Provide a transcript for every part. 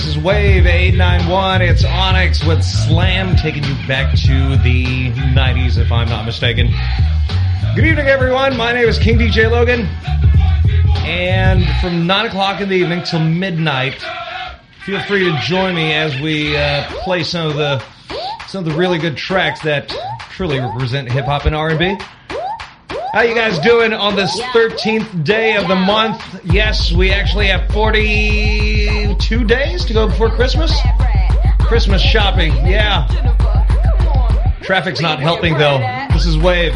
This is Wave 891. It's Onyx with Slam taking you back to the 90s, if I'm not mistaken. Good evening, everyone. My name is King DJ Logan. And from 9 o'clock in the evening till midnight, feel free to join me as we uh, play some of the some of the really good tracks that truly represent hip hop and R&B. How you guys doing on this 13th day of the month? Yes, we actually have 42 days to go before Christmas. Christmas shopping, yeah. Traffic's not helping though. This is Wave.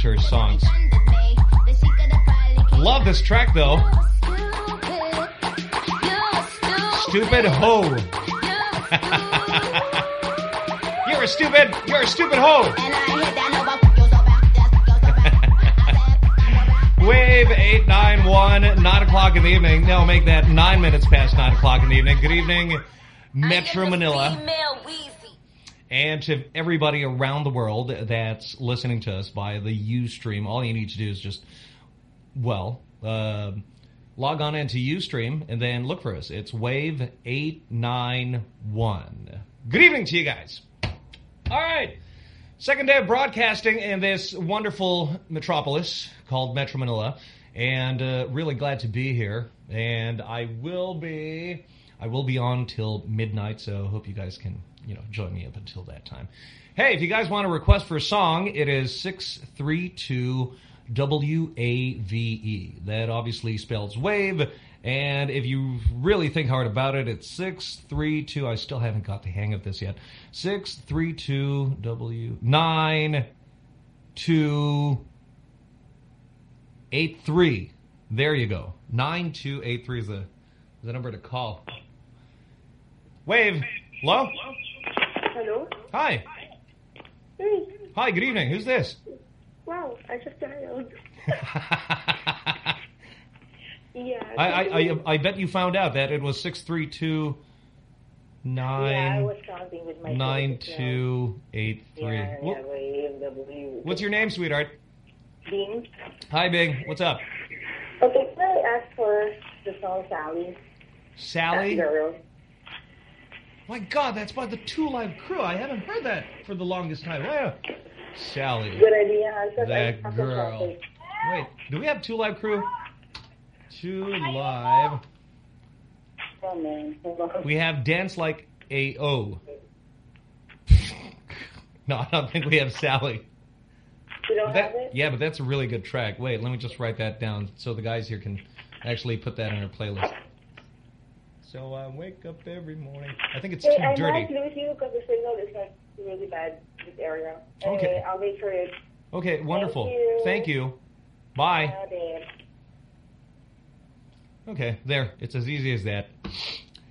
To her songs. Befriended me. Then she could've probably came Love this track though. Stupid, hoe. You're a stupid, you're a stupid hoe. And I hit that nova, fuck you so bad, just fuck you so bad. I said, Wave 891, 9 o'clock in the evening. No, make that 9 minutes past 9 o'clock in the evening. Good evening, Metro Manila. And to everybody around the world that's listening to us via the Ustream, all you need to do is just, well, uh, log on into Ustream and then look for us. It's Wave 891. Good evening to you guys. All right. Second day of broadcasting in this wonderful metropolis called Metro Manila. And uh, really glad to be here. And I will be... I will be on till midnight, so hope you guys can, you know, join me up until that time. Hey, if you guys want a request for a song, it is 632 W-A-V-E. That obviously spells wave, and if you really think hard about it, it's 632, I still haven't got the hang of this yet, 632 W, 9, 2, 83. There you go. 9283 is the, is the number to call. Wave. Hello? Hello? Hi. Hey, Hi, good evening. Who's this? wow, I just dialed. Yeah. I, I, I, I bet you found out that it was 632 yeah, I was counting with my 9283. Yeah, yeah, Wha- by AMW. What's your name, sweetheart? Dean? Hi, Big. What's up? Okay, can I ask for the song Sally? Sally? That girl. My God, that's by the Two Live Crew. I haven't heard that for the longest time. Sally. Good idea. That girl. Wait, do we have Two Live Crew? Two Live. Oh, we have Dance Like A.O. no, I don't think we have Sally. You don't that, have it? Yeah, but that's a really good track. Wait, let me just write that down so the guys here can actually put that in our playlist. So I wake up every morning. I think it's hey, too I dirty. I might lose you because the signal is like really bad this area. Okay. I'll make sure it. Okay, wonderful. Thank you. Thank you. Bye. Okay, there. It's as easy as that.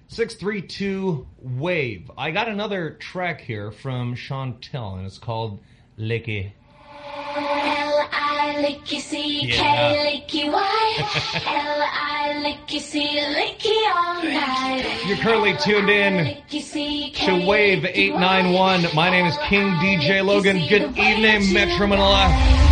632 Wave. I got another track here from Chantel, and it's called Licky licky C, K licky Y, L I licky C, licky all night. You're currently tuned in to Wave 891. My name is King DJ Logan. Good evening, Metro Manila.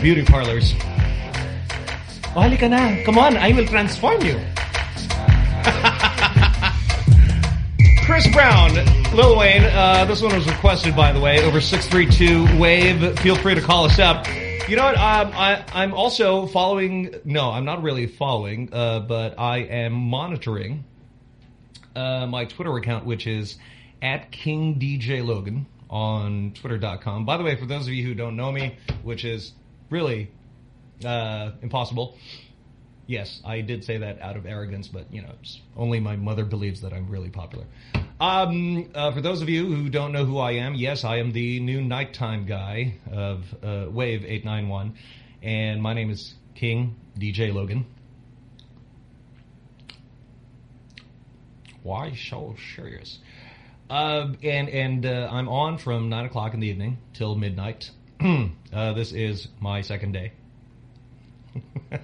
Beauty parlors. Oh, halika na. Come on, I will transform you. Chris Brown, Lil Wayne. Uh, this one was requested, by the way, over 632-WAVE. Feel free to call us up. You know what? Um, I, I'm also following... No, I'm not really following, uh, but I am monitoring uh, my Twitter account, which is at King DJ Logan on Twitter.com. By the way, for those of you who don't know me, which is really uh, impossible. Yes, I did say that out of arrogance, but you know, only my mother believes that I'm really popular. Um, uh, for those of you who don't know who I am, yes, I am the new nighttime guy of uh, Wave 891, and my name is King DJ Logan. Why so serious? Uh, and and uh, I'm on from 9 o'clock in the evening till midnight. uh, this is my second day.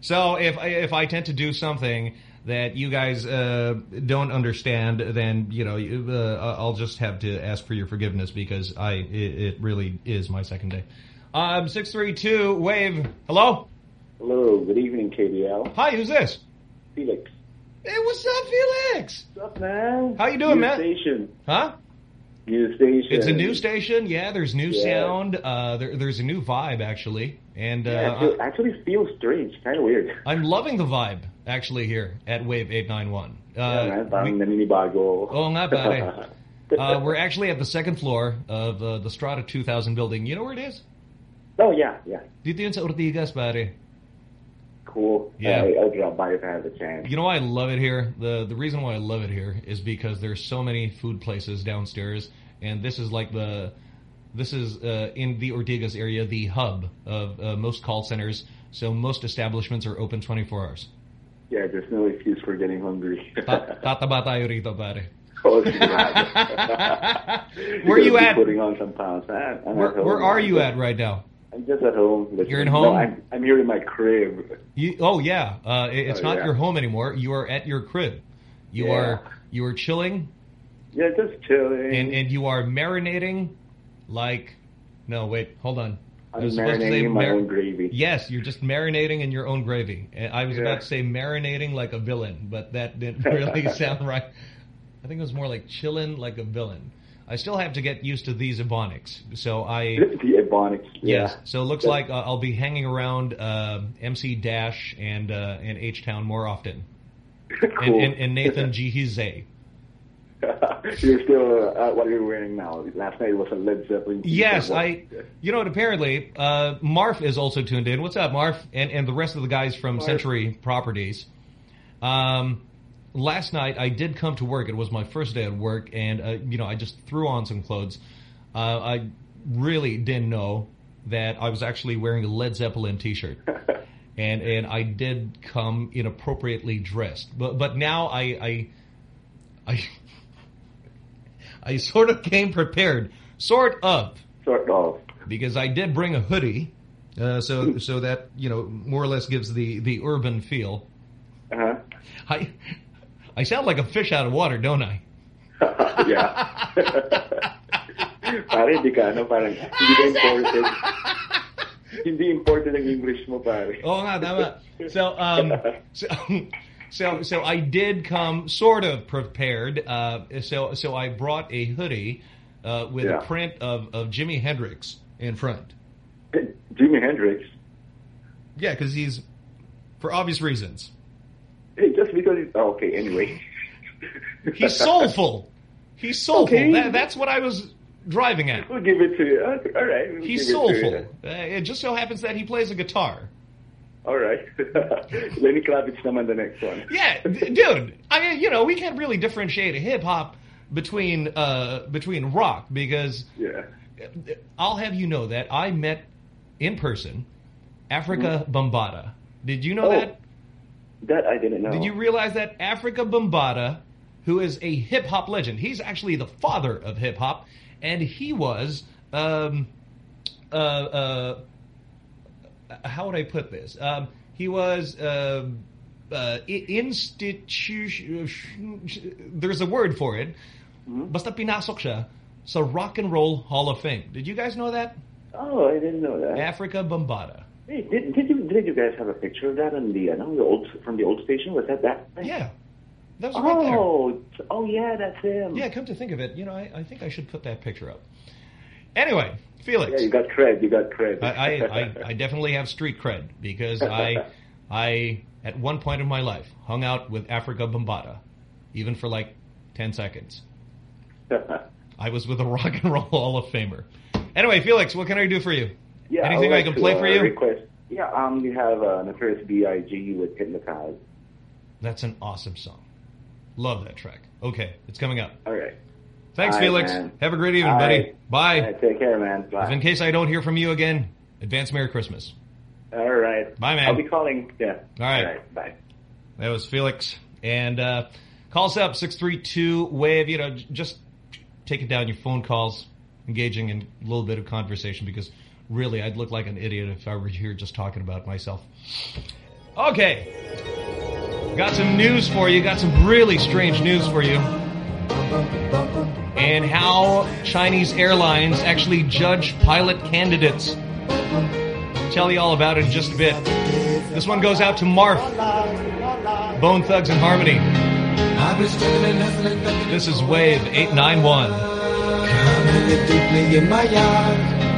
so if I, if I tend to do something that you guys uh, don't understand, then you know uh, I'll just have to ask for your forgiveness because I it, it really is my second day. Um, six three two wave. Hello. Hello, good evening, KDL. Hi, who's this? Felix. Hey, what's up, Felix? What's up, man? How you doing, New man? station. Huh? New station. It's a new station. Yeah, there's new Yeah. sound. Uh, there, there's a new vibe actually, and uh, Yeah, it feel- actually feels strange, kind of weird. I'm loving the vibe actually here at Wave 891. Uh, yeah, we- Oh, nga pare. uh, we're actually at the second floor of uh, the Strata 2000 building. You know where it is? oh, yeah, yeah. Dito yun sa Ortigas, pare. Cool. Yeah. I, I'll drop by if I have a chance. You know why I love it here? The the reason why I love it here is because there's so many food places downstairs, and this is like the this is uh, in the Ortigas area, the hub of uh, most call centers. So most establishments are open 24 hours. Yeah, there's no excuse for getting hungry. Ta- Tataba tayo rito, pare. oh. Where you at? Putting on some pounds. Where, where are you at right now? I'm just at home. listening. You're in No, home? I'm, I'm here in my crib. You, oh yeah, uh, it- it's Oh, not yeah. your home anymore. You are at your crib. You Yeah. are you are chilling, Yeah, just chilling. and and you are marinating, like. No, wait, hold on. I I'm was supposed to say marinating my own gravy. Yes, you're just marinating in your own gravy. I was Yeah. about to say marinating like a villain, but that didn't really sound right. I think it was more like chilling like a villain. I still have to get used to these Ebonics. So I the Ebonics. yes. Yeah. So it looks like uh, I'll be hanging around uh, MC Dash and uh, and H Town more often. cool. And, and, and Nathan Jihize. you're still uh, what are you're wearing now. Last night was a Led Zeppelin. Yes. I. You know what? Apparently, uh, Marf is also tuned in. What's up, Marf? And and the rest of the guys from Marf. Century Properties. Um, last night I did come to work. It was my first day at work, and uh, you know I just threw on some clothes. Uh, I really didn't know that I was actually wearing a Led Zeppelin T-shirt, and and I did come inappropriately dressed. But but now I I I, I sort of came prepared, sort of Sort of. because I did bring a hoodie, uh, so so that you know more or less gives the the urban feel. Uh-huh. I I sound like a fish out of water, don't I? yeah. pare, hindi ka, ano, parang, hindi ka imported. hindi imported ang English mo, pare. Oh, nga, tama. So um so. So, so I did come sort of prepared. Uh, so, so I brought a hoodie uh, with Yeah. a print of, of Jimi Hendrix in front. Jimi Hendrix. Yeah, because he's for obvious reasons. Hey, just because it's, oh, okay, anyway. He's soulful. He's soulful. Okay. That, that's what I was driving at. We'll give it to you. All right. we'll He's give it soulful. Uh, it just so happens that he plays a guitar. All right. Lenny Kravitz on, the next one. Yeah, dude. I mean, you know, we can't really differentiate a hip hop between uh, between rock because Yeah. I'll have you know that I met in person Afrika Bambaataa. Did you know Mm-hmm. Oh. that? That I didn't know. Did you realize that Afrika Bambaataa, who is a hip hop legend, he's actually the father of hip hop, and he was, um, uh, uh, how would I put this? Um, he was uh, uh, institution. There's a word for it. Basta pinasok siya sa Rock and Roll Hall of Fame. Did you guys know that? Oh, I didn't know that. Afrika Bambaataa. Hey, did, did you did you guys have a picture of that on the uh, the old from the old station? Was that that? Yeah, that was right there. Oh, t- oh yeah, that's him. Yeah, come to think of it, you know, I, I think I should put that picture up. Anyway, Felix, Yeah, you got cred. You got cred. I, I, I, I definitely have street cred because I, I at one point in my life hung out with Afrika Bambaataa, even for like ten seconds. I was with a Rock and Roll Hall of Famer. Anyway, Felix, what can I do for you? Yeah, Anything I like can to, play uh, for you? Request. Yeah, um, you have uh, Notorious B.I.G. with Hypnotize. That's an awesome song. Love that track. Okay, it's coming up. All right. Thanks, All Felix. man. Have a great evening, All buddy. right. Bye. Right, take care, man. Bye. If in case I don't hear from you again, advance Merry Christmas. All right. Bye, man. I'll be calling. Yeah. All right. All right. Bye. That was Felix. And uh, call us up, 632-WAVE. You know, just taking down your phone calls, engaging in a little bit of conversation because really I'd look like an idiot if I were here just talking about myself. Okay. Got some news for you. Got some really strange news for you. And how Chinese airlines actually judge pilot candidates. Tell you all about it in just a bit. This one goes out to Marf. Bone Thugs and Harmony. This is Wave 891.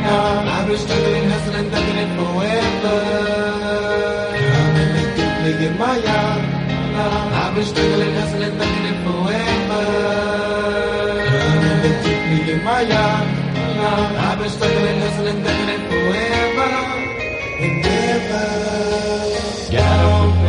Deeply in my yard. I've been struggling, hustling, thugging it forever. Coming deeply in my yard. I've been struggling, hustling, thugging it forever. Coming deeply in my yard. I've been struggling, hustling, thugging it forever and ever. Gotta,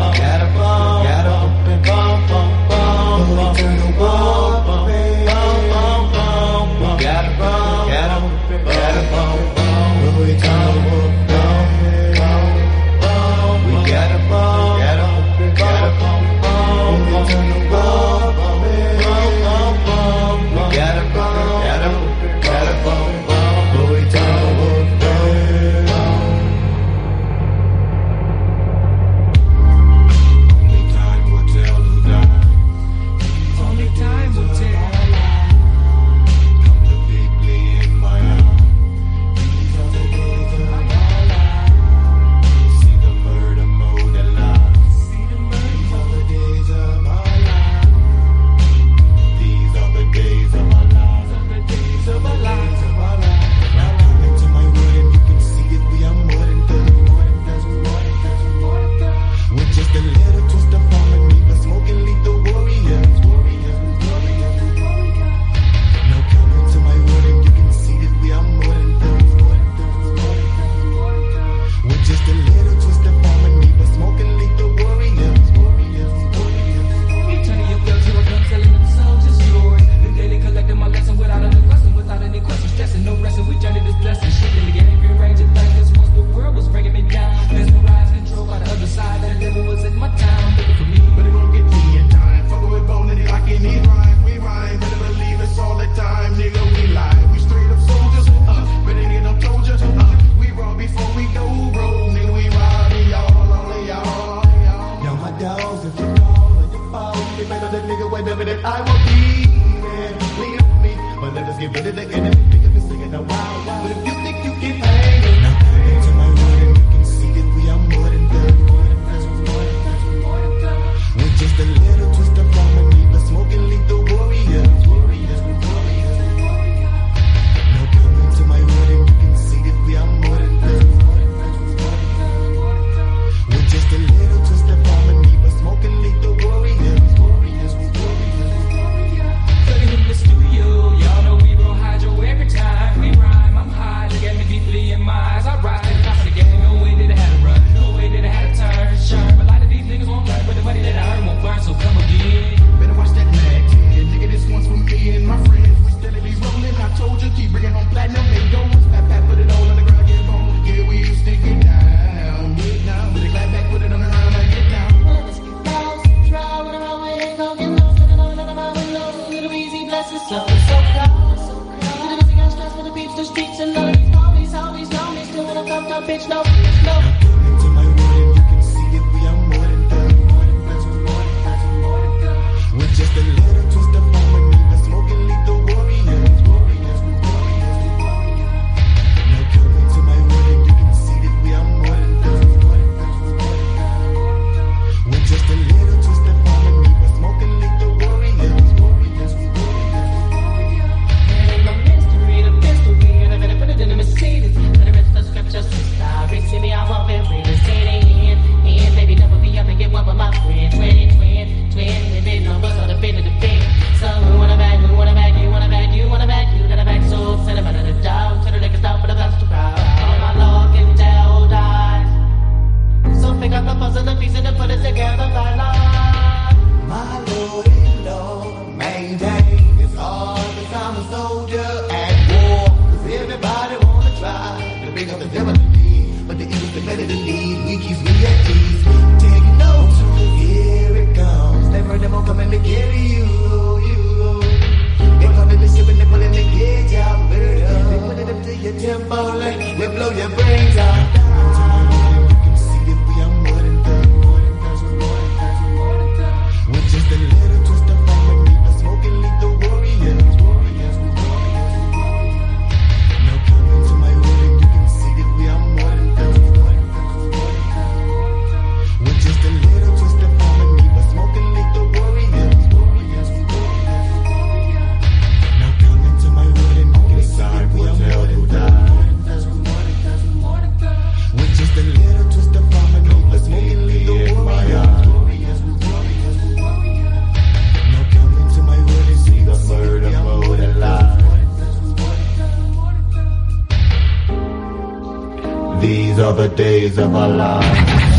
of.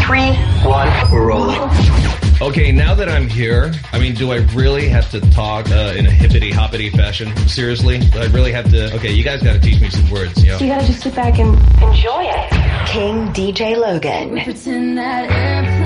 Three, one, we're rolling. Okay, now that I'm here, I mean, do I really have to talk uh, in a hippity hoppity fashion? Seriously, do I really have to? Okay, you guys got to teach me some words. You, know? you got to just sit back and enjoy it. King DJ Logan. Pretend that airplane.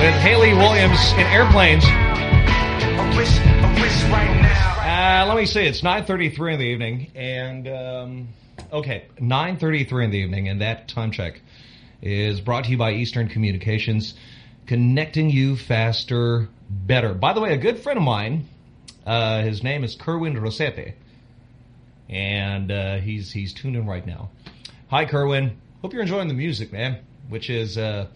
With Hayley Williams in Airplanes. A wish, a wish right now. Uh, let me see. It's 9.33 in the evening. And, um, okay, 9.33 in the evening. And that time check is brought to you by Eastern Communications. Connecting you faster, better. By the way, a good friend of mine, uh, his name is Kerwin Rosete. And uh, he's he's tuned in right now. Hi, Kerwin. Hope you're enjoying the music, man. Which is uh,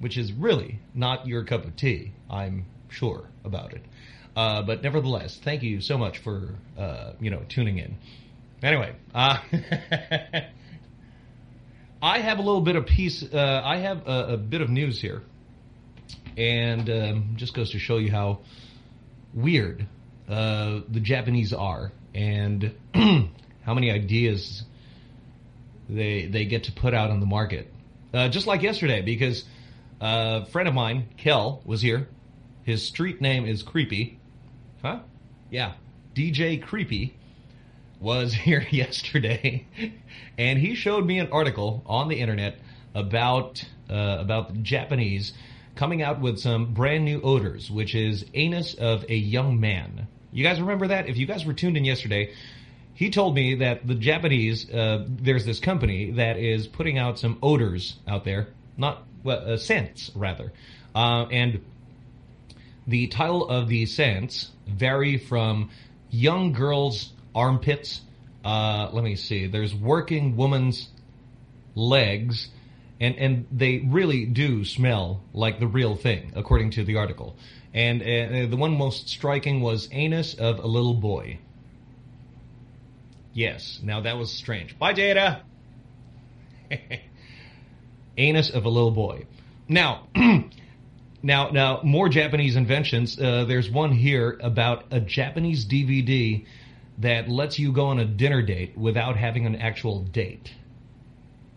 which is really not your cup of tea. I'm sure about it. Uh, but nevertheless, thank you so much for uh, you know tuning in. Anyway, uh, I have a little bit of piece. Uh, I have a, a bit of news here, and um, just goes to show you how weird uh, the Japanese are, and how many ideas they they get to put out on the market. Uh, just like yesterday, because a friend of mine, Kel, was here. His street name is Creepy. Huh? Yeah. DJ Creepy was here yesterday, and he showed me an article on the internet about uh, about the Japanese coming out with some brand new odors, which is anus of a young man. You guys remember that? If you guys were tuned in yesterday, he told me that the Japanese, uh, there's this company that is putting out some odors out there, not well, uh, rather, uh, and the title of the scents vary from young girls' armpits. Uh, let me see. There's working woman's legs, and and they really do smell like the real thing, according to the article. And uh, the one most striking was anus of a little boy. Yes. Now that was strange. Bye, Jada. Anus of a little boy. Now, now, now, more Japanese inventions. Uh, there's one here about a Japanese DVD that lets you go on a dinner date without having an actual date.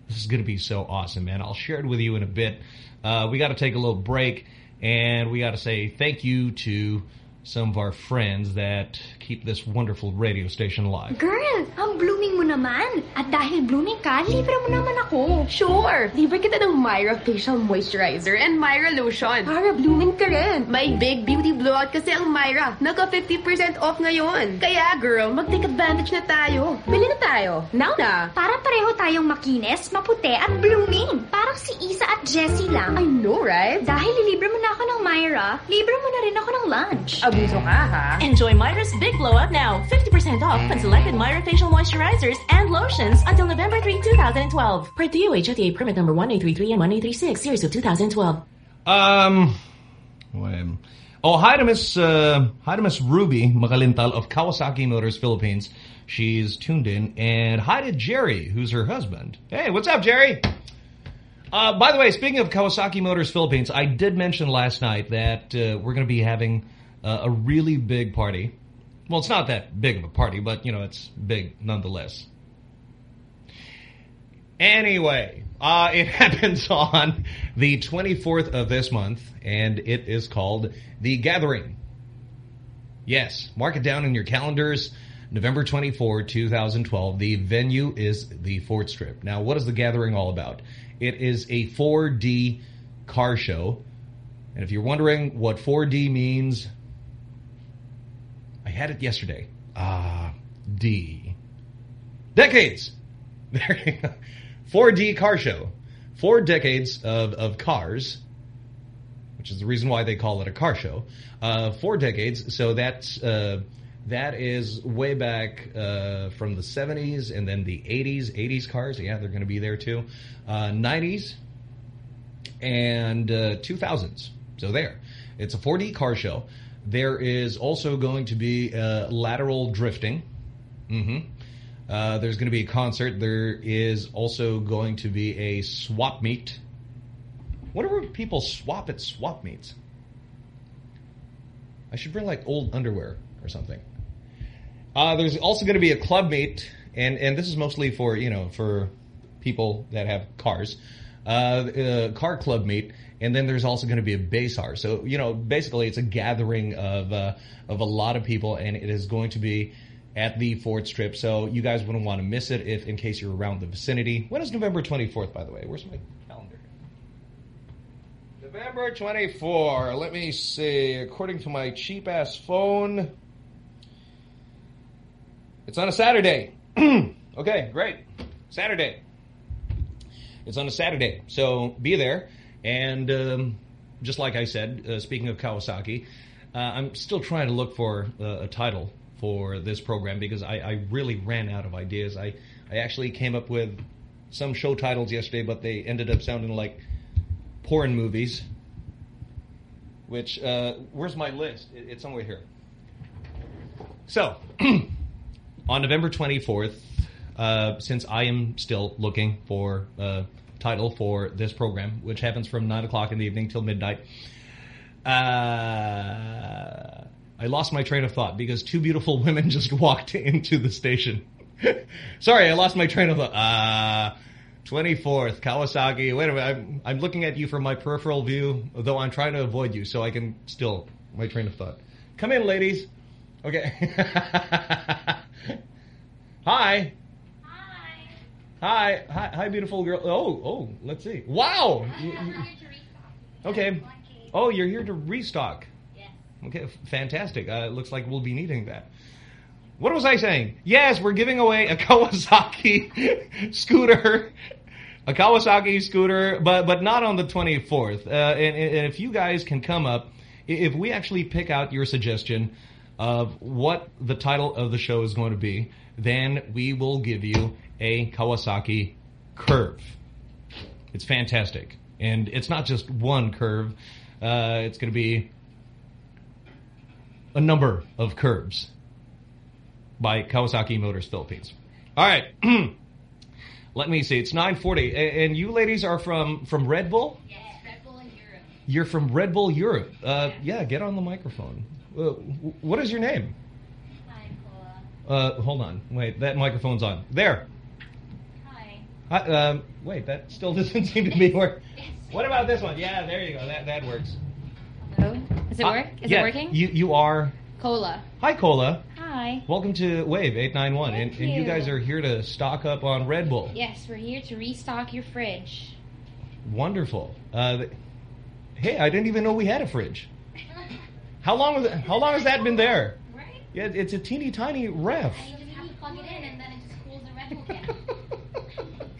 This is going to be so awesome, man. I'll share it with you in a bit. Uh, we got to take a little break, and we got to say thank you to some of our friends that keep this wonderful radio station alive. Girl, ang blooming mo naman. At dahil blooming ka, libre mo naman ako. Sure! Libre kita ng Myra Facial Moisturizer and Myra Lotion. Para blooming ka rin. May big beauty blowout kasi ang Myra. Naka 50% off ngayon. Kaya girl, mag-take advantage na tayo. Bili na tayo. Now na. Para pareho tayong makinis, maputi at blooming. Parang si Isa at Jessie lang. I know, right? Dahil lilibre mo na ako ng Myra, libre mo na rin ako ng lunch. Abuso ka, ha? Enjoy Myra's Big Blowout now. 50% off on selected Myra facial moisturizers and lotions until November 3, 2012. Per DOH FDA permit number 1833 and 1836, series of 2012. Um, when, oh, hi to Miss, uh, hi Miss Ruby Makalintal of Kawasaki Motors Philippines. She's tuned in. And hi to Jerry, who's her husband. Hey, what's up, Jerry? Uh, by the way, speaking of Kawasaki Motors Philippines, I did mention last night that uh, we're going to be having uh, a really big party. Well, it's not that big of a party, but, you know, it's big nonetheless. Anyway, uh, it happens on the 24th of this month, and it is called The Gathering. Yes, mark it down in your calendars. November 24, 2012. The venue is the Fort Strip. Now, what is The Gathering all about? It is a 4D car show. And if you're wondering what 4D means, had it yesterday. Ah, D. Decades! There you go. 4D car show. Four decades of, of cars. which is the reason why they call it a car show. Uh, four decades, so that's uh, that is way back uh, from the 70s and then the 80s, 80s cars. Yeah, they're going to be there too. Uh, 90s and uh, 2000s. So there, it's a 4D car show. There is also going to be uh, lateral drifting. hmm Uh, there's going to be a concert. There is also going to be a swap meet. What are people swap at swap meets? I should bring like old underwear or something. Uh, there's also going to be a club meet, and and this is mostly for you know for people that have cars. Uh, uh, car club meet, and then there's also going to be a Baysar. So you know, basically, it's a gathering of uh, of a lot of people, and it is going to be at the Fort Strip. So you guys wouldn't want to miss it if, in case you're around the vicinity. When is November 24th, by the way? Where's my calendar? November 24. Let me see. According to my cheap ass phone, it's on a Saturday. okay, great. Saturday. It's on a Saturday, so be there. And um, just like I said, uh, speaking of Kawasaki, uh, I'm still trying to look for uh, a title for this program because I, I really ran out of ideas. I, I actually came up with some show titles yesterday, but they ended up sounding like porn movies. Which, uh, where's my list? It, it's somewhere here. So, on November 24th, uh, since I am still looking for a title for this program, which happens from 9 o'clock in the evening till midnight, uh, I lost my train of thought because two beautiful women just walked into the station. Sorry, I lost my train of thought. Uh, 24th, Kawasaki. Wait a minute, I'm, I'm looking at you from my peripheral view, though I'm trying to avoid you so I can still, my train of thought. Come in, ladies. Okay. Hi. Hi. Hi. Hi, beautiful girl. Oh, oh, let's see. Wow. Okay. Oh, you're here to restock. Okay, fantastic. Uh, it looks like we'll be needing that. What was I saying? Yes, we're giving away a Kawasaki scooter. A Kawasaki scooter, but but not on the 24th. Uh, and, and if you guys can come up, if we actually pick out your suggestion of what the title of the show is going to be, then we will give you a Kawasaki Curve. It's fantastic. And it's not just one curve. Uh, it's going to be a number of curves by Kawasaki Motors Philippines. All right. Let me see. It's 940. And you ladies are from, from Red Bull? Yes, Red Bull Europe. You're from Red Bull Europe. Uh, yeah, get on the microphone. Uh, what is your name? Hi, Uh, hold on. Wait, that microphone's on. There. Hi. um, wait, that still doesn't seem to be work. What about this one? Yeah, there you go. That that works. Hello? Does it work? Is yeah, it working? You you are. Cola. Hi, Cola. Hi. Welcome to Wave 891. And, Thank and you you. guys are here to stock up on Red Bull. Yes, we're here to restock your fridge. Wonderful. Uh, hey, I didn't even know we had a fridge. How long was it, How long has that been there? Right? Yeah, it's a teeny tiny ref. Have to plug it in and then it just cools the Red Bull.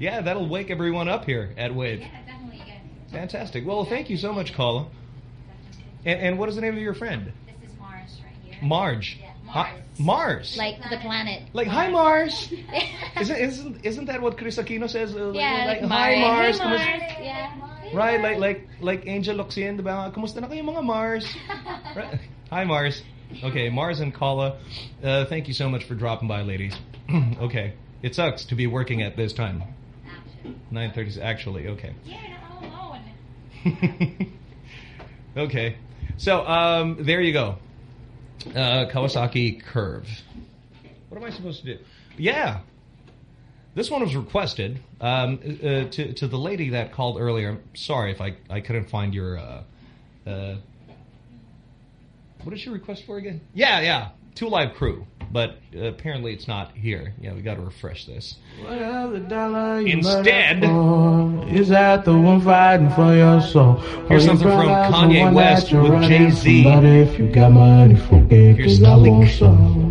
Yeah, that'll wake everyone up here at Wave. yeah, definitely good. Fantastic. Well, thank you so much, Cola. And, and what is the name of your friend? This is Mars right here. Marge. Hi- Mars. Like the planet. Like, hi, Mars. Isn't, isn't, isn't that what Kris Aquino says? Uh, yeah, like, hi, Mars. Hey, Kamus- Mars. Yeah. Right, like like like Angel Locsin, diba? Kumusta na kayo mga Mars? Right. Hi, Mars. Okay, Mars and Kala, uh, thank you so much for dropping by, ladies. okay, it sucks to be working at this time. 9.30, is actually, okay. Yeah, alone. Okay, so um, there you go. Uh, Kawasaki Curve. What am I supposed to do? Yeah. This one was requested um, uh, to to the lady that called earlier. I'm sorry if I I couldn't find your. Uh, uh, what did she request for again? Yeah, yeah, Two Live Crew, but uh, apparently it's not here. Yeah, we got to refresh this. Whatever dollar you Instead- is that the one fighting for your soul? Here's Or something from Kanye West with Jay-Z. But if you got money, forget Here's cause I Stalik. want some.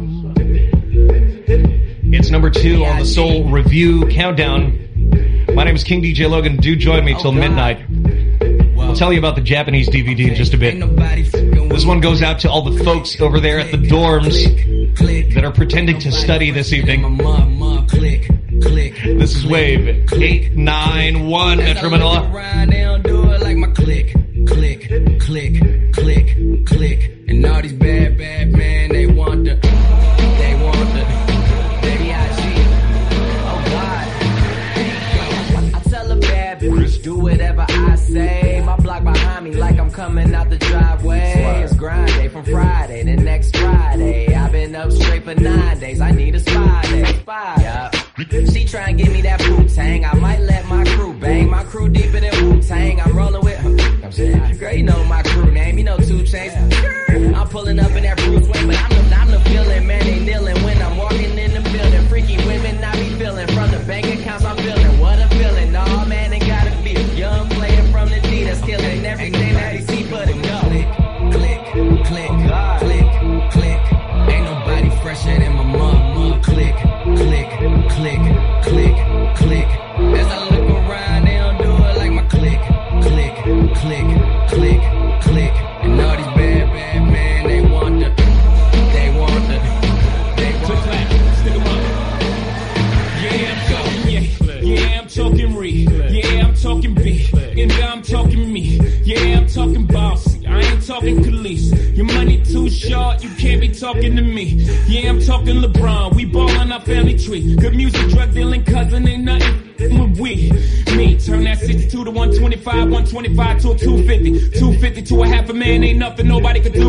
It's number two on the Soul Review Countdown. My name is King DJ Logan. Do join me till midnight. I'll tell you about the Japanese DVD in just a bit. This one goes out to all the folks over there at the dorms that are pretending to study this evening. This is Wave 891 Metro Manila. do whatever I say me like I'm coming out the driveway. It's grind day from Friday to next Friday. I've been up straight for nine days. I need a spy day. Spy. She try and give me that Wu Tang. I might let my crew bang. My crew deeper than Wu Tang. I'm rolling with. Her. I'm saying, girl, you know my crew name. You know 2 Chainz. I'm pulling up in that Bruce Wayne, but I'm the, I'm the feeling, man. They kneeling when I'm walking in the building. Freaky women, I be That nobody could do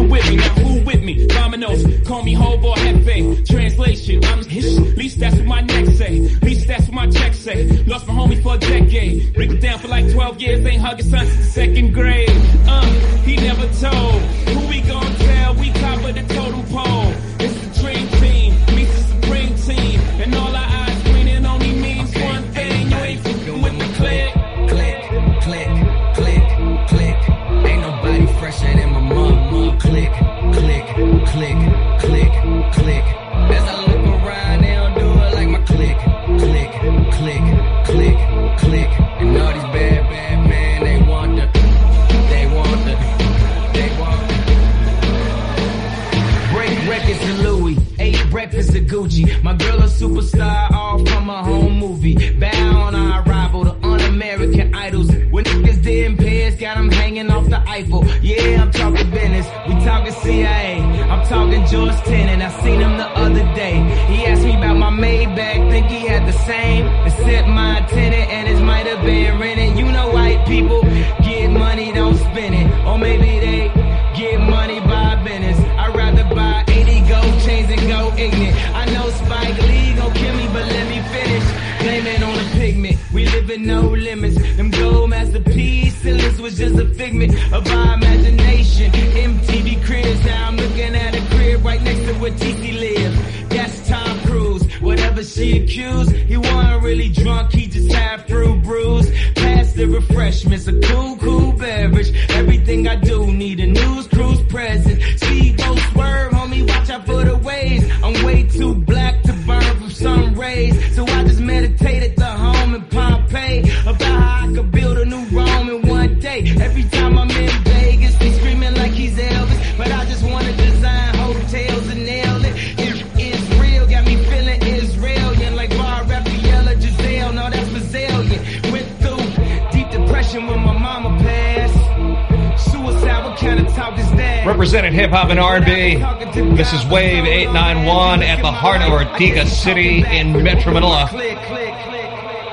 Topeka City in Metro Manila.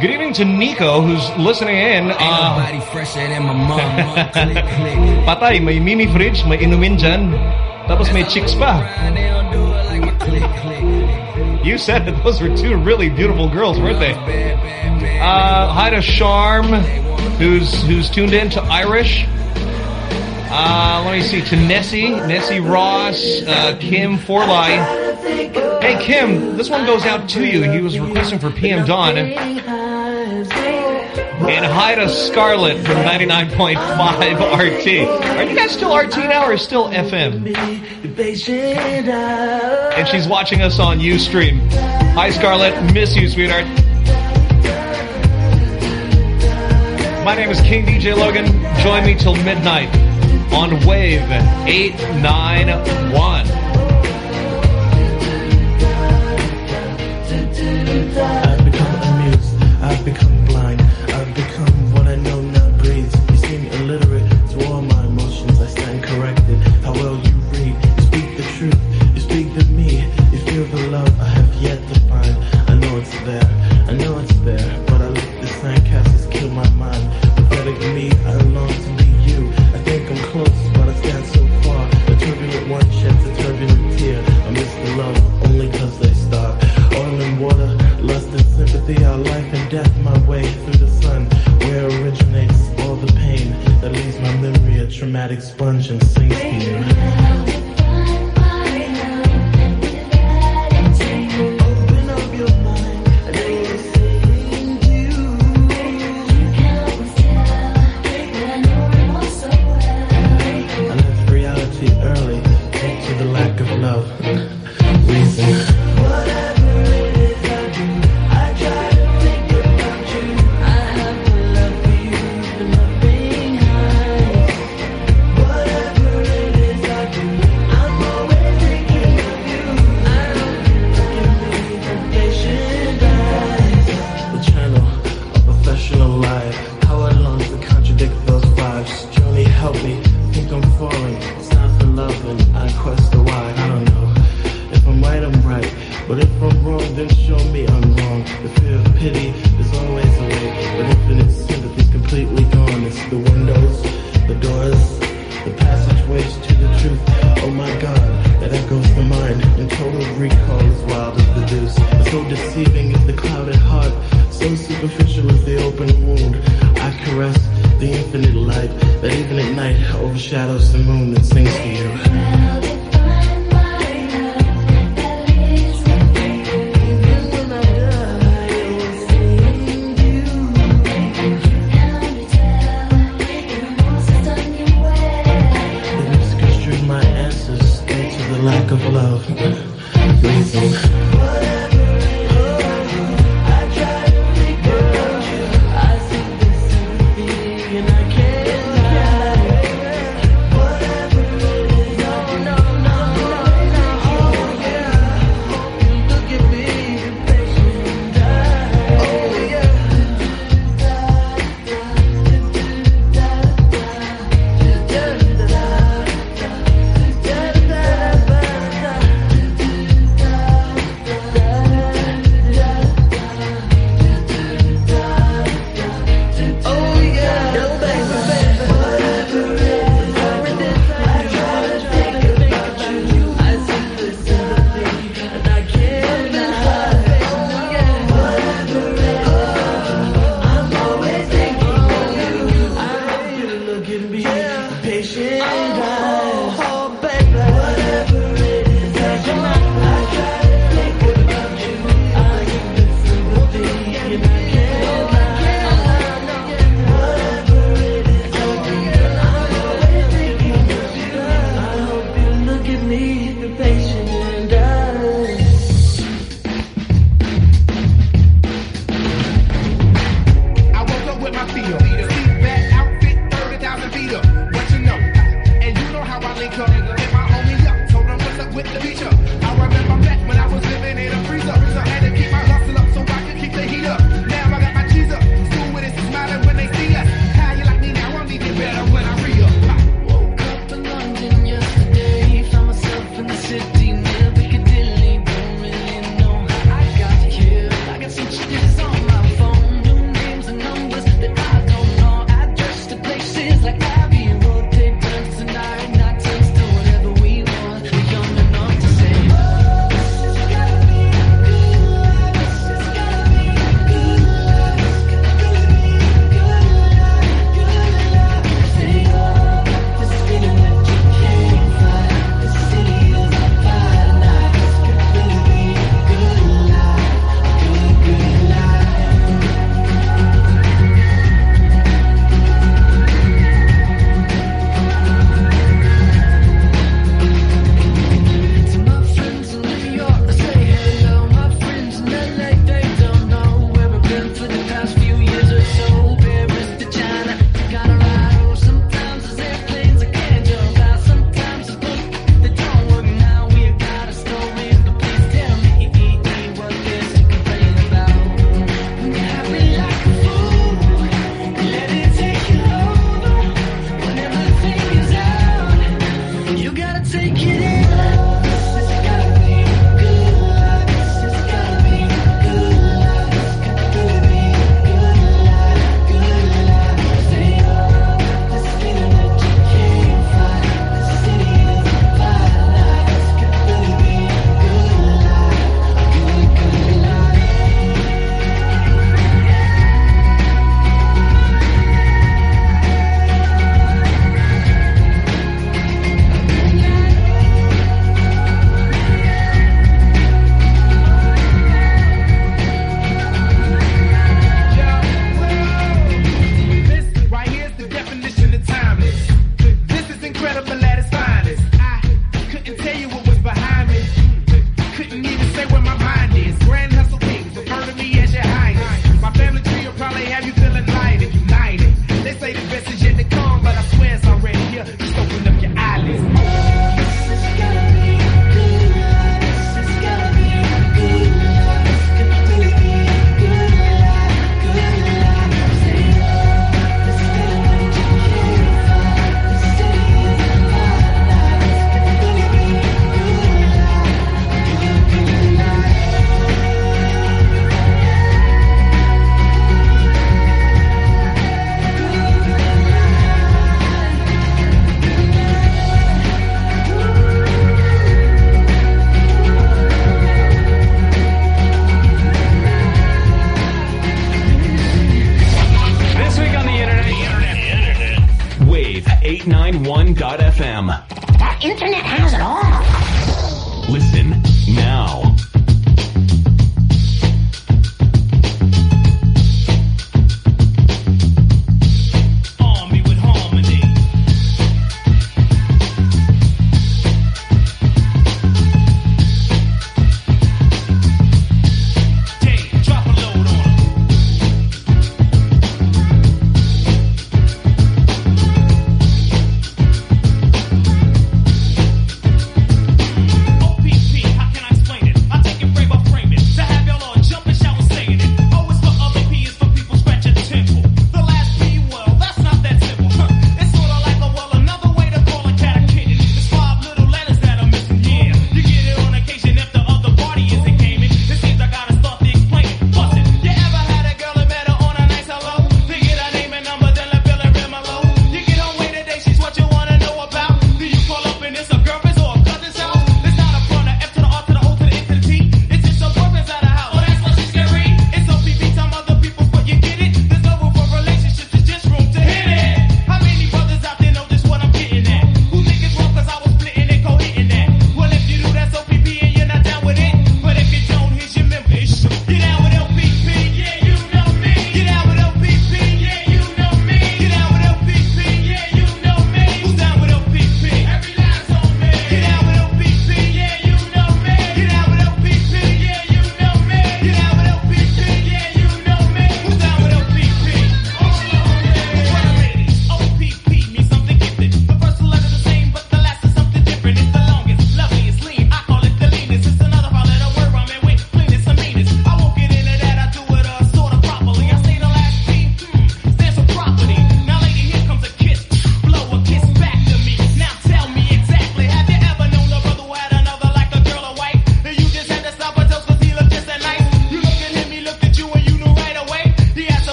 Good evening to Nico, who's listening in. Uh, fresher than my mom. click, click. Patay, may mini fridge, may inumin dyan. Tapos may chicks pa. You said that those were two really beautiful girls, weren't they? Uh, hi to Charm, who's who's tuned in to Irish. Uh, let me see, to Nessie, Nessie Ross, uh, Kim Forley. Hey, Kim, this one goes out to you. He was requesting for PM Dawn. And Haida Scarlet from 99.5 RT. Are you guys still RT now or still FM? And she's watching us on Ustream. Hi, Scarlet. Miss you, sweetheart. My name is King DJ Logan. Join me till midnight on Wave 891.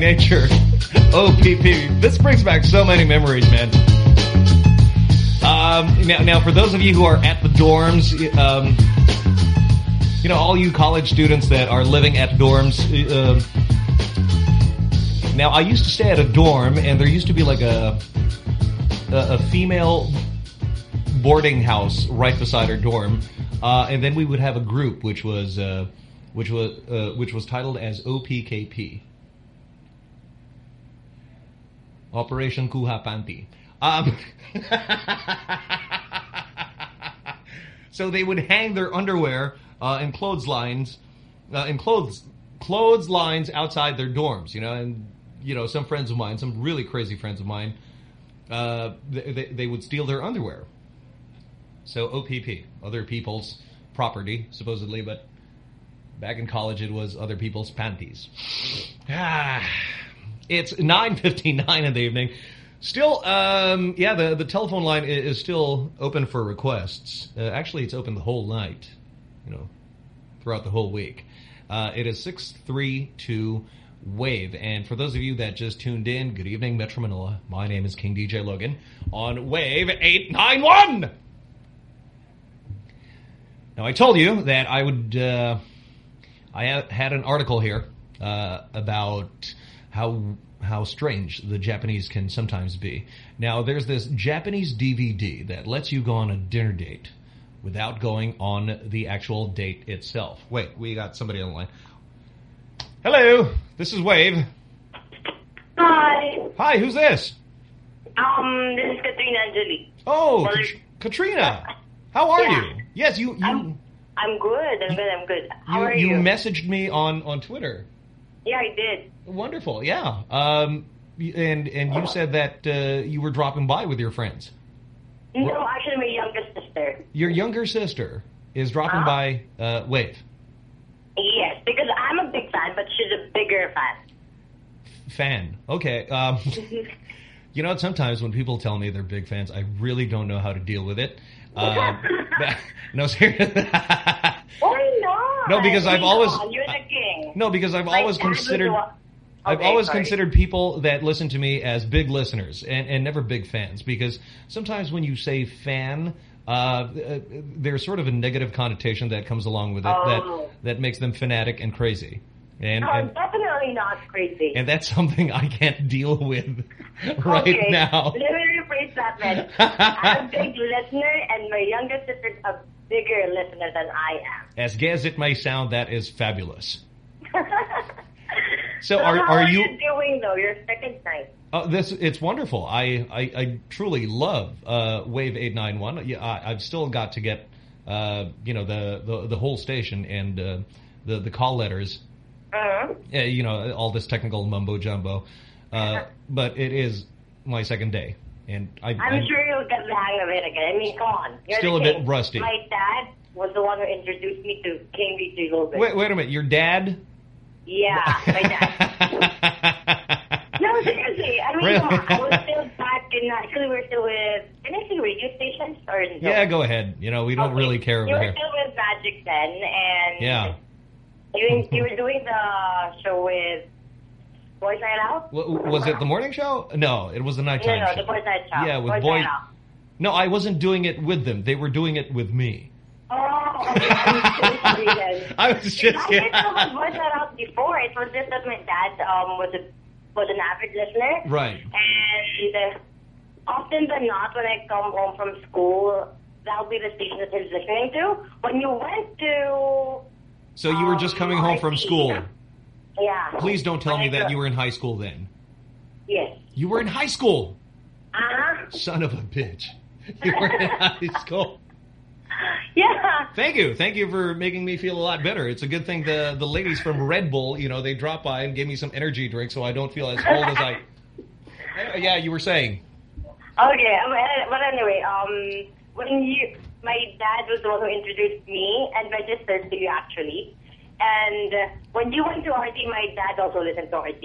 nature. OPP. This brings back so many memories, man. Um, now, now, for those of you who are at the dorms, um, you know, all you college students that are living at dorms. Uh, now, I used to stay at a dorm, and there used to be like a a, a female boarding house right beside our dorm, uh, and then we would have a group which was uh, which was uh, which was titled as OPKP. Operation Kuha Panty. Um, so they would hang their underwear uh, in clotheslines, uh, in clothes clotheslines outside their dorms. You know, and you know some friends of mine, some really crazy friends of mine, uh, they, they would steal their underwear. So OPP, other people's property, supposedly, but back in college it was other people's panties. Ah it's 9.59 in the evening. Still, um, yeah, the, the telephone line is still open for requests. Uh, actually, it's open the whole night, you know, throughout the whole week. Uh, it is 632 Wave. And for those of you that just tuned in, good evening, Metro Manila. My name is King DJ Logan on Wave 891. Now, I told you that I would, uh, I ha- had an article here uh, about how how strange the Japanese can sometimes be. Now, there's this Japanese DVD that lets you go on a dinner date without going on the actual date itself. Wait, we got somebody on the line. Hello, this is Wave. Hi. Hi, who's this? Um, this is Katrina Anjali. Oh, Mother- Katrina. How are Yeah. you? Yes, you you I'm good. I'm good. I'm good. How you, are you you? messaged me on on Twitter. Yeah, I did. Wonderful, yeah. Um, and and you said that uh, you were dropping by with your friends. No, actually, my youngest sister. Your younger sister is dropping Huh? by uh, Wave. Yes, because I'm a big fan, but she's a bigger fan. Fan. Okay. Um, you know, sometimes when people tell me they're big fans, I really don't know how to deal with it. Um, no, seriously. Why not? No, because I've always- you're the king. No, because I've My always considered one- I've always sorry. considered people that listen to me as big listeners and, and never big fans because sometimes when you say fan, uh, uh, there's sort of a negative connotation that comes along with it Oh. that that makes them fanatic and crazy. And, No, and definitely not crazy. and that's something I can't deal with right okay, now. Let me rephrase that then. I'm a big listener, and my younger sister's a bigger listener than I am. As gay as it may sound, that is fabulous. am. So are how are are you? doing though? Your second night. Uh, this it's wonderful. I I, I truly love uh, Wave eight nine one. Yeah, I, I've still got to get uh, you know the, the the whole station and uh, the the call letters. Uh-huh. Yeah, you know all this technical mumbo jumbo. Uh, but it is my second day, and I, I'm I'm- sure you'll get the hang of it again. I mean, come on. You're Still a bit rusty. My dad was the one who introduced me to DJ Logan. wait wait a minute. Your dad? Yeah, my dad. no, seriously. I mean, Really? come on. I was still back in, actually, we were still with, can I say radio stations? Or no? Yeah, go ahead. You know we don't really care You over were here. still with Magic then, and Yeah. You, you were doing the show with Boys Night Out? W- was it the morning show? No, it was the No, nighttime no, show. the Boys Night Show. Yeah, with Boys boy. Night Out. No, I wasn't doing it with them. They were doing it with me. Oh, okay. I'm so. I was just I didn't know Boys Night Out before. It was just that my dad um, was a was an avid listener. Right. And uh, often than not, when I come home from school, that'll be the station that he's listening to. When you went to, So you were just coming home from school. yeah. Please don't tell me that you were in high school then. Yes. You were in high school. Uh-huh. Son of a bitch. You were in high school. Yeah. Thank you. Thank you for making me feel a lot better. It's a good thing the the ladies from Red Bull, you know, they dropped by and gave me some energy drink so I don't feel as old as I... Yeah, you were saying. Okay, um, uh, but anyway, um, when you, my dad was the one who introduced me and registered to you actually. And uh, when you went to RT, my dad also listened to RT.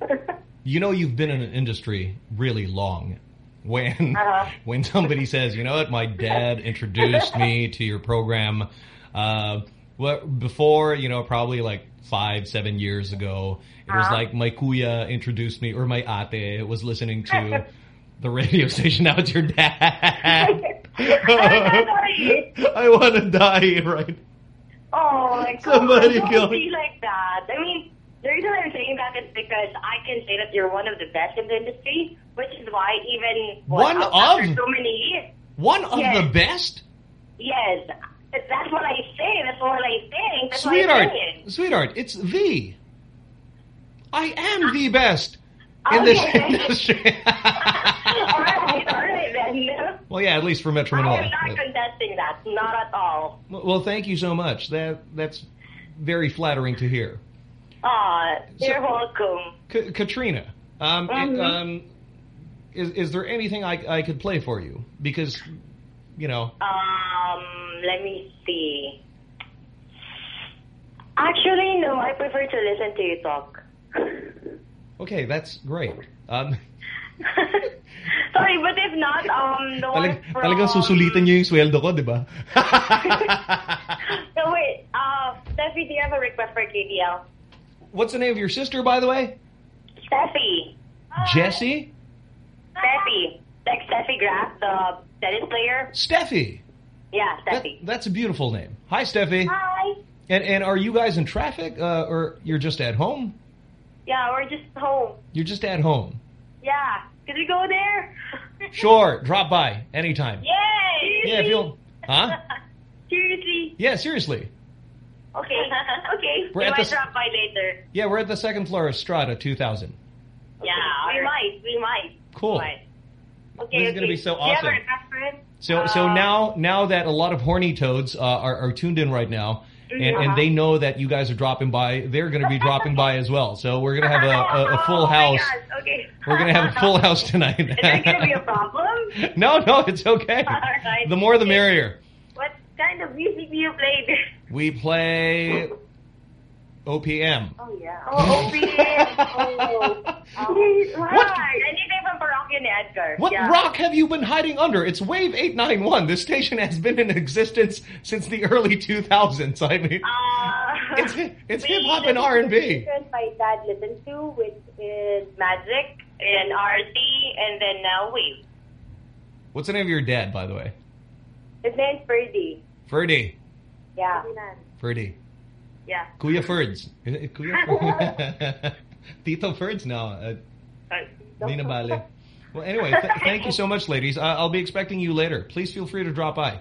You know you've been in an industry really long when Uh-huh. when somebody says, you know what, my dad introduced me to your program. Uh, well, before, you know, probably like five, seven years ago, it was Uh-huh. like my kuya introduced me, or my ate was listening to the radio station. Now it's your dad. I want to die, right? Oh, like Somebody don't go- be like that. I mean, the reason I'm saying that is because I can say that you're one of the best in the industry, which is why even One of? so many years. One of Yes. the best? Yes, that's what I say. That's what I think. That's what I'm Sweetheart, sweetheart, it's the. I am ah. the best in this industry. all right, all right then. well, yeah, at least for Metro I am Manila. not contesting that. Not at all. Well, thank you so much. That that's very flattering to hear. Aw, you're welcome. K Katrina, um, it- Mhm. um, is is there anything I I could play for you? Because you know. Um, let me see. Actually, no. I prefer to listen to you talk. Okay, that's great. Um, Sorry, but if not, um, the one talag, from... talagang susulitin niyo yung sweldo ko, di ba? No, wait. Uh, Steffi, do you have a request for KDL? What's the name of your sister, by the way? Steffi. Jessie? Steffi. Like Steffi Graf, the tennis player. Steffi. Yeah, Steffi. That's a beautiful name. Hi, Steffi. Hi. And and are you guys in traffic, uh, or you're just at home? Yeah, we're just home. You're just at home. Yeah. Could we go there? Sure, drop by anytime. Yay! Yeah, if you'll, huh? Seriously? Yeah, seriously. Okay. okay. We're we at might the- drop by later. Yeah, we're at the second floor of Strata 2000. Yeah, we might. We might. Cool. Might. Okay, This is okay. gonna be so Do you have a awesome. request for it? So so Uh, now now that a lot of horny toads uh, are, are tuned in right now, and, Mhm. and they know that you guys are dropping by, they're going to be dropping by as well. So we're going to have a, a, a full Oh house. okay. We're going to have a full house tonight. Is there going to be a problem? no, no, it's okay. Right. The more the merrier. What kind of music do you play? We play OPM. Oh, yeah. Oh, OPM. oh. oh. Right. Anything from Parokya ni Edgar. What yeah. rock have you been hiding under? It's Wave 891. This station has been in existence since the early 2000s. I mean, Uh, it's it's hip hop and R&B. My dad listens to, which is Magic and RC, and then now Wave. What's the name of your dad, by the way? His name's Ferdy. Ferdy. Yeah. Ferdy. Yeah. Kuya Ferds. Kuya Ferds? Tito Ferds? No. Uh, Nina Bale. Well, anyway, th thank you so much, ladies. Uh, I'll be expecting you later. Please feel free to drop by.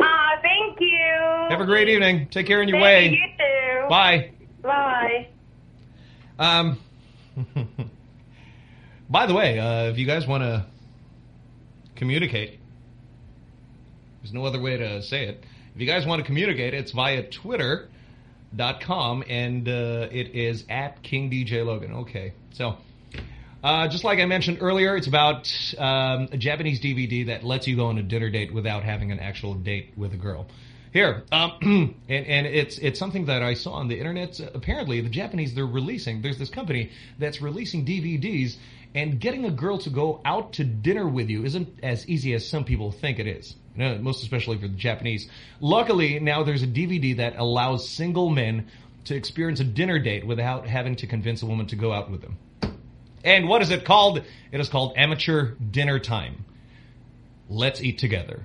Ah, thank you. Have a great evening. Take care on your Thank way. You too. Bye. Bye. Um, by the way, uh, if you guys want to communicate, there's no other way to say it. If you guys want to communicate, it's via Twitter.com, and uh, it is at King DJ Logan. Okay, so uh, just like I mentioned earlier, it's about um, a Japanese DVD that lets you go on a dinner date without having an actual date with a girl. Here, um, and, and it's it's something that I saw on the internet. Apparently, the Japanese they're releasing. There's this company that's releasing DVDs, and getting a girl to go out to dinner with you isn't as easy as some people think it is. Know, most especially for the Japanese. Luckily, now there's a DVD that allows single men to experience a dinner date without having to convince a woman to go out with them. And what is it called? It is called Amateur Dinner Time. Let's eat together.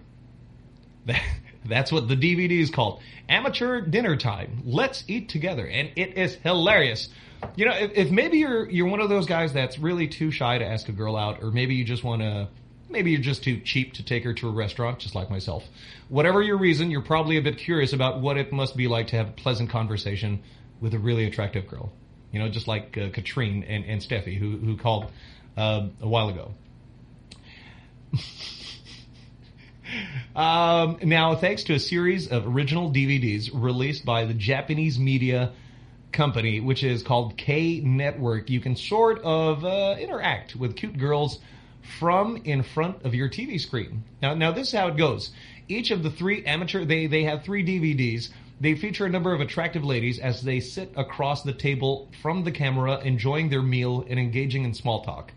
That's what the DVD is called. Amateur Dinner Time. Let's eat together. And it is hilarious. You know, if, if maybe you're you're one of those guys that's really too shy to ask a girl out, or maybe you just want to, maybe you're just too cheap to take her to a restaurant, just like myself. Whatever your reason, you're probably a bit curious about what it must be like to have a pleasant conversation with a really attractive girl. You know, just like uh, Katrine and, and Steffi, who, who called uh, a while ago. Um, now, thanks to a series of original DVDs released by the Japanese media company, which is called K Network, you can sort of uh, interact with cute girls from in front of your TV screen. Now, now this is how it goes. Each of the three amateur, they, they have three DVDs. They feature a number of attractive ladies as they sit across the table from the camera, enjoying their meal and engaging in small talk.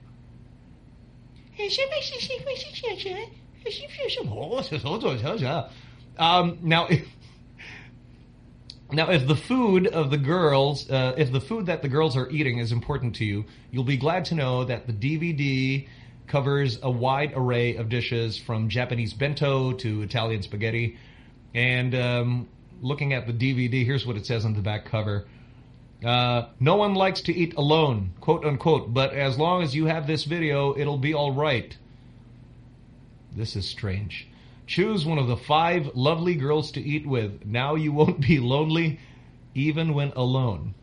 Um, now, if, now, if the food of the girls, uh, if the food that the girls are eating is important to you, you'll be glad to know that the DVD covers a wide array of dishes from Japanese bento to Italian spaghetti. And um, looking at the DVD, here's what it says on the back cover. Uh, no one likes to eat alone, quote unquote, but as long as you have this video, it'll be all right. This is strange. Choose one of the five lovely girls to eat with. Now you won't be lonely, even when alone.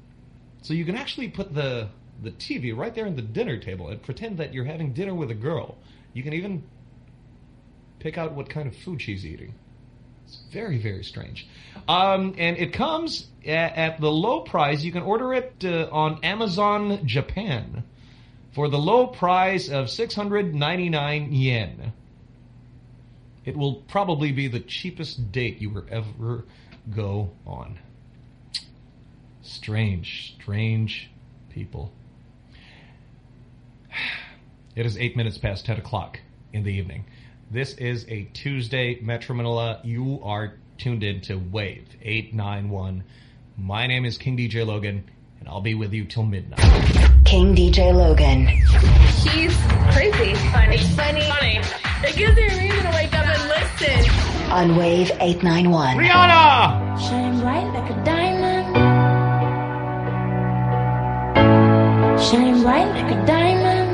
So you can actually put the the TV right there in the dinner table and pretend that you're having dinner with a girl. You can even pick out what kind of food she's eating. It's very, very strange. Um, and it comes at, at, the low price. You can order it uh, on Amazon Japan for the low price of 699 yen. It will probably be the cheapest date you will ever go on. Strange, strange people. It is eight minutes past 10 o'clock in the evening. This is a Tuesday Metro Manila. You are tuned in to Wave 891. My name is King DJ Logan, and I'll be with you till midnight. King DJ Logan. She's crazy. Funny. Funny. Funny. It gives me a reason to wake up and listen. On Wave 891. Rihanna! Shine bright like a diamond. Shine bright like a diamond.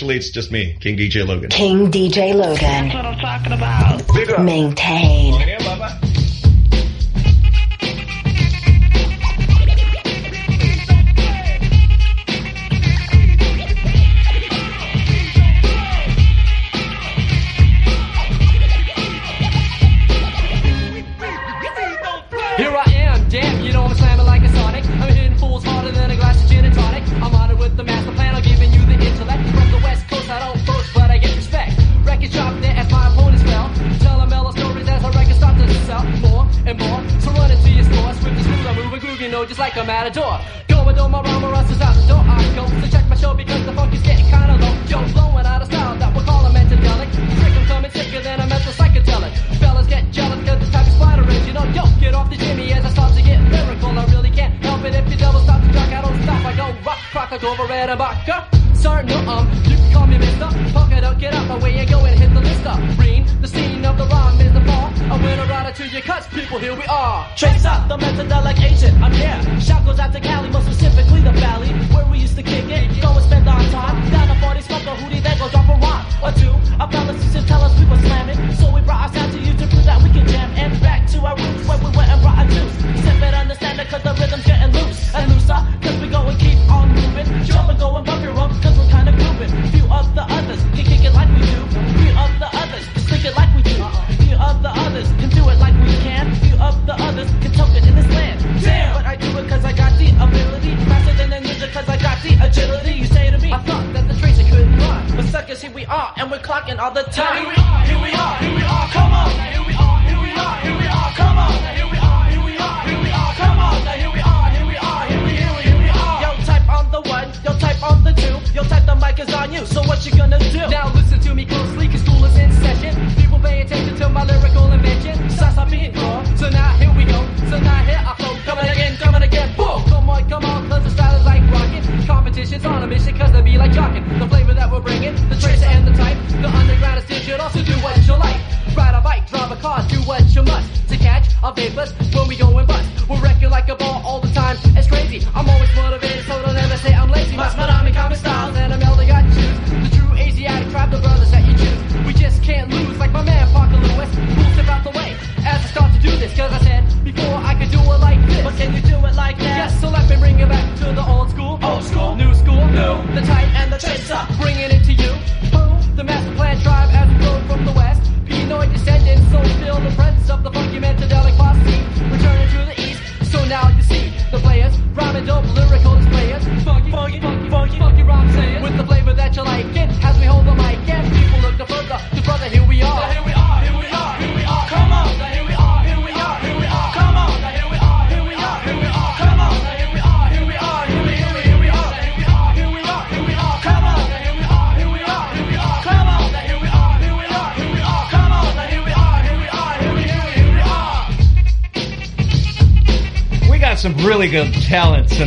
Actually, it's just me, King DJ Logan. King DJ Logan. That's what I'm talking about. Maintain.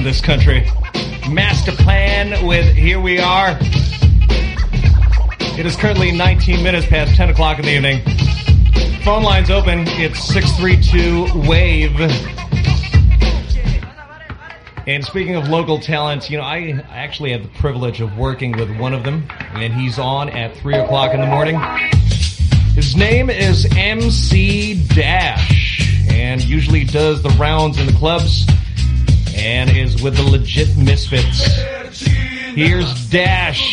this country. Master Plan with Here We Are. It is currently 19 minutes past 10 o'clock in the evening. Phone lines open. It's 632 WAVE. And speaking of local talents, you know, I actually had the privilege of working with one of them, and he's on at 3 o'clock in the morning. His name is MC Dash, and usually does the rounds in the clubs and is with the legit misfits. Here's Dash.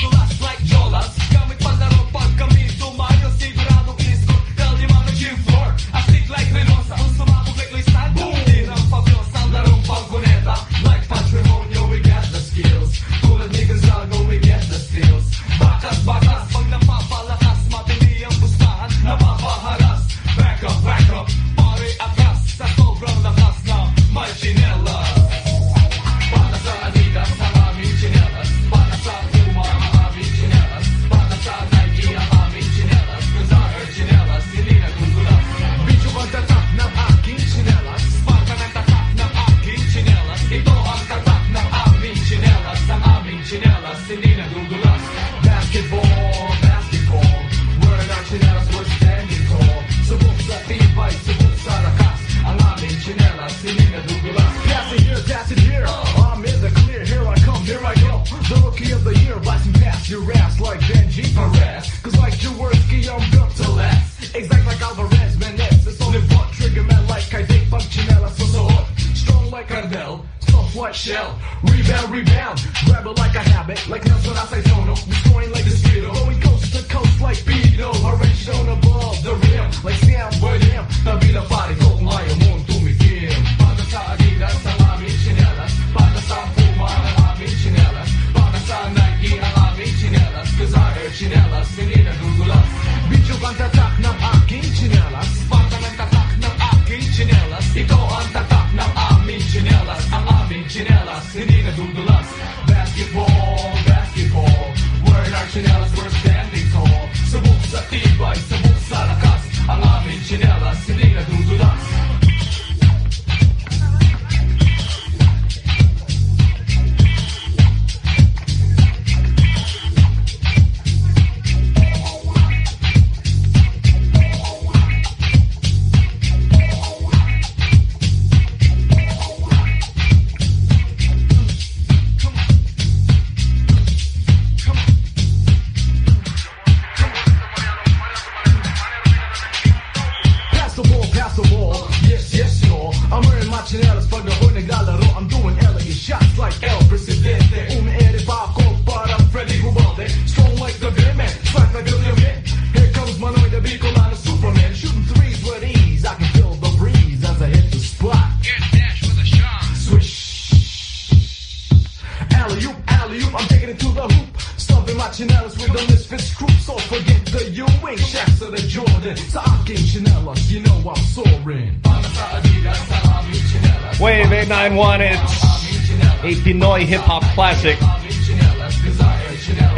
Classic.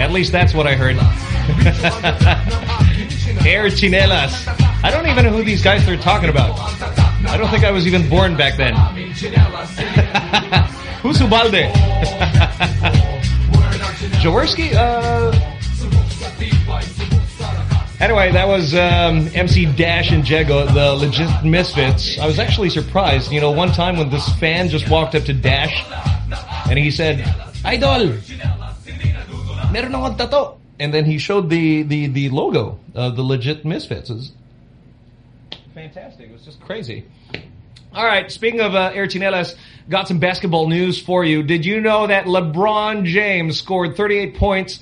At least that's what I heard. Air Chinelas. I don't even know who these guys are talking about. I don't think I was even born back then. Who's Ubalde? Jaworski? Uh, anyway, that was um, MC Dash and Jego, the legit misfits. I was actually surprised. You know, one time when this fan just walked up to Dash and he said, Idol, meron akong tato. And then he showed the, the, the logo of the legit misfits. It was fantastic. It was just crazy. All right, speaking of uh, Chinelas, got some basketball news for you. Did you know that LeBron James scored 38 points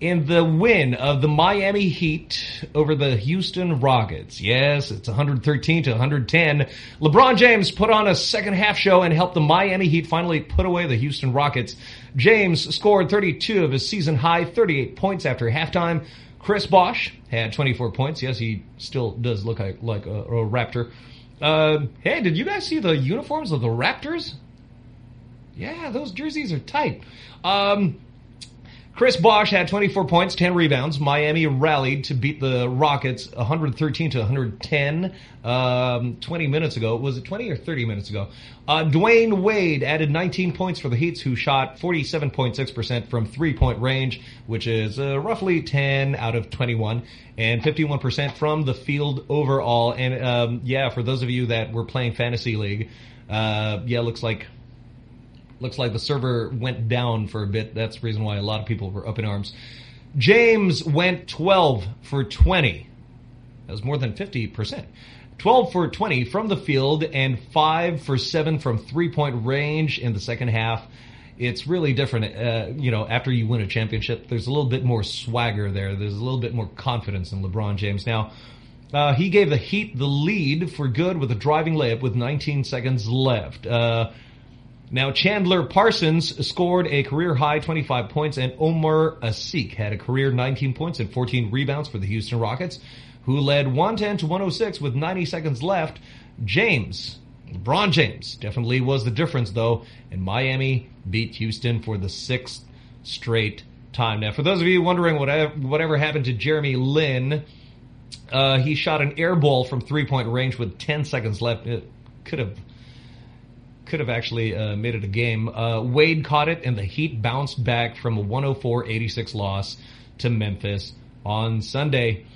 in the win of the Miami Heat over the Houston Rockets? Yes, it's 113 to 110. LeBron James put on a second half show and helped the Miami Heat finally put away the Houston Rockets. James scored 32 of his season high 38 points after halftime. Chris Bosh had 24 points. Yes, he still does look like, like a, a Raptor. Uh, hey, did you guys see the uniforms of the Raptors? Yeah, those jerseys are tight. Um, Chris Bosh had 24 points, 10 rebounds. Miami rallied to beat the Rockets 113 to 110 um, 20 minutes ago. Was it 20 or 30 minutes ago? Uh, Dwyane Wade added 19 points for the Heats, who shot 47.6% from three-point range, which is uh, roughly 10 out of 21, and 51% from the field overall. And um, yeah, for those of you that were playing Fantasy League, uh, yeah, looks like looks like the server went down for a bit. That's the reason why a lot of people were up in arms. James went 12 for 20. That was more than 50%. 12 for 20 from the field and 5 for 7 from three-point range in the second half. It's really different, uh, you know, after you win a championship. There's a little bit more swagger there. There's a little bit more confidence in LeBron James. Now, uh, he gave the Heat the lead for good with a driving layup with 19 seconds left. Uh, now, Chandler Parsons scored a career-high 25 points, and Omer Asik had a career 19 points and 14 rebounds for the Houston Rockets, who led 110 to 106 with 90 seconds left. James, LeBron James, definitely was the difference, though, and Miami beat Houston for the sixth straight time. Now, for those of you wondering whatever, whatever happened to Jeremy Lin, uh, he shot an air ball from three-point range with 10 seconds left. It could have could have actually uh, made it a game. Uh, Wade caught it, and the Heat bounced back from a 104-86 loss to Memphis on Sunday.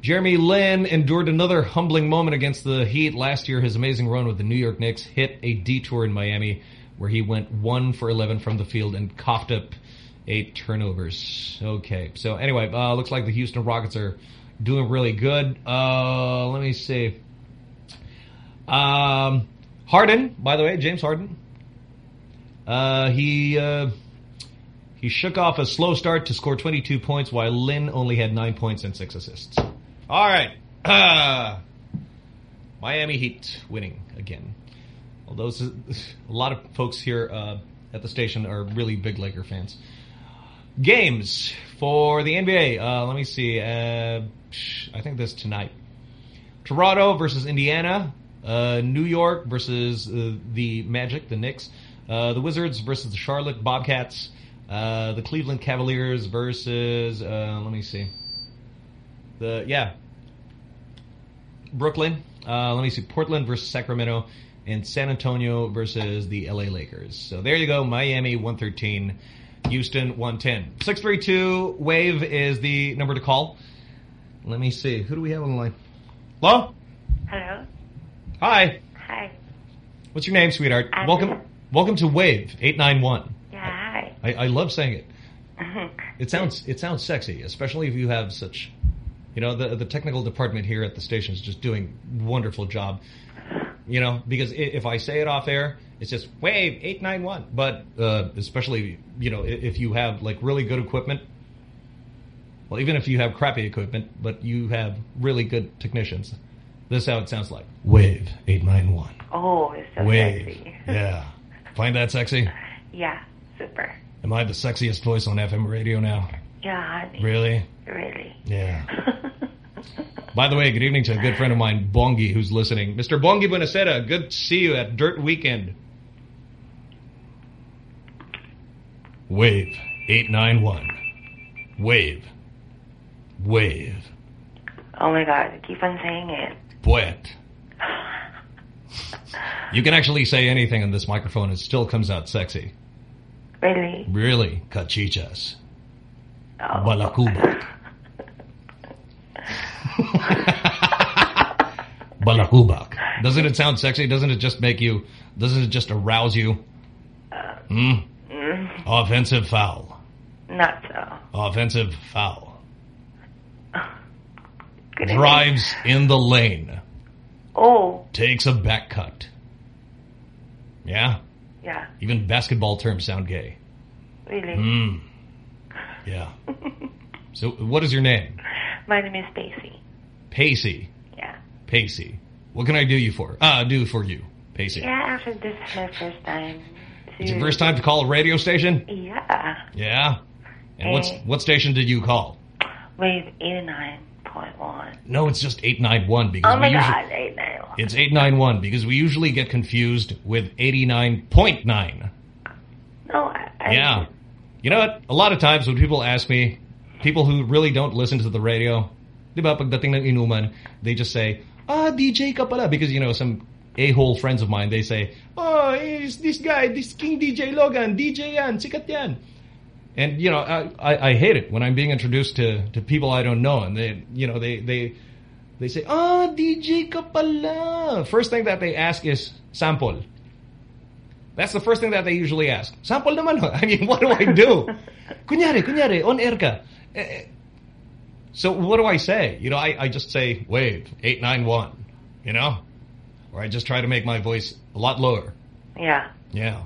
Jeremy Lin endured another humbling moment against the Heat. Last year, his amazing run with the New York Knicks hit a detour in Miami where he went 1 for 11 from the field and coughed up eight turnovers. Okay, so anyway, uh, looks like the Houston Rockets are doing really good. Uh, let me see. Um, Harden, by the way, James Harden, Uh, he uh, he shook off a slow start to score 22 points, while Lin only had nine points and six assists. All right, uh, Miami Heat winning again. Although s- a a lot of folks here uh, at the station are really big Laker fans. Games for the NBA. Uh, let me see. Uh, I think this tonight. Toronto versus Indiana. Uh, New York versus uh, the Magic, the Knicks. Uh, the Wizards versus the Charlotte Bobcats. Uh, the Cleveland Cavaliers versus. Uh, let me see. The yeah. Brooklyn. Uh, let me see. Portland versus Sacramento. And San Antonio versus the LA Lakers. So there you go. Miami 113. Houston 110. 632 Wave is the number to call. Let me see. Who do we have on the line? Hello? Hello. Hi. Hi. What's your name, sweetheart? Angela. Welcome welcome to Wave 891. Yeah, hi. I, I love saying it. It sounds it sounds sexy, especially if you have such you know, the the technical department here at the station is just doing a wonderful job. You know, because if I say it off air, it's just Wave 891. But uh, especially, you know, if you have like really good equipment, well, even if you have crappy equipment, but you have really good technicians, this is how it sounds like. Wave 891. Oh, it's so Wave. sexy. Yeah. Find that sexy? Yeah, super. Am I the sexiest voice on FM radio now? Yeah, honey. Really? Really. Yeah. By the way, good evening to a good friend of mine, Bongi, who's listening. Mr. Bongi Buenasera, good to see you at Dirt Weekend. Wave 891. Wave. Wave. Oh my god, keep on saying it. Poet. You can actually say anything on this microphone, it still comes out sexy. Really? Really, cachichas. Oh. Balakubak. Balakubak. Doesn't it sound sexy? Doesn't it just make you, doesn't it just arouse you? Hmm? Mm, Offensive foul. not so. Offensive foul. Good Drives in the lane. Oh, Takes a back cut. Yeah? yeah, Even basketball terms sound gay. really. Hmm. Yeah. So what is your name? My name is Stacy. Pacey. Yeah. Pacey. What can I do you for? Uh, do for you, Pacey. Yeah, this is my first time. It's your first time to call a radio station? Yeah. Yeah. And what's what station did you call? Wave 89.1. No, it's just 891 because Oh my we god, usually 89. It's 891 because we usually get confused with 89.9. No, I, I Yeah. You know what? A lot of times when people ask me, people who really don't listen to the radio, di ba, pagdating ng inuman, they just say, ah, DJ ka pala. Because, you know, some a-hole friends of mine, they say, oh, is this guy, this King DJ Logan, DJ yan, sikat yan. And, you know, I, I, I hate it when I'm being introduced to, to people I don't know. And they, you know, they, they, they say, ah, DJ ka pala. First thing that they ask is sample. That's the first thing that they usually ask. Sample naman. I mean, what do I do? kunyari, kunyari, on air ka. Eh, eh. So what do I say? You know, I, I just say, wave, 891, you know? Or I just try to make my voice a lot lower. Yeah. Yeah.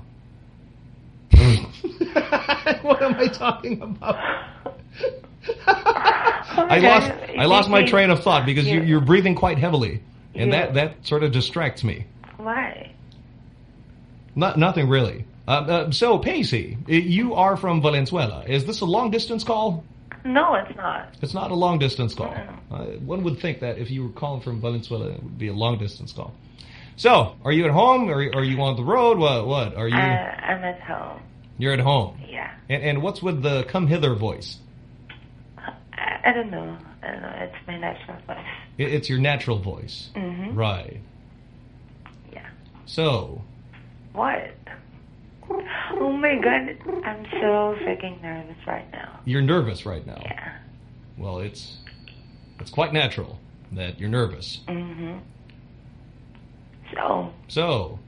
what am I talking about? I lost I lost my train of thought because you you're breathing quite heavily. And that, that sort of distracts me. Why? Not, nothing really. Uh, uh, so, Pacey, you are from Valenzuela. Is this a long-distance call? No, it's not. It's not a long-distance call. Uh, one would think that if you were calling from Valenzuela, it would be a long-distance call. So, are you at home? Or are you on the road? What? What? Are you? Uh, I'm at home. You're at home. Yeah. And, and what's with the come hither voice? I, I don't know. I don't know. It's my natural voice. It, it's your natural voice. Mm -hmm. Right. Yeah. So, What? Oh my god, I'm so freaking nervous right now. you're nervous right now. Yeah. Well, it's it's quite natural that you're nervous. Mm-hmm. So, So,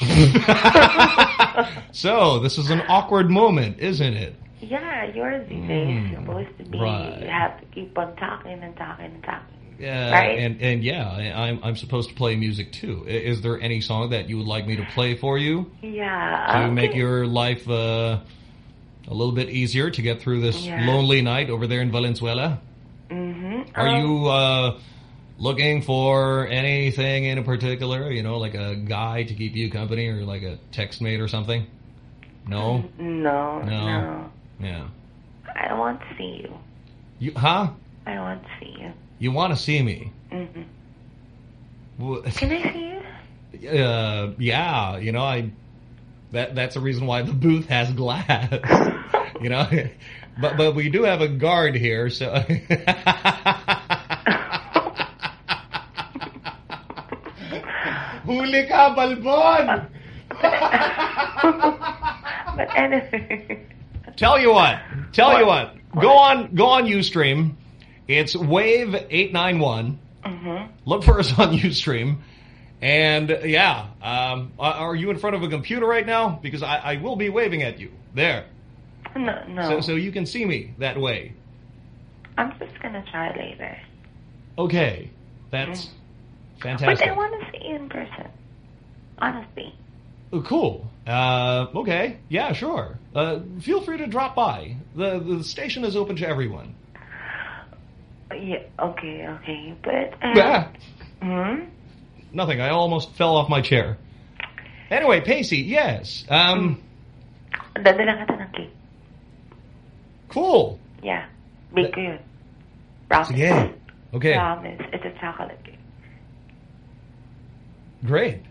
so this is an awkward moment, isn't it? yeah, you're the Mm, supposed to be. right. You have to keep on talking and talking and talking. Uh, Right. And and yeah, I- I'm I'm supposed to play music too. Is there any song that you would like me to play for you Yeah. to okay. make your life uh, a little bit easier to get through this Yeah. lonely night over there in Valenzuela? Mm-hmm. Are you uh, looking for anything in particular? You know, like a guy to keep you company, or like a text mate or something? No. No, No. no. Yeah. I want to see you. You huh? I want to see you. You want to see me? Mm-hmm. Well, Can I see you? Uh, yeah, you know, I that that's the reason why the booth has glass. you know, but but we do have a guard here, so. Huli ka, Balbon! But anyway. Tell you what, tell you what, go on, go on UStream. It's Wave eight nine one. Mm-hmm. Look for us on UStream. And yeah, um, are are you in front of a computer right now? Because I, I will be waving at you there, No, no. so so you can see me that way. I'm just gonna try later. Okay, that's But fantastic. I want to see you in person. Honestly. Oh, Cool. Uh, okay, yeah, sure. Uh, feel free to drop by. the The station is open to everyone. Yeah. Okay. Okay. But. Um, Yeah. Hmm. Nothing. I almost fell off my chair. Anyway, Pacey, yes. Um, Dadala ka ng cake. cool. Yeah. Bake ko yun. Promise. Sige. Okay. Promise. It's a chocolate cake. Great.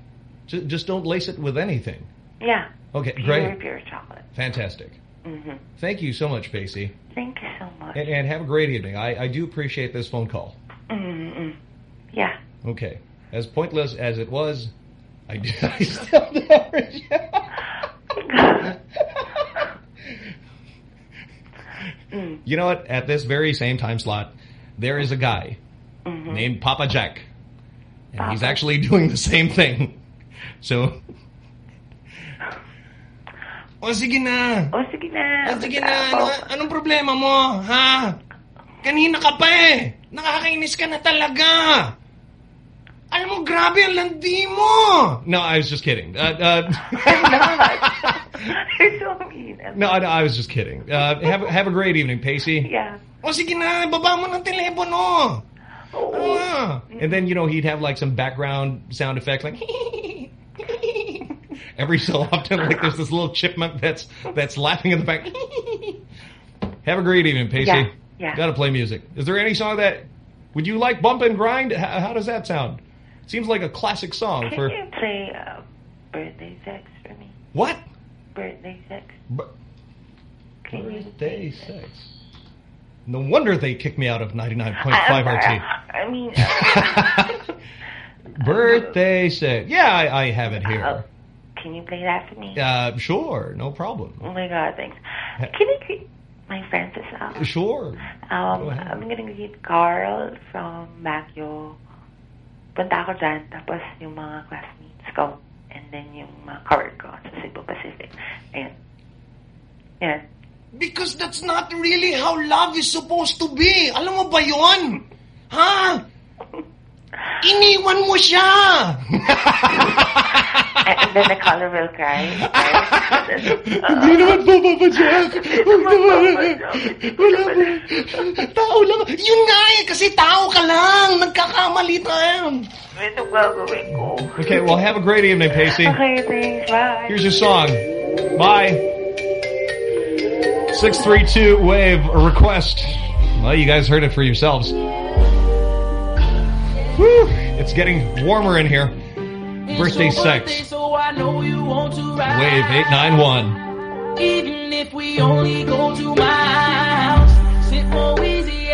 Just, just don't lace it with anything. Yeah. Okay, Pure, great. pure chocolate. Fantastic. hmm Thank you so much, Pacey. Thank you so much. And, and have a great evening. I, I do appreciate this phone call. Mm-mm. Yeah. Okay. As pointless as it was, I, do, I still You know what? At this very same time slot, there is a guy Mm-hmm. named Papa Jack. And he's actually doing the same thing. So... O sige na. O sige na. O sige na. Ano, anong problema mo? Ha? Kanina ka pa eh. Nakakainis ka na talaga. Alam mo, grabe ang landi mo. No, I was just kidding. Uh, uh, You're so mean. no, no, I was just kidding. Uh, have, have a great evening, Pacey. Yeah. O sige na, baba mo ng telepono. Oh. Ah. And then, you know, he'd have like some background sound effects like every so often, like there's this little chipmunk that's that's laughing in the back. have a great evening, Pacey. Yeah, yeah. Gotta play music. Is there any song that would you like bump and grind? How, how does that sound? Seems like a classic song Can for you play uh, birthday sex for me? what? Birthday sex. B- birthday sex. No wonder they kicked me out of 99.5 RT. I mean, uh, Birthday sex. Yeah, I, I have it uh, here. can you play that for me? Uh, sure, no problem. Oh my god, thanks. Can you greet my friends as well? Sure. Um, Go ahead. I'm gonna greet Carl from Baguio. Punta ako dyan, tapos yung mga classmates ko, and then yung mga cover ko sa Cebu Pacific. Ayan. Yan. Because that's not really how love is supposed to be. Alam mo ba yun? Ha? Iniwan mo siya. and, and then the color will cry. Hindi naman po, Papa Jack. Huwag naman. Wala po. Tao lang. Yun nga eh, kasi tao ka lang. Nagkakamali tayo. Ito gagawin ko. Okay, well, have a great evening, Pacey. Okay, thanks. Bye. Here's your song. Bye. 632 Wave a request. Well, you guys heard it for yourselves. Whew, it's getting warmer in here. Birthday sex. So I know you want to ride. Wave 891. Even if we only go to my house, sit more easy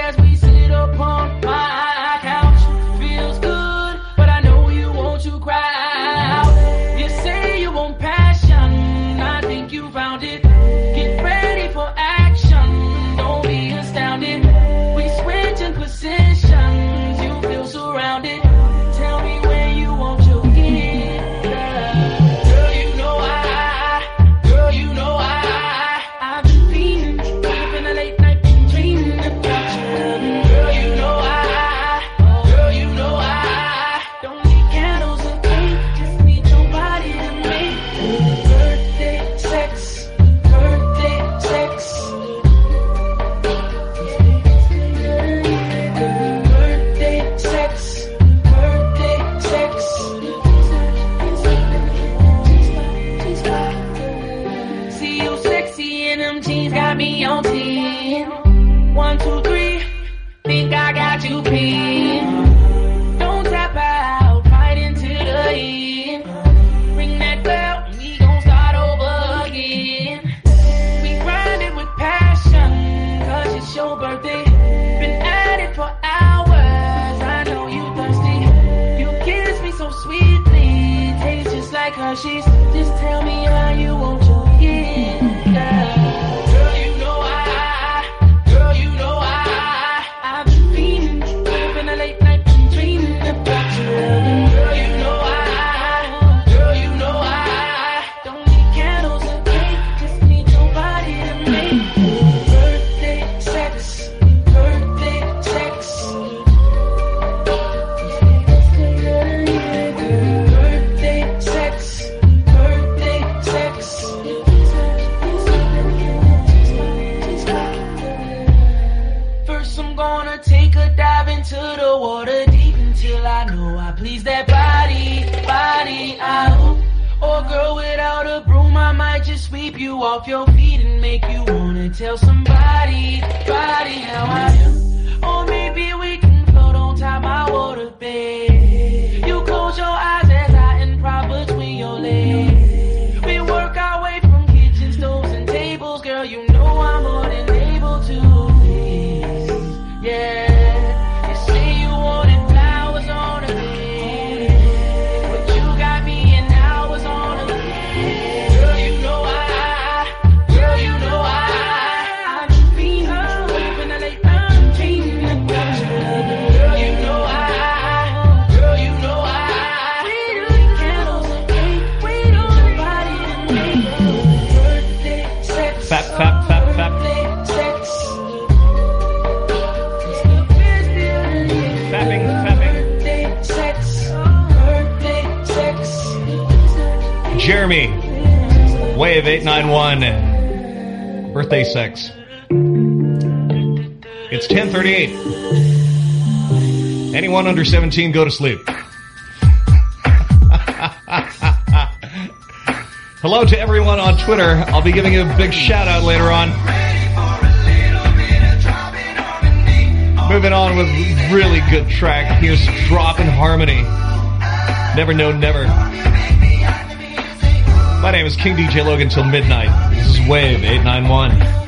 routine, go to sleep. Hello to everyone on Twitter. I'll be giving you a big shout out later on. Moving on with really good track. Here's Drop in Harmony. Never Know Never. My name is King DJ Logan till midnight. This is Wave 891.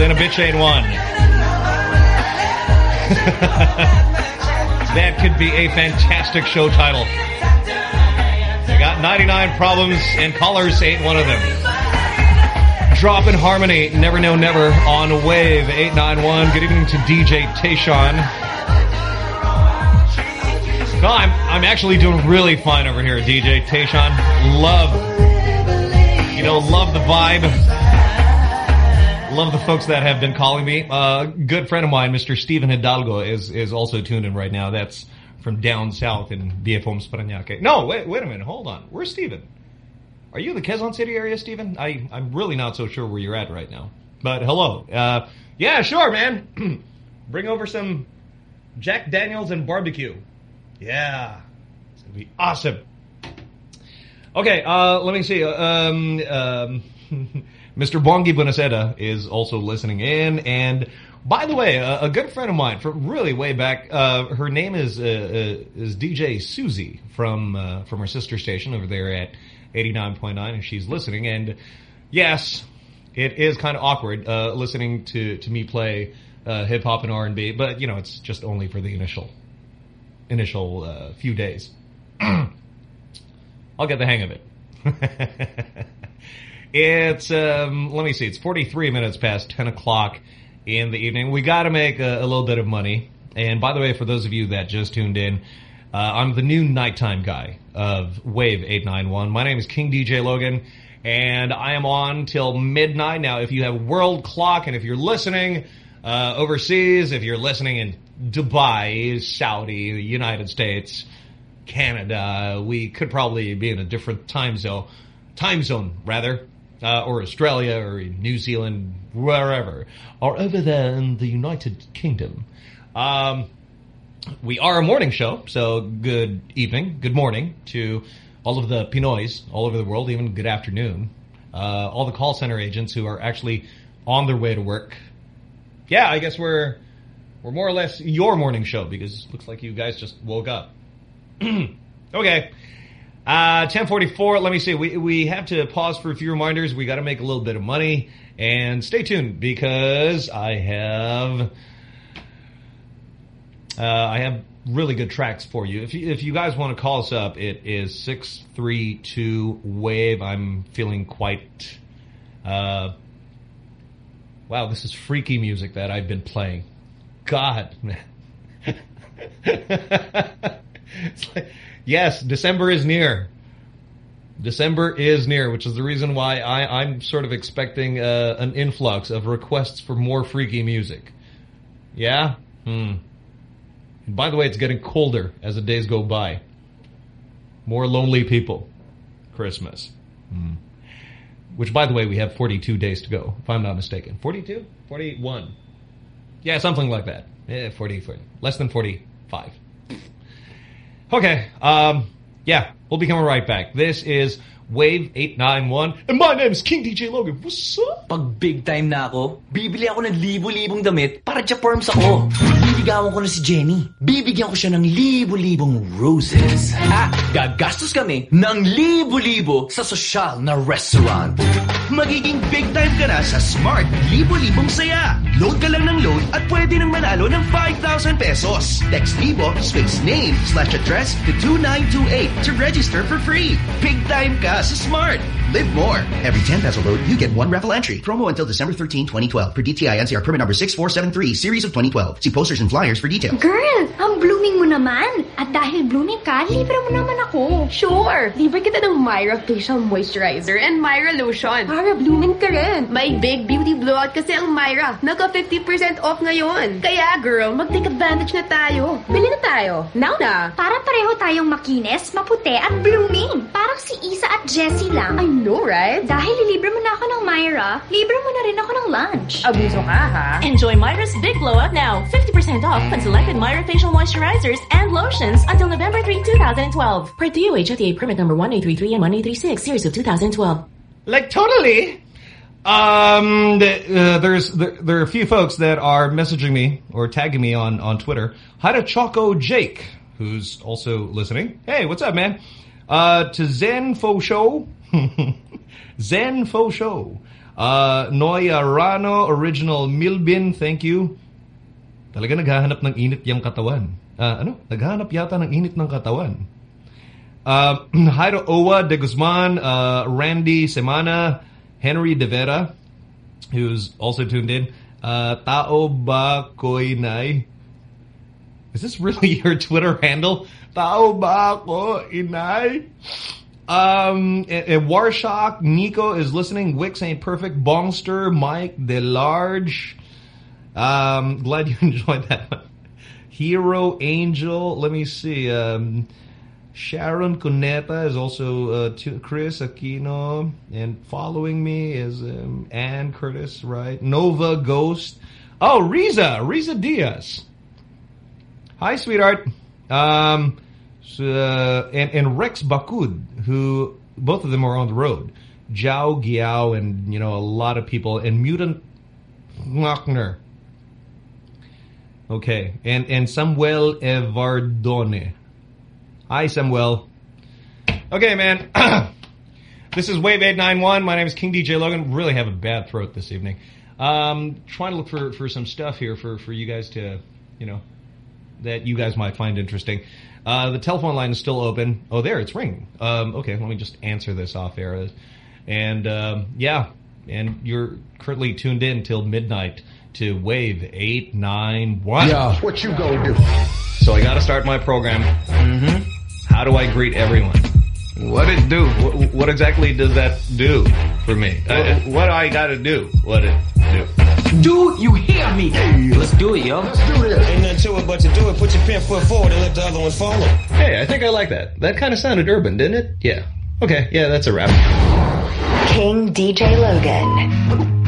And a bitch ain't one. that could be a fantastic show title. I got 99 problems and callers ain't one of them. Drop in Harmony, Never Know Never on Wave 891. Good evening to DJ Tayshawn. No, I'm I'm actually doing really fine over here, DJ Tayshawn. Love, you know, love the vibe. Love the folks that have been calling me. Uh, good friend of mine, Mr. Steven Hidalgo, is is also tuned in right now. That's from down south in BF Homes Parañaque. No, wait, wait a minute. Hold on. Where's Steven? Are you in the Quezon City area, Steven? I, I'm really not so sure where you're at right now. But hello. Uh, yeah, sure, man. Bring over some Jack Daniels and barbecue. Yeah. It's going to be awesome. Okay, uh, let me see. Um, um, Mr. Bongi Bonaceda is also listening in. And by the way, a, a good friend of mine from really way back, uh, her name is uh, uh, is DJ Susie from uh, from her sister station over there at 89.9, and she's listening. And yes, it is kind of awkward uh, listening to, to me play uh, hip hop and R&B, but you know, it's just only for the initial initial uh, few days. I'll get the hang of it. it's, um, let me see, it's 43 minutes past 10 o'clock in the evening. We got to make a, a, little bit of money. And by the way, for those of you that just tuned in, uh, I'm the new nighttime guy of Wave 891. My name is King DJ Logan, and I am on till midnight. Now, if you have world clock, and if you're listening uh, overseas, if you're listening in Dubai, Saudi, United States, Canada, we could probably be in a different time zone, time zone rather, uh, or Australia or New Zealand, wherever, or over there in the United Kingdom. Um, we are a morning show, so good evening, good morning to all of the Pinoys all over the world, even good afternoon. Uh, all the call center agents who are actually on their way to work. Yeah, I guess we're we're more or less your morning show because it looks like you guys just woke up. okay. Uh, 1044, let me see. We, we have to pause for a few reminders. We got to make a little bit of money. And stay tuned because I have... Uh, I have really good tracks for you. If you, if you guys want to call us up, it is 632 Wave. I'm feeling quite... Uh, wow, this is freaky music that I've been playing. God, man. like, yes, December is near. December is near, which is the reason why I, I'm sort of expecting uh, an influx of requests for more freaky music. Yeah? Hmm. And by the way, it's getting colder as the days go by. More lonely people. Christmas. Hmm. Which, by the way, we have 42 days to go, if I'm not mistaken. 42? 41? Yeah, something like that. Yeah, 40, 40. Less than 45. Okay, um, yeah, we'll be coming right back. This is Wave 891, and my name is King DJ Logan. What's up? Pag big time na ako, bibili ako ng libo-libong damit para Japorms ako. Liligawan ko na si Jenny. Bibigyan ko siya ng libo-libong roses. At gagastos kami ng libo-libo sa sosyal na restaurant. Magiging big time ka na sa Smart Libo-Libong Saya. Load ka lang ng load at pwede nang manalo ng 5,000 pesos. Text Libo space name slash address to 2928 to register for free. Big time ka sa Smart. Live more. Every 10 peso load, you get one raffle entry. Promo until December 13, 2012. Per DTI NCR permit number 6473, series of 2012. See posters and flyers for details. Girl, ang blooming mo naman. At dahil blooming ka, libre mo naman ako. Sure. Libre kita ng Myra Facial Moisturizer and Myra Lotion. Para blooming ka rin. May big beauty blowout kasi ang Myra. Naka 50% off ngayon. Kaya girl, mag-take advantage na tayo. Bili na tayo. Now na. Para pareho tayong makines, maputi at blooming. Parang si Isa at Jessie lang. I know, right? Dahil libre mo na ako ng Myra, libre mo na rin ako ng lunch. Abuso ka, ha? Enjoy Myra's Big Blowout now. 50% off on selected Myra facial moisturizers and lotions until November 3, 2012. Per DOH at permit number 1833 and 1836, series of 2012. Like, totally. Um, the, uh, there's there, there are a few folks that are messaging me or tagging me on on Twitter. Hi to Choco Jake, who's also listening. Hey, what's up, man? Uh, to Zen Fo Show, Zen Fo Show. Uh, Noya Rano, original Milbin, thank you. Talaga naghahanap ng init yung katawan. Ah, ano? Naghahanap yata ng init ng katawan. Uh, Jairo Owa de Guzman, uh, Randy Semana, Henry De Vera, who's also tuned in. Uh, Tao ba? Is this really your Twitter handle? Tao ba? Um, Warshock, Nico is listening. Wix ain't perfect. Bongster, Mike DeLarge. Um, glad you enjoyed that one. Hero Angel. Let me see. Um, Sharon Cuneta is also uh, to Kris Aquino, and following me is um, Anne Curtis, right? Nova Ghost. Oh, Riza, Riza Diaz. Hi, sweetheart. Um, uh, and, and Rex Bakud, who both of them are on the road. Zhao Giao and you know a lot of people and Mutant Knockner. Okay, and and Samuel Evardone. Hi, Samuel. Okay, man. this is Wave 891. My name is King DJ Logan. Really have a bad throat this evening. Um, trying to look for, for some stuff here for, for you guys to, you know, that you guys might find interesting. Uh, the telephone line is still open. Oh, there, it's ringing. Um, okay, let me just answer this off air. And, um, yeah, and you're currently tuned in till midnight to Wave 891. Yeah, what you gonna do? So I got to start my program. Mm-hmm. How do I greet everyone? What it do? What, what exactly does that do for me? Uh, what do I got to do? What it do? Dude, you hear me? Let's do it, yo. Let's do this. Ain't nothing to it but to do it. Put your pin foot forward and let the other one follow. Hey, I think I like that. That kind of sounded urban, didn't it? Yeah. Okay, yeah, that's a wrap. King DJ Logan.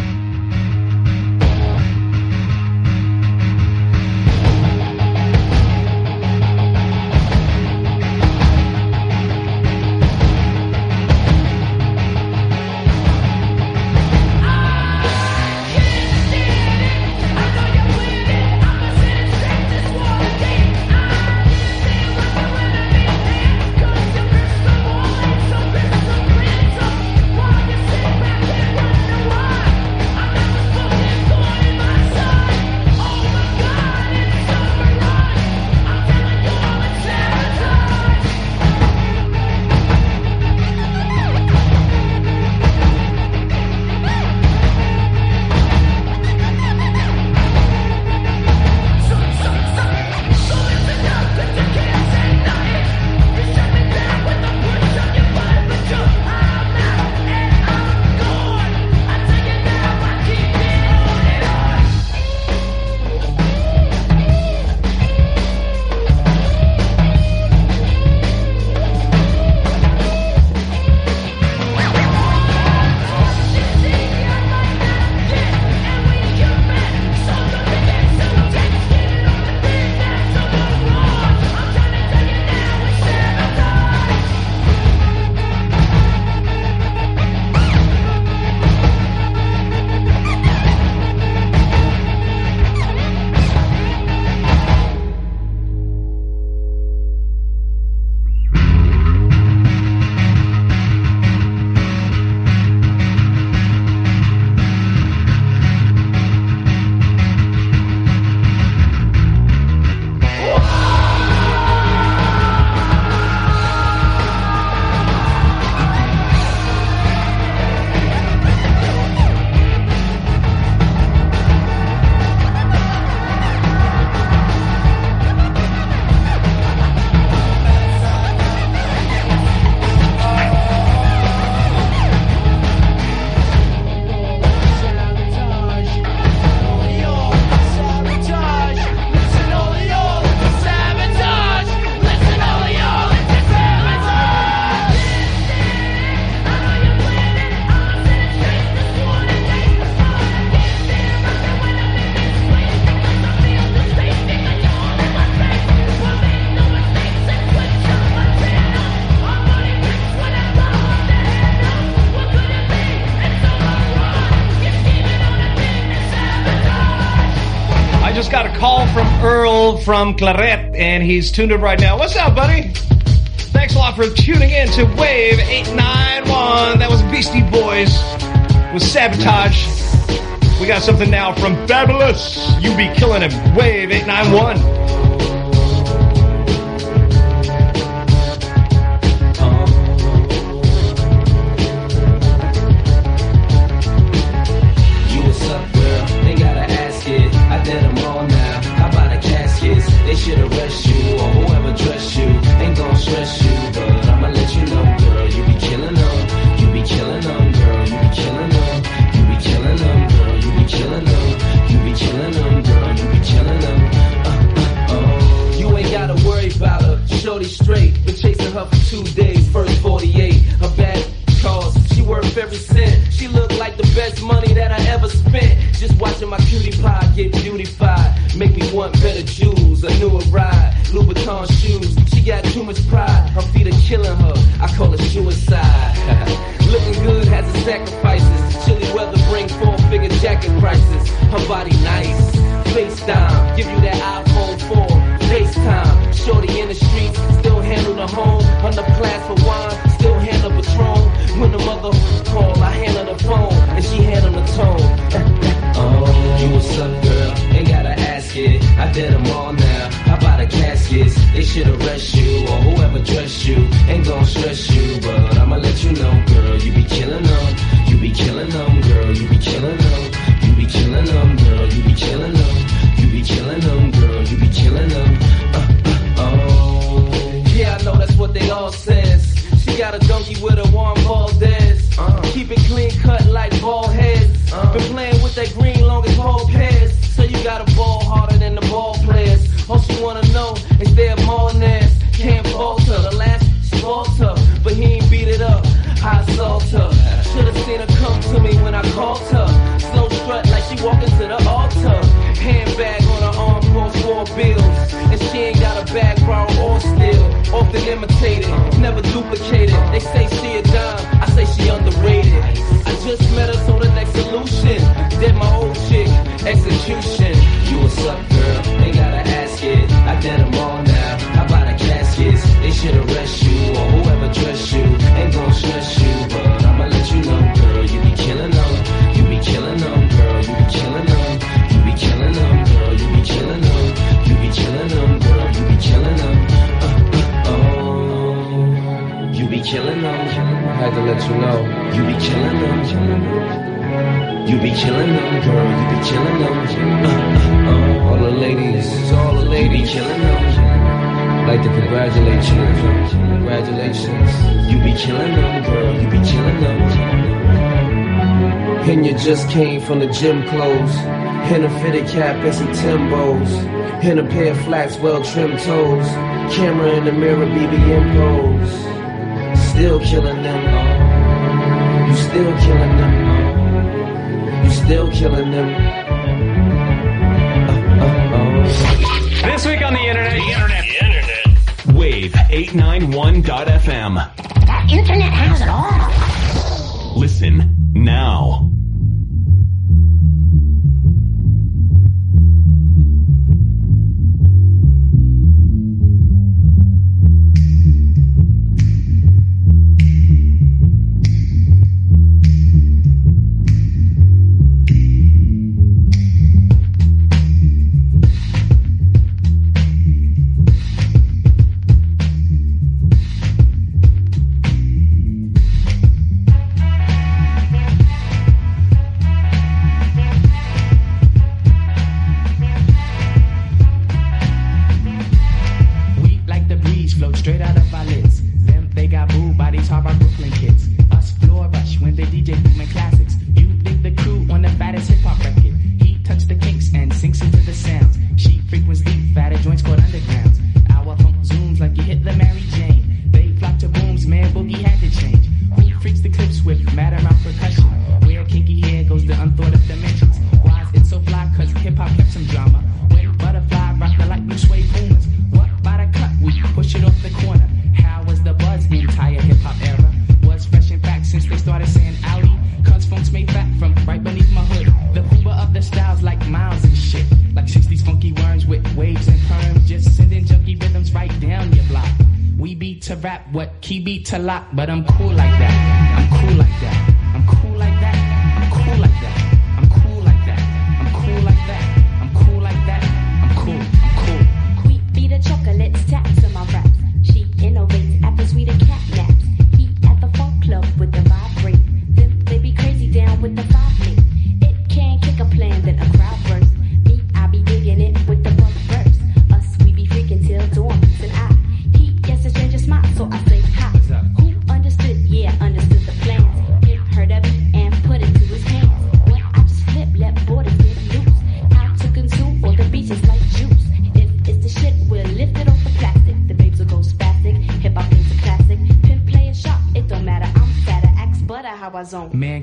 from Claret, and he's tuned in right now. What's up, buddy? Thanks a lot for tuning in to Wave 891. That was Beastie Boys with Sabotage. We got something now from Fabolous. You be killing him. Wave 891. from the gym clothes. In a fitted cap and some Timbos. In a pair of flats, well trimmed toes. Camera in the mirror, BBM pose. Still killing them. You still killing them. You still killing them. Uh, uh, uh. This week on the internet. The internet. The internet. Wave 891.fm. That internet has it all. Listen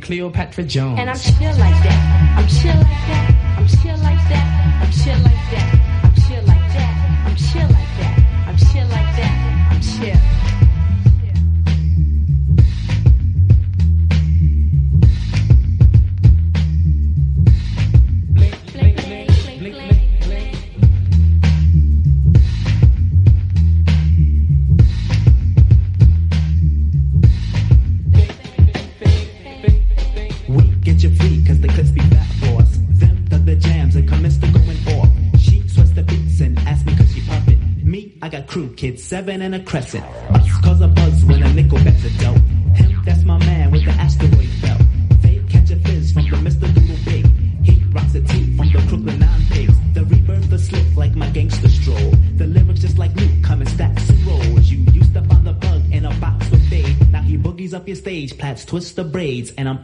Cleopatra Jones. And I'm chill like seven and a crescent. Us cause a buzz when a nickel bets a dope. Him, that's my man with the asteroid belt. They catch a fizz from the Mr. Doodle. He rocks a tee from the Brooklyn Nine Pigs. The rebirth is slick like my gangster stroll. The lyrics just like Luke, coming in stacks and rolls. You used to find the bug in a box with fade. Now he boogies up your stage, plats twist the braids, and I'm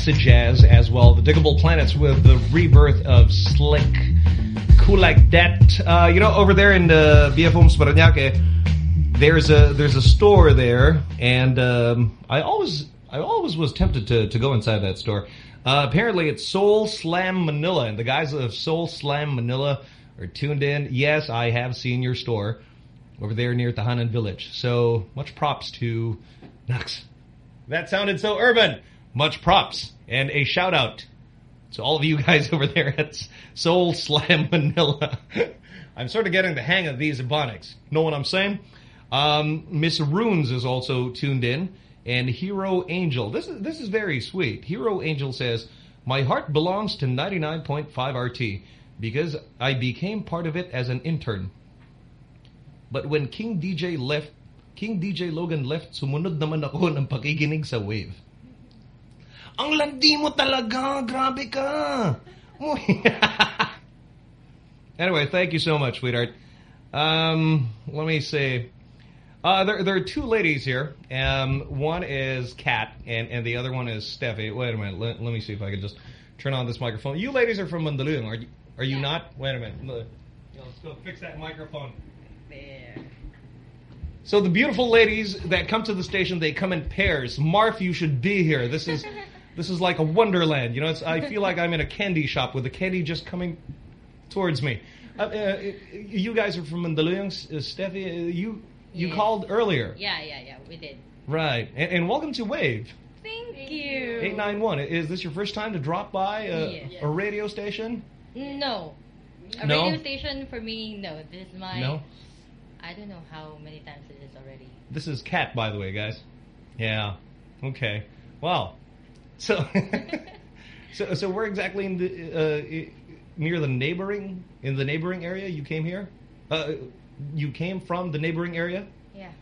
acid jazz as well. The Diggable Planets with the rebirth of Slick. Cool like that. Uh, you know, over there in the BFM Parañaque, there's a there's a store there, and um, I always I always was tempted to to go inside that store. Uh, apparently, it's Soul Slam Manila, and the guys of Soul Slam Manila are tuned in. Yes, I have seen your store over there near the Tahanan Village. So much props to Nux. That sounded so urban. Much props and a shout out to all of you guys over there at Soul Slam Manila. I'm sort of getting the hang of these ebonics. Know what I'm saying? Um, Miss Runes is also tuned in, and Hero Angel. This is this is very sweet. Hero Angel says, "My heart belongs to 99.5 RT because I became part of it as an intern." But when King DJ left, King DJ Logan left, sumunod naman ako ng pakikinig sa Wave. Ang landi mo talaga, grabe ka. Anyway, thank you so much, sweetheart. Um, let me see. Uh, there, there are two ladies here. Um, one is Kat, and, and the other one is Steffi. Wait a minute. Let, let me see if I can just turn on this microphone. You ladies are from Mandaluyong, are you? Are you not? Wait a minute. Look. Let's go fix that microphone. So the beautiful ladies that come to the station, they come in pairs. Marf, you should be here. This is this is like a wonderland. You know, it's, I feel like I'm in a candy shop with the candy just coming towards me. Uh, uh, you guys are from Mandaluyong, uh, Steffi. Uh, you you Yeah. called earlier, Yeah, yeah, yeah, we did. right? And, and welcome to Wave Thank you. eight nine one. Is this your first time to drop by a, Yes. a radio station? No. A No? radio station for me, no. This is my... No. I don't know how many times it is already. This is Cat, by the way, guys. Yeah. Okay. Wow. So, so, so we're exactly in the uh, near the neighboring in the neighboring area. You came here. Uh, you came from the neighboring area. Yeah.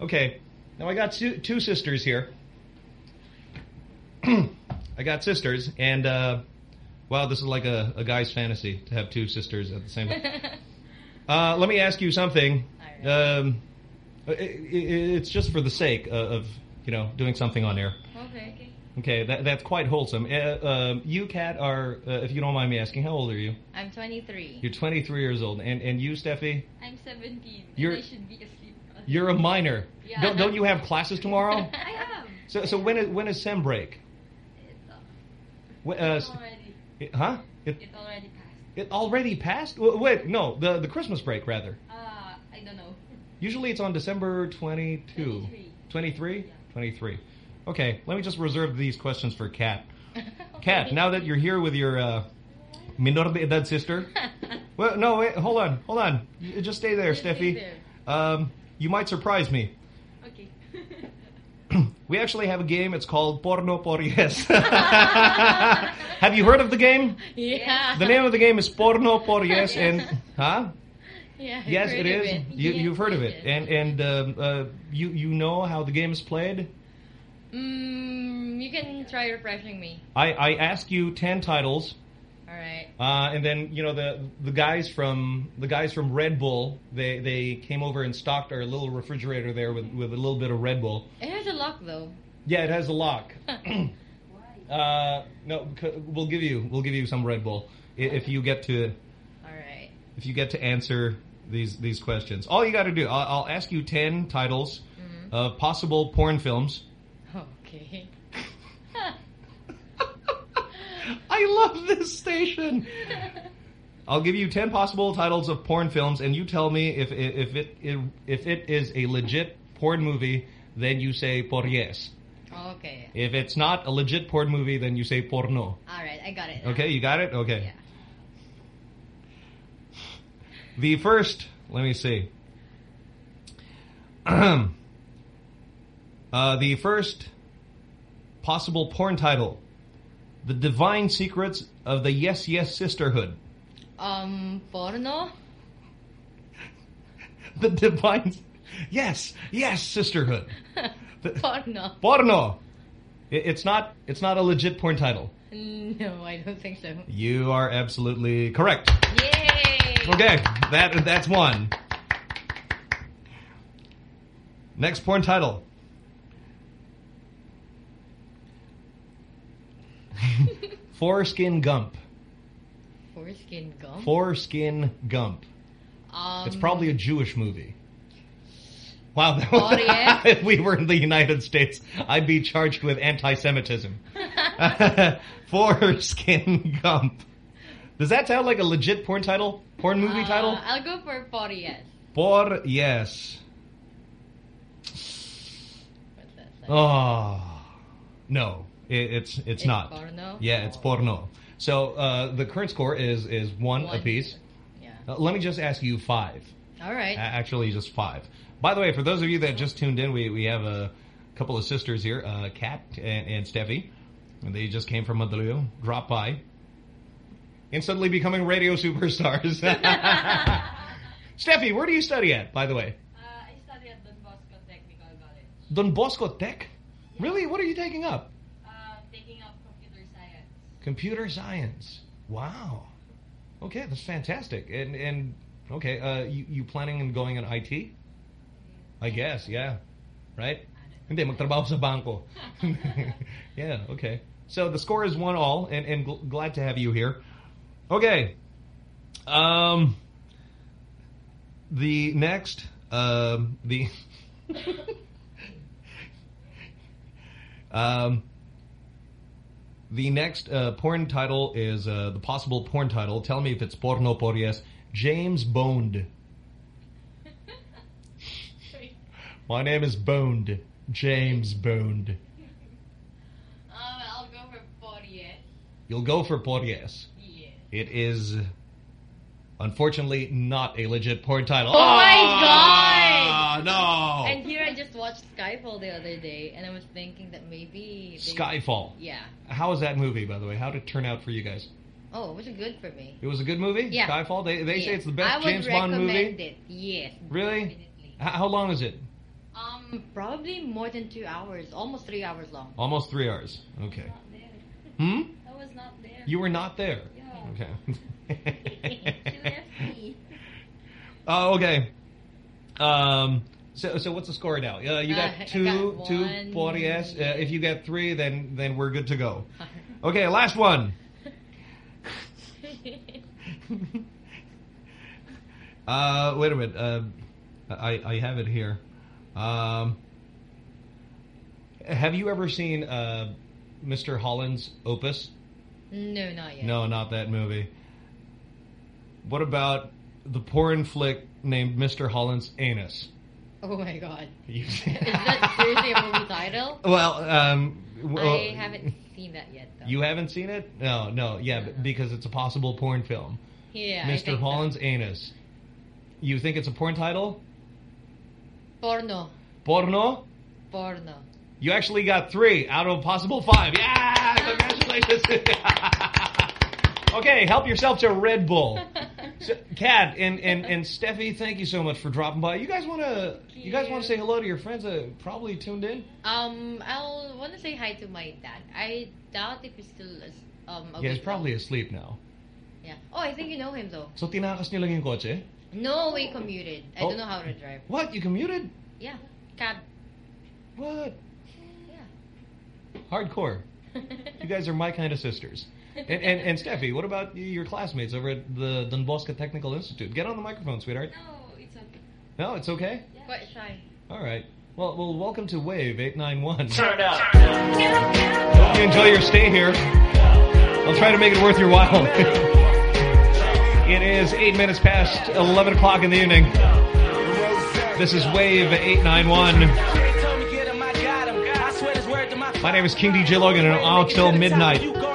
Okay. Now I got two, two sisters here. I got sisters, and uh, wow, this is like a, a guy's fantasy to have two sisters at the same time. Uh, let me ask you something. Um, i i it's just for the sake of, of, you know, doing something on air. Okay, okay. That, that's quite wholesome. Uh, um, you, Kat, are, uh, if you don't mind me asking, how old are you? I'm 23. You're 23 years old. And, and you, Steffi? I'm 17. You're- I should be asleep. You're a minor. Yeah. Don't, don't you have classes tomorrow? I am. So, so when is, when is sem break? Uh, It's already, it- huh? It, it already passed. it already passed? Wait, no, the, the Christmas break, rather. Uh, I don't know. Usually it's on December 22. 23. 23? 23. Okay, let me just reserve these questions for Kat. Kat, now that you're here with your uh, Minor de edad sister? well, no, wait, hold on, hold on. Just stay there, Steffi. there. Um, you might surprise me. Okay. We actually have a game. It's called Porno por Yes. have you heard of the game? Yeah. The name of the game is Porno por Yes, and huh? Yeah. Yes, it is. it of is. it. You, you've heard of it, and and um, uh, you you know how the game is played. Mm, you can try refreshing me. I I ask you ten titles. All right. Uh, and then you know the the guys from the guys from Red Bull they they came over and stocked our little refrigerator there with with a little bit of Red Bull. It has a lock though. Yeah, it has a lock. uh, no, we'll give you we'll give you some Red Bull if you get to All right. if you get to answer these these questions. All you got to do I'll, I'll ask you ten titles Mm-hmm. of possible porn films. Okay. I love this station. I'll give you 10 possible titles of porn films, and you tell me if if it if it is a legit porn movie, then you say por yes. Okay. If it's not a legit porn movie, then you say porno. All right. I got it. Okay, you got it? Okay. Yeah. The first, let me see. uh, the first possible porn title. The Divine Secrets of the Yes Yes Sisterhood. Um, porno. The Divine... Yes, yes, Sisterhood. porno. Porno. It- It's not, it's not a legit porn title. No, I don't think so. You are absolutely correct. Yay! Okay, that that's one. Next porn title. Foreskin Gump. Foreskin Gump? Foreskin Gump. Um, It's probably a Jewish movie. Wow. if we were in the United States, I'd be charged with anti-Semitism. Foreskin Gump. Does that sound like a legit porn title? Porn movie uh, title? I'll go for por yes. Por yes. Oh no, it, it's it's, It's not. porno? Yeah, it's porno. So uh, the current score is is one, One. apiece. Yeah. Uh, let me just ask you five. All right. A- Actually, just five. By the way, for those of you that just tuned in, we we have a couple of sisters here, uh, Kat and, and Steffi. And they just came from Mandaluyong, dropped by, instantly becoming radio superstars. Steffi, where do you study at, by the way? Uh, I study at Don Bosco Technical College. Don Bosco Tech? Really? What are you taking up? Uh, taking up computer science. Computer science. Wow. Okay, that's fantastic. And and okay, uh, you you planning on going in IT? I guess, yeah. Right? Hindi, magtrabaho sa banko. yeah, okay. So the score is one all, and, and gl glad to have you here. Okay. Um, the next, um, the... um, the next uh, porn title is uh, the possible porn title. Tell me if it's porno por yes. James Boned. My name is Boned. James Boned. Um, I'll go for por yes. You'll go for por yes. Yeah. It is, unfortunately, not a legit porn title. Oh my No! And here I just watched Skyfall the other day, and I was thinking that maybe they- Skyfall. Yeah. How was that movie, by the way? How did it turn out for you guys? Oh, it was good for me. It was a good movie? Yeah. Skyfall? They, they say it's the best James Bond movie? I would recommend it. Yes. Really? H- how long is it? Um, probably more than two hours, almost three hours long. Almost three hours. Okay. Hmm? I was not there. You were not there. Yeah. Okay. she left me. Oh, okay. Um. So, so what's the score now? Uh, you Uh, got I two, got two yes. Uh, if you get three, then then we're good to go. Okay, last one. Uh, wait a minute. Uh, I I have it here. Um, have you ever seen uh, Mr. Holland's Opus? No, not yet. No, not that movie. What about the porn flick named Mr. Holland's Anus? Oh my god. You- Is that seriously a movie title? Well, um, well, I haven't seen that yet, though. You haven't seen it? No, no. Yeah, b- because it's a possible porn film. Yeah, Mr. Holland's Anus. You think it's a porn title? Porno. Porno? Porno. You actually got three out of a possible five. Yeah! Congratulations. okay, help yourself to Red Bull. So, Kat and, and, and Steffi, thank you so much for dropping by. You guys want to you guys want to say hello to your friends that probably tuned in? Um, I'll want to say hi to my dad. I doubt if he's still um. Yeah, he's probably asleep now. now. Yeah. Oh, I think you know him though. So tinakas niyo lang yung kotse? No, we commuted. I Oh. don't know how to drive. What? You commuted? Yeah, cab. What? Yeah. Hardcore. You guys are my kind of sisters. And, and, and Steffi, what about your classmates over at the Don Bosco Technical Institute? Get on the microphone, sweetheart. No, it's okay. No, it's okay? Quite shy. All right. Well, well, welcome to Wave 891. Turn up. Hope you enjoy your stay here. I'll try to make it worth your while. it is 8 minutes past 11 o'clock in the evening. This is Wave 891. My name is King DJ Logan, and I'm out till midnight.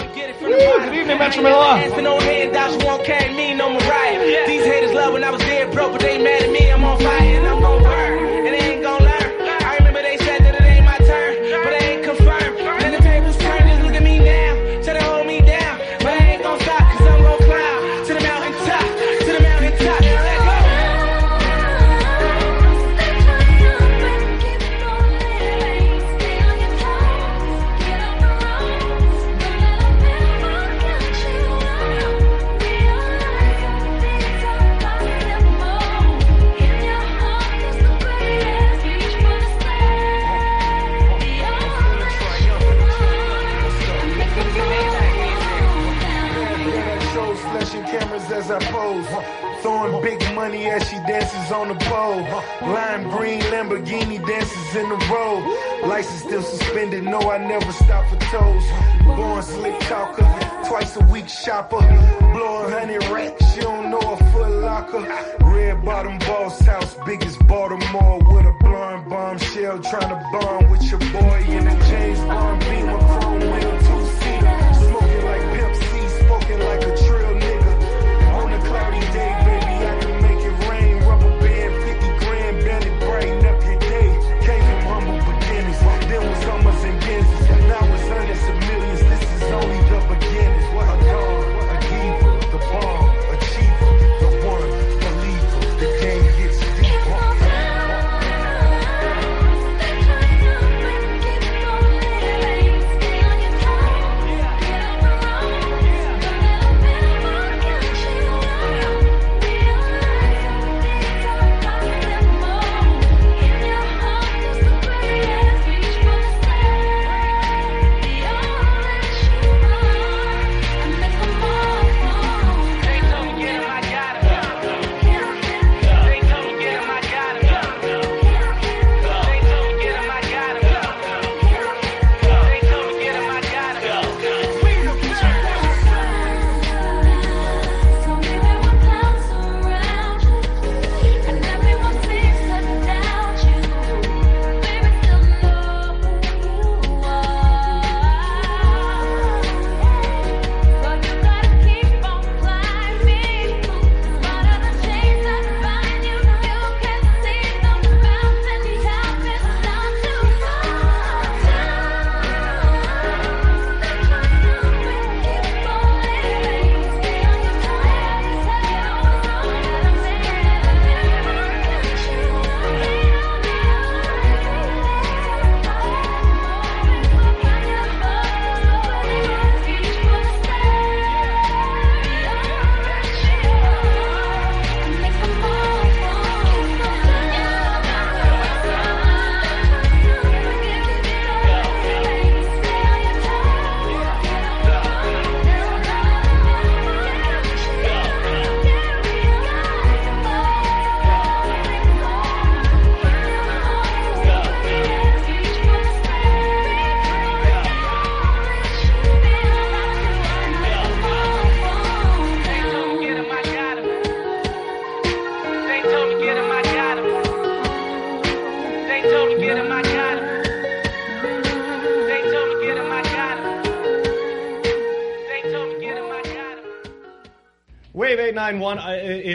Woo, good evening, Metro Manila. Dancing on handouts, one came me, no Mariah. These haters love when I was dead broke, but they mad at me. I'm on fire in the road. License still suspended, no, I never stop for toes. Born slick talker, twice a week shopper. Blow a hundred racks, you don't know a foot locker. Red bottom boss house, biggest Baltimore with a blonde bombshell. Trying to bond with your boy in a James Bond beamer, chrome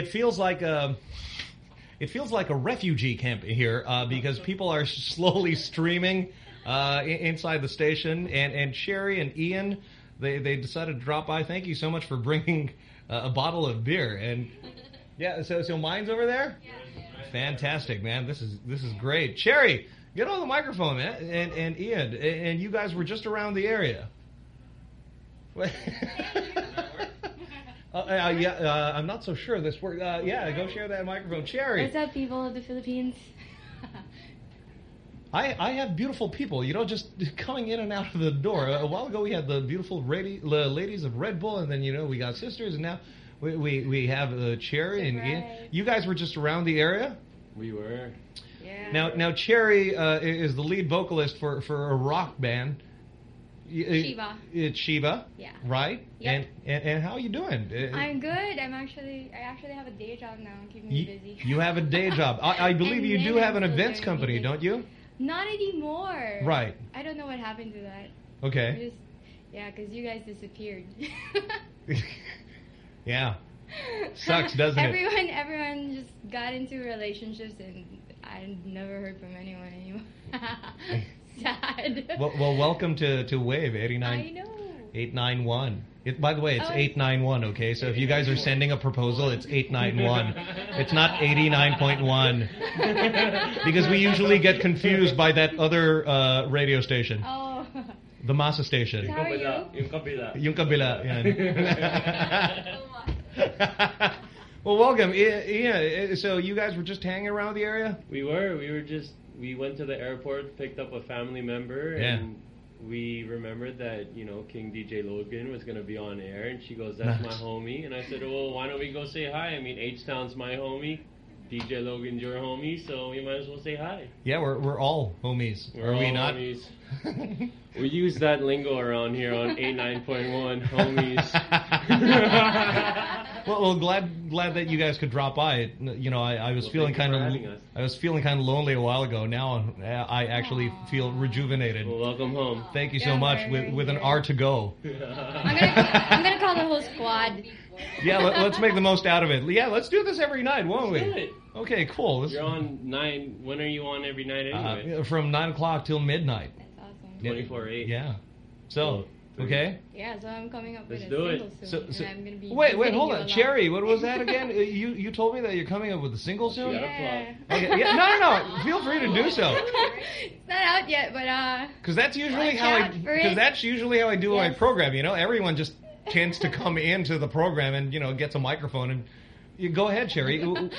It feels like a, it feels like a refugee camp here uh, because people are slowly streaming uh, inside the station. And and Sherry and Ian, they they decided to drop by. Thank you so much for bringing uh, a bottle of beer. And yeah, so so mine's over there. Fantastic, man. This is this is great. Sherry, get on the microphone, man. And and Ian, and and you guys were just around the area. Uh, uh, yeah, uh, I'm not so sure this works. Uh, yeah, go share that microphone. Cherry, What's up, people of the Philippines? I, I have beautiful people, you know, just coming in and out of the door. A while ago, we had the beautiful radi- la- ladies of Red Bull, and then, you know, we got sisters, and now we, we, we have uh, Cherry and Ian. You guys were just around the area? We were. Yeah. Now, now Cherry uh, is the lead vocalist for, for a rock band. Uh, Shiva. It's Shiva, Yeah. right? Yep. And, and and how you doing? Uh, I'm good. I'm actually, I actually have a day job now, keeping me you, busy. you have a day job. I, I believe you do have an events company, music. don't you? Not anymore. Right. I don't know what happened to that. Okay. Just, yeah, because you guys disappeared. Yeah. Sucks, doesn't it? everyone, everyone just got into relationships, and I never heard from anyone anymore. Sad. Well, well, welcome to, to Wave 89, I know. 891. It, by the way, it's Oh, 891, okay? So if you guys are sending a proposal, it's 891. It's not 89.1. because we usually get confused by that other uh, radio station. Oh. The Masa station. How are you? Yung kabila. Yung kabila. Yan. well, welcome. I- Ian, so you guys were just hanging around the area? We were. We were just. We went to the airport, picked up a family member, Yeah. and we remembered that you know King DJ Logan was gonna be on air, and she goes, "That's my homie," and I said, "Well, why don't we go say hi? I mean, H Town's my homie, DJ Logan's your homie, so we might as well say hi." Yeah, we're, we're all homies. We're are we not? homies. we use that lingo around here on 89.1, homies. well, well, glad glad that you guys could drop by. You know, I, I was Well, feeling kind of. I was feeling kind of lonely a while ago. Now uh, I actually feel rejuvenated. Well, welcome home. Thank you so Yeah, much with with an. R to go. I'm gonna call the whole squad. Yeah, let, us make the most out of it. Yeah, let's do this every night, won't Let's we? do it. Okay, cool. Let's- You're on nine. When are you on every night anyway? uh, from nine o'clock till midnight. Yeah, 24/8. Yeah. So okay. Yeah, so I'm coming up Let's with do a it. single soon, So, and so I'm gonna be wait, wait, visiting hold you on, lot. Cherry. What was that again? Uh, you you told me that you're coming up with a single soon. Yeah. Okay, yeah, no, no, no. Feel free to do so. it's not out yet, but uh. Because that's usually Watch how I. out for Because that's usually how I do my Yes. program. You know, everyone just tends to come into the program and you know gets a microphone and you go ahead, Cherry. What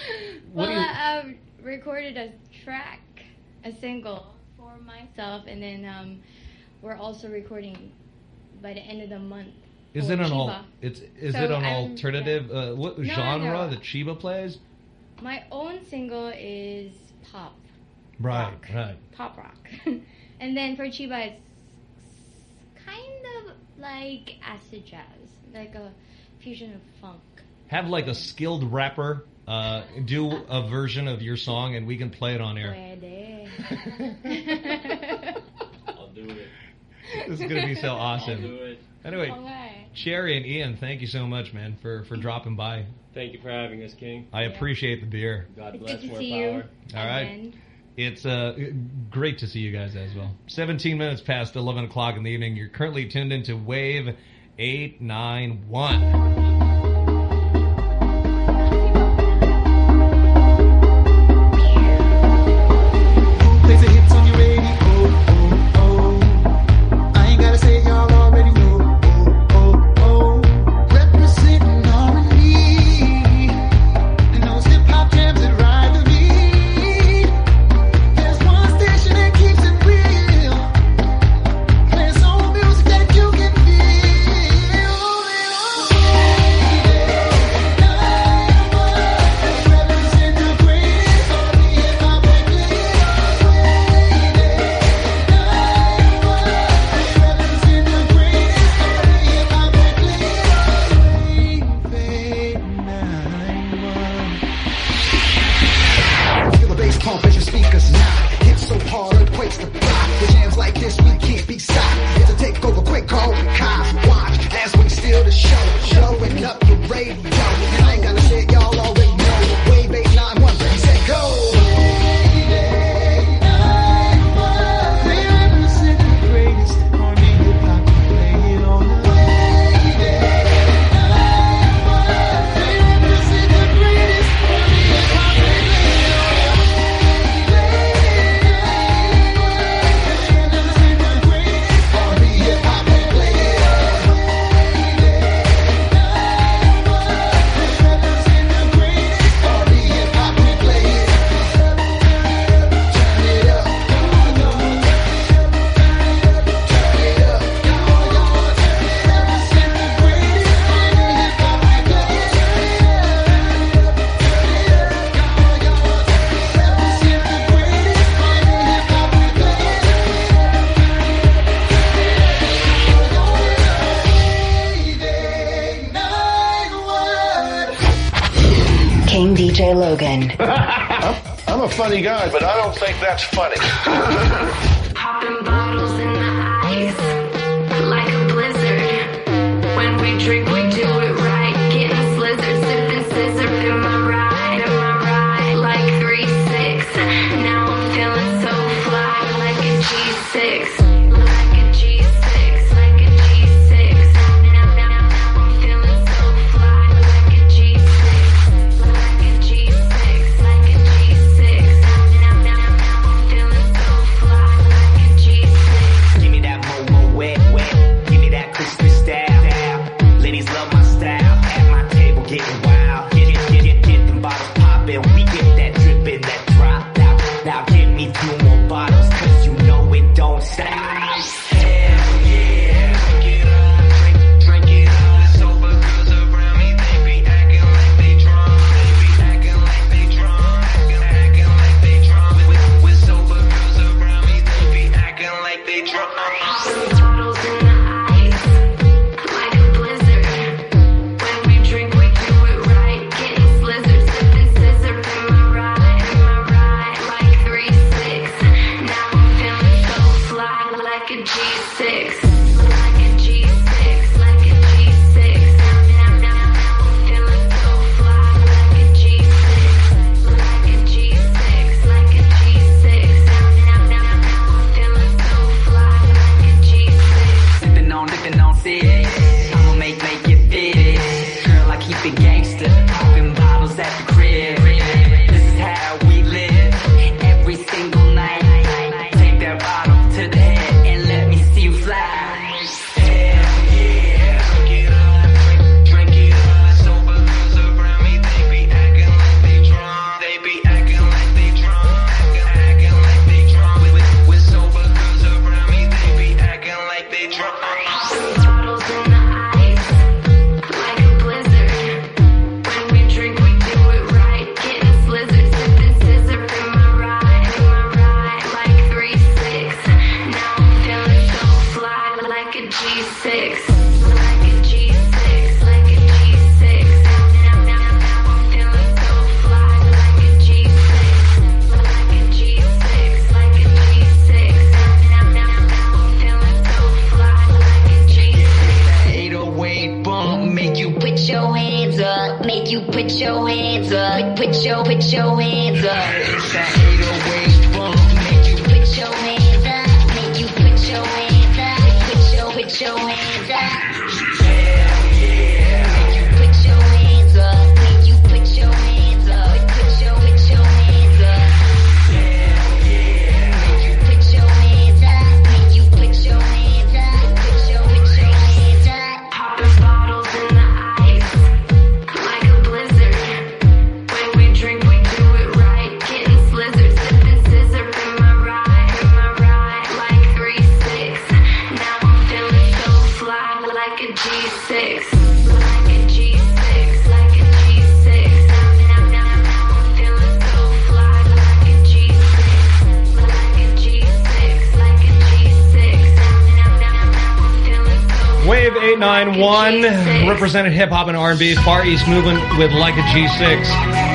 well, do you? I um, recorded a track, a single for myself, and then um, we're also recording by the end of the month. Is it an al- It's is So it an I'm- alternative? Uh, what No, genre no. that Chiba plays? My own single is pop, Right, right. pop rock, and then for Chiba it's kind of like acid jazz, like a fusion of funk. Have like a skilled rapper uh, do a version of your song and we can play it on air. I'll do it. This is gonna be so I'll awesome. do it. Anyway, Okay. Cherry and Ian, thank you so much, man, for for dropping by. Thank you for having us, King. I appreciate the beer. God bless good to more see power. you. All right. again. It's uh, great to see you guys as well. 17 minutes past 11 o'clock in the evening. You're currently tuned into Wave 891. Hip hop and R&B, Far East movement with Like a G6.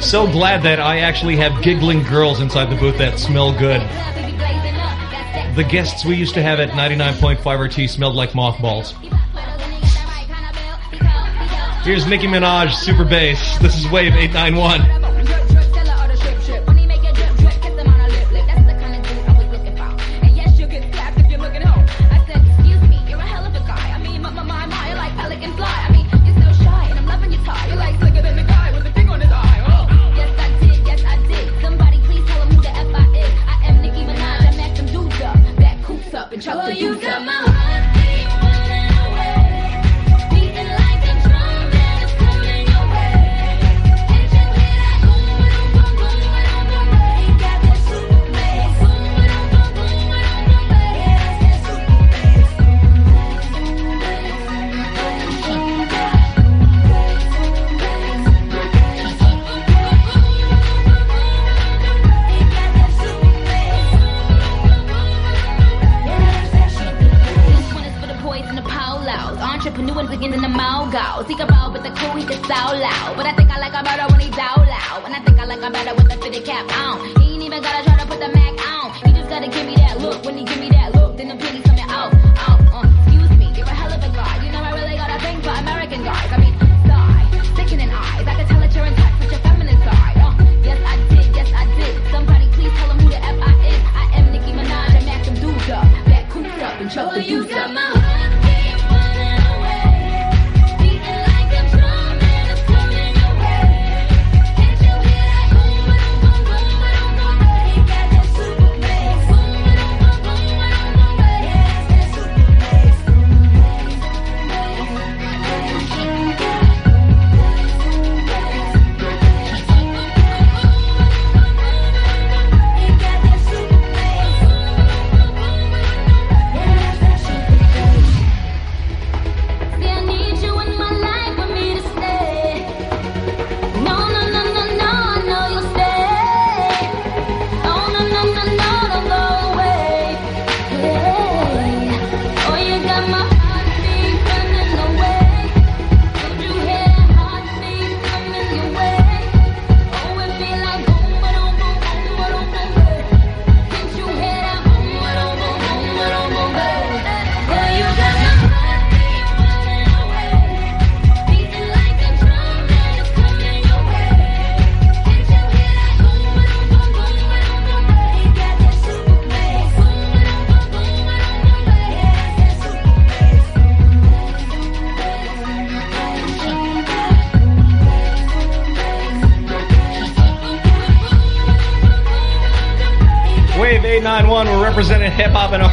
so glad that I actually have giggling girls inside the booth that smell good. The guests we used to have at 99.5 RT smelled like mothballs. Here's Nicki Minaj, Super Bass. This is Wave 891.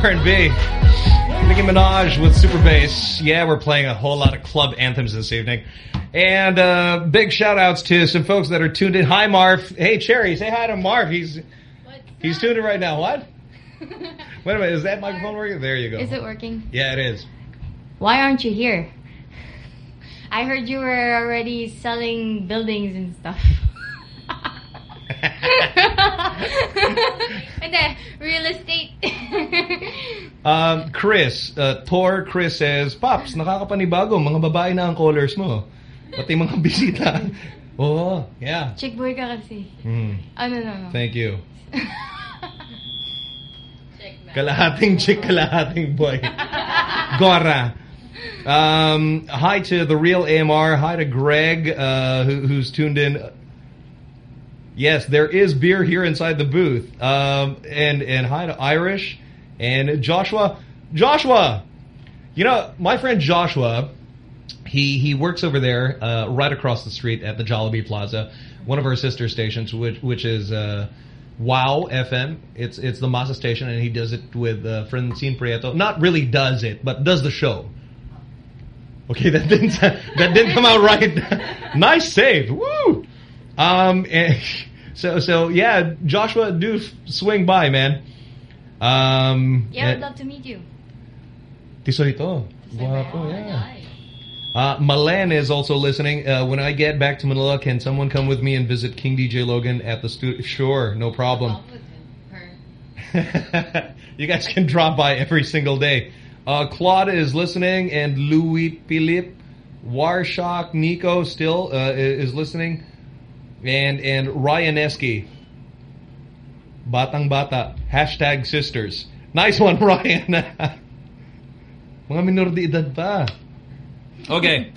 R&B. Nicki Minaj with Super Bass. Yeah, we're playing a whole lot of club anthems this evening. And uh, big shout outs to some folks that are tuned in. Hi, Marv. Hey, Cherry, say hi to Marv. He's he's tuned in right now. What? Wait a minute, is that microphone working? There you go. Is it working? Yeah, it is. Why aren't you here? I heard you were already selling buildings and stuff. and then real estate. Um, Chris, uh, Tor Chris says, Pops, nakakapanibago, mga babae na ang callers mo. Pati mga bisita. Oo, yeah. Chick boy ka kasi. Mm, Oh, no, no, no. thank you. Kalahating chick, kalahating boy. Gora. Um, hi to the real AMR. Hi to Greg, uh, who, who's tuned in. Yes, there is beer here inside the booth. Um, and and hi to Irish and Joshua. Joshua, you know my friend Joshua. He he works over there, uh, right across the street at the Jollibee Plaza, one of our sister stations, which which is uh, Wow FM. It's it's the Masa station, and he does it with uh, Francine Prieto. Not really does it, but does the show. Okay, that didn't that didn't come out right. nice save, woo! Um, so so yeah, Joshua, do f- swing by, man. Um, Yeah, I'd eh, love to meet you. Tisolito. Guapo, yeah. Uh, Malen is also listening. Uh, when I get back to Manila, can someone come with me and visit King DJ Logan at the studio? Sure, no problem. you guys can drop by every single day. Uh, Claude is listening, and Louis Philippe, Warshak, Nico still uh, is listening, and and Ryan Eski. Batang Bata. Hashtag sisters. Nice one, Ryan. Mga minor de edad pa. Okay.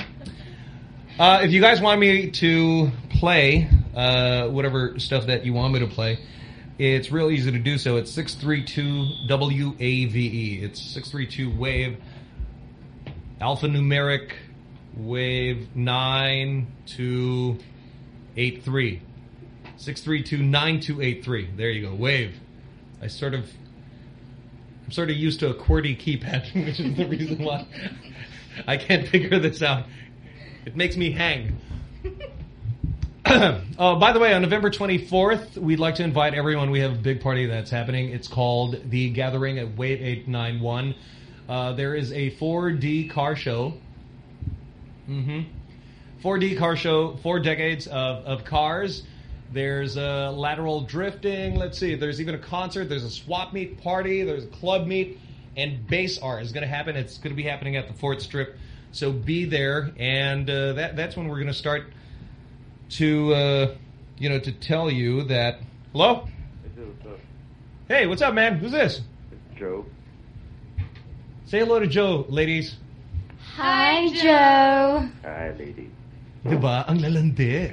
Uh, if you guys want me to play uh, whatever stuff that you want me to play, it's real easy to do so. It's 632 WAVE. E. It's 632 wave alphanumeric wave 9283. 632-9283. There you go. Wave. I sort of I'm sort of used to a QWERTY keypad, which is the reason why I can't figure this out. It makes me hang. uh, by the way, on November 24th, we'd like to invite everyone. We have a big party that's happening. It's called The Gathering at Wave 891. Uh, there is a 4D car show. Mm-hmm. 4D car show, four decades of, of cars. There's uh, lateral drifting. Let's see. There's even a concert. There's a swap meet party. There's a club meet. And base art is going to happen. It's going to be happening at the Fort Strip. So be there. And uh, that that's when we're going to start to, uh, you know, to tell you that Hello? Hey, what's up, man? Who's this? Joe. Say hello to Joe, ladies. Hi, Joe. Hi, lady. Diba? Ang lalandi.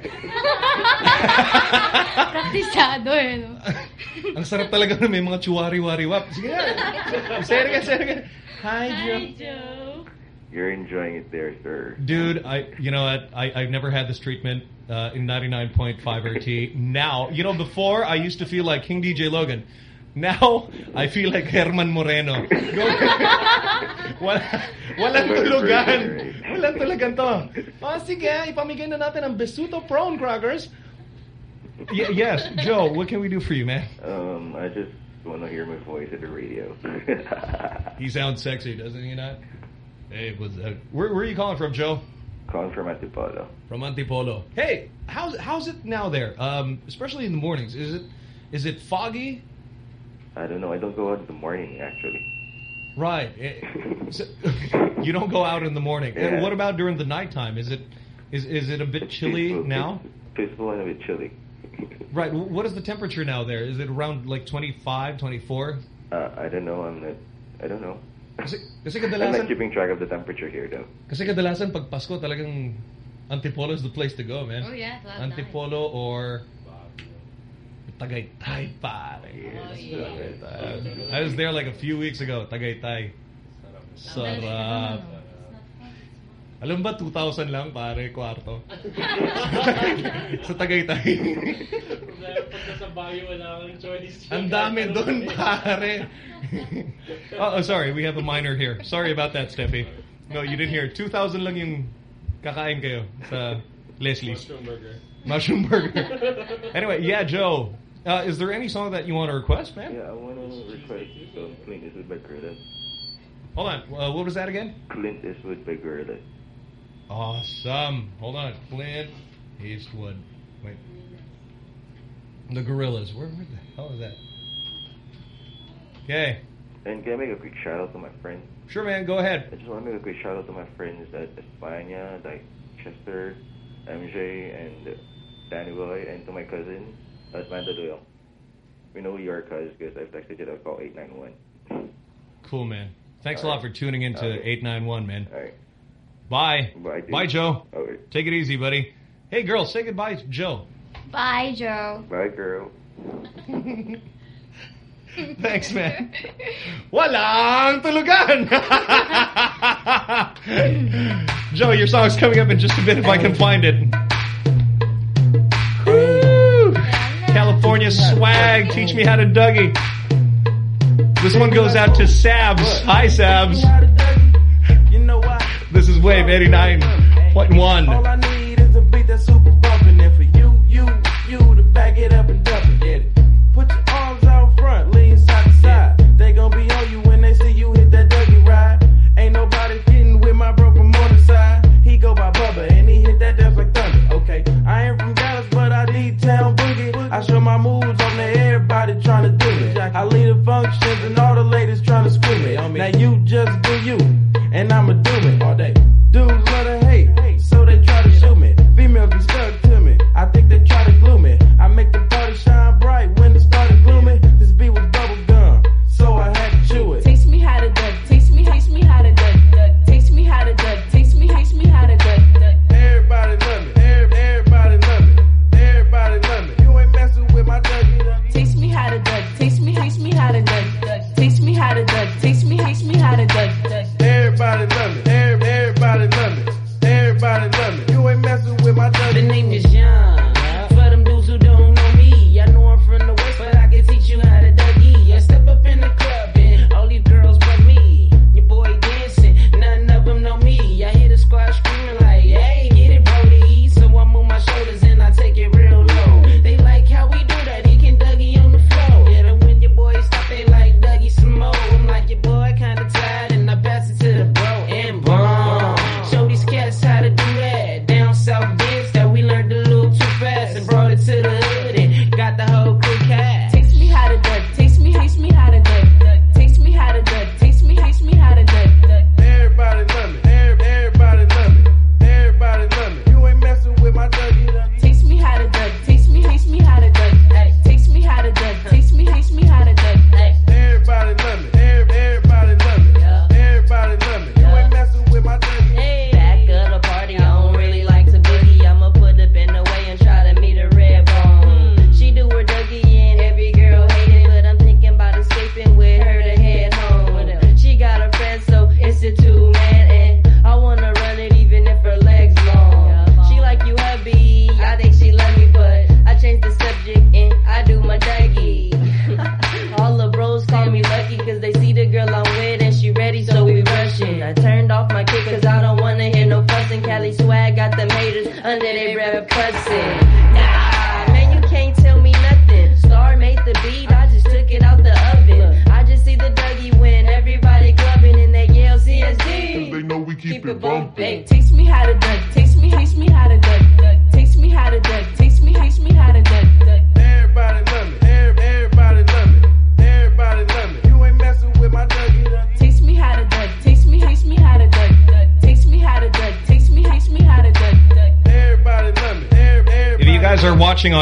Praktisado eh, no? Ang sarap talaga na may mga chuwari-wari-wap. Sige nga. Say it again, say it again. Hi, Joe. Joe. You're enjoying it there, sir. Dude, I you know what? I, I've never had this treatment uh, in 99.5 RT. Now, you know, before I used to feel like King DJ Logan. Now, I feel like German Moreno. Wala, walang tulugan. Walang tulugan to. Oh, sige, ipamigay na natin ang Besuto Prawn Crackers. Y yes, Joe, what can we do for you, man? Um, I just want to hear my voice at the radio. He sounds sexy, doesn't he not? Hey, what's that? Where, where are you calling from, Joe? Calling from Antipolo. From Antipolo. Hey, how's how's it now there? Um, especially in the mornings. Is it is it foggy? I don't know. I don't go out in the morning, actually. Right. Eh, so- you don't go out in the morning. Yeah. And what about during the nighttime? Is it is is it a bit chilly Peaceful- now? Peaceful and a bit chilly. Right. What is the temperature now there? Is it around like 25, 24? Uh, I don't know. I'm not. I don't know. Kasi, kasi I'm not keeping track of the temperature here, though. kasi kadalasan pag Pasko talagang Antipolo is the place to go, man. Oh, yeah, it's a Antipolo or Tagaytay, pare. Oh, Tagaytay. I was there like a few weeks ago, Tagaytay. Sarap. Alam ba, 2,000 lang, pare, kwarto. Sa Tagaytay. Pagka sa bayo, wala kang choice. Ang dami doon, pare. oh, oh, sorry, we have a minor here. Sorry about that, Steffi. No, you didn't hear. 2,000 lang yung kakain kayo sa Leslie's. Mushroom burger. Mushroom burger. anyway, yeah, Joe. Uh, is there any song that you want to request, man? Yeah, I want to request um, Clint Eastwood by Gorilla. Hold on. Uh, what was that again? Clint Eastwood by Gorilla. Awesome. Hold on. Clint Eastwood. Wait. The Gorillaz. Where, where the hell is that? Okay. And can I make a quick shout out to my friends? Sure, man. Go ahead. I just want to make a quick shout out to my friends at Espana, like Chester, MJ, and Danny Boy, and to my cousin at Mandaluyong. We know you are cuz because I've texted you to call 891. Cool, man. Thanks a All lot right. for tuning in to Okay. 891, man. All right. Bye. Bye, dude. Bye, Joe. Okay. Take it easy, buddy. Hey, girl, say goodbye to Joe. Bye, Joe. Bye, girl. Thanks, man. Walang tulugan! Joe, your song's coming up in just a bit if I can find it. Woo! California swag, teach me how to Dougie. This one goes out to Sabs. Hi, Sabs. This is Wave 89.1.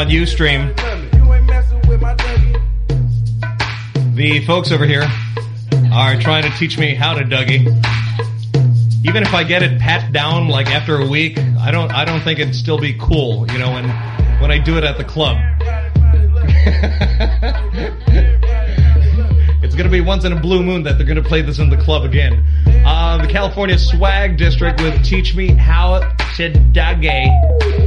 Ustream, the folks over here are trying to teach me how to Dougie. Even if I get it pat down like after a week, I don't I don't think it'd still be cool, you know, when when I do it at the club. it's gonna be once in a blue moon that they're gonna play this in the club again. Uh, the California Swag District with Teach Me How to Dougie.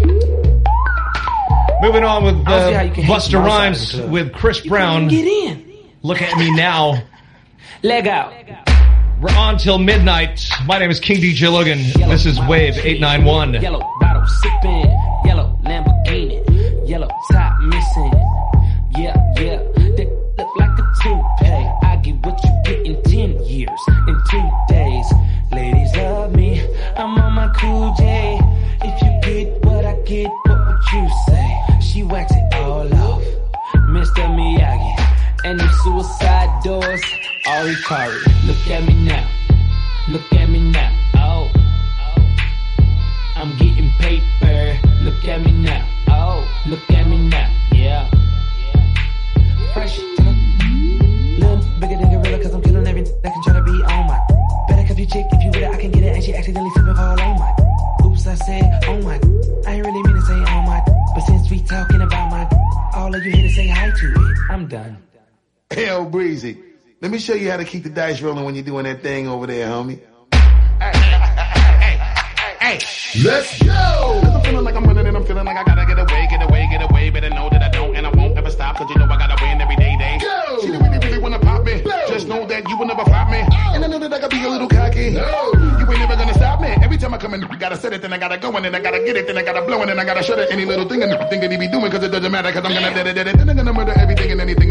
Moving on with I don't see how you uh, Busta Rhymes with Chris Brown. Get in. Look at me now. Leg out. We're on till midnight. My name is King DJ Logan. This is Wave 891. Yellow dice rolling when you're doing that thing over there, homie. Hey, let's go! Cause I'm feeling like I'm running and I'm feeling like I gotta get away, get away, get away. Better know that I don't and I won't ever stop cause you know I gotta win every day, day. Go! She don't really, really wanna pop me. Just know that you will never flop me. And I know that I gotta be a little cocky. No! You ain't never gonna stop me. Every time I come in, I gotta set it, then I gotta go and then I gotta get it, then I gotta blow and then I gotta shut it. Any little thing and thing that he be doing cause it doesn't matter cause I'm gonna dead it, dead it. Then I'm gonna murder everything and anything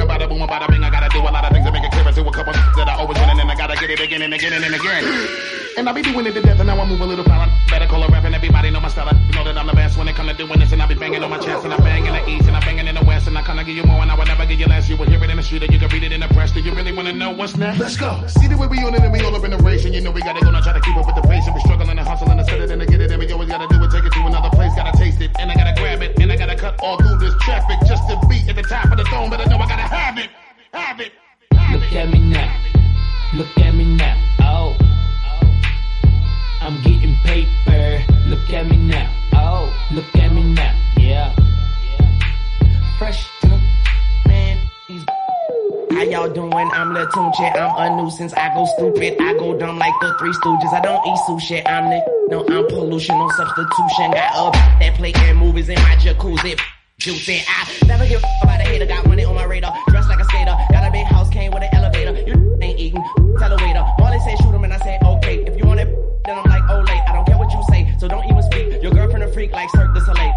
again and again and again. And I be doing it to death and now I move a little foul. Better call a rap and everybody know my style. You know that I'm the best when it come to doing this and I be banging on my chest and I bang in the east and I banging in the west and I kinda give you more and I will never give you less. You will hear it in the street and you can read it in the press. Do you really wanna know what's next? Let's go. See the way we on it and we all up in the race and you know we gotta go now try to keep up with the pace and we struggling and hustling and set it and to get it and we always gotta do it, take it to another place, gotta taste it and I gotta grab it and I gotta cut all through this traffic just to be at the top of the throne, but I know I gotta have it, have it, have it. Look at me now. Look at me now. Oh. I'm getting paper. Look at me now. Oh. Look at me now. Yeah. Fresh to the man. These how y'all doing? I'm Lil Tunechi. I'm a nuisance. I go stupid. I go dumb like the Three Stooges. I don't eat sushi. I'm the no. I'm pollution. No substitution. Got up that playing movies in my jacuzzi. Juicy. I never give a about a hater. Got money on my radar. Dressed like a skater. Got a big house. Came with an Tell waiter. Molly say shoot him and I say okay. If you want it, then I'm like oh late. I don't care what you say. So don't even speak. Your girlfriend a freak like Cirque du Soleil.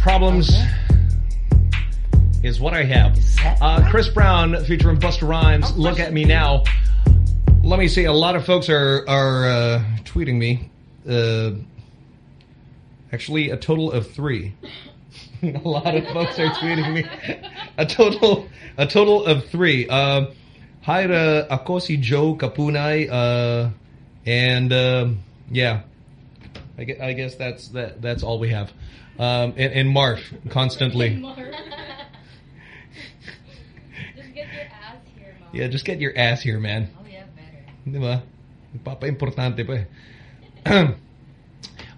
99 problems is what I have. Uh, Chris Brown featuring Busta Rhymes. Look at me now. Let me see. A lot of folks are are uh, tweeting me. Uh, actually, a total of three. a lot of folks are tweeting me. A total a total of three. Uh, hi to ako si Joe Kapunay. Uh, and um, yeah, I guess, I guess that's that. That's all we have. Um, and, and Marf constantly. Just get your ass here, Mom. Yeah, just get your ass here, man. Oh, yeah, better. Di ba? Papa-importante pa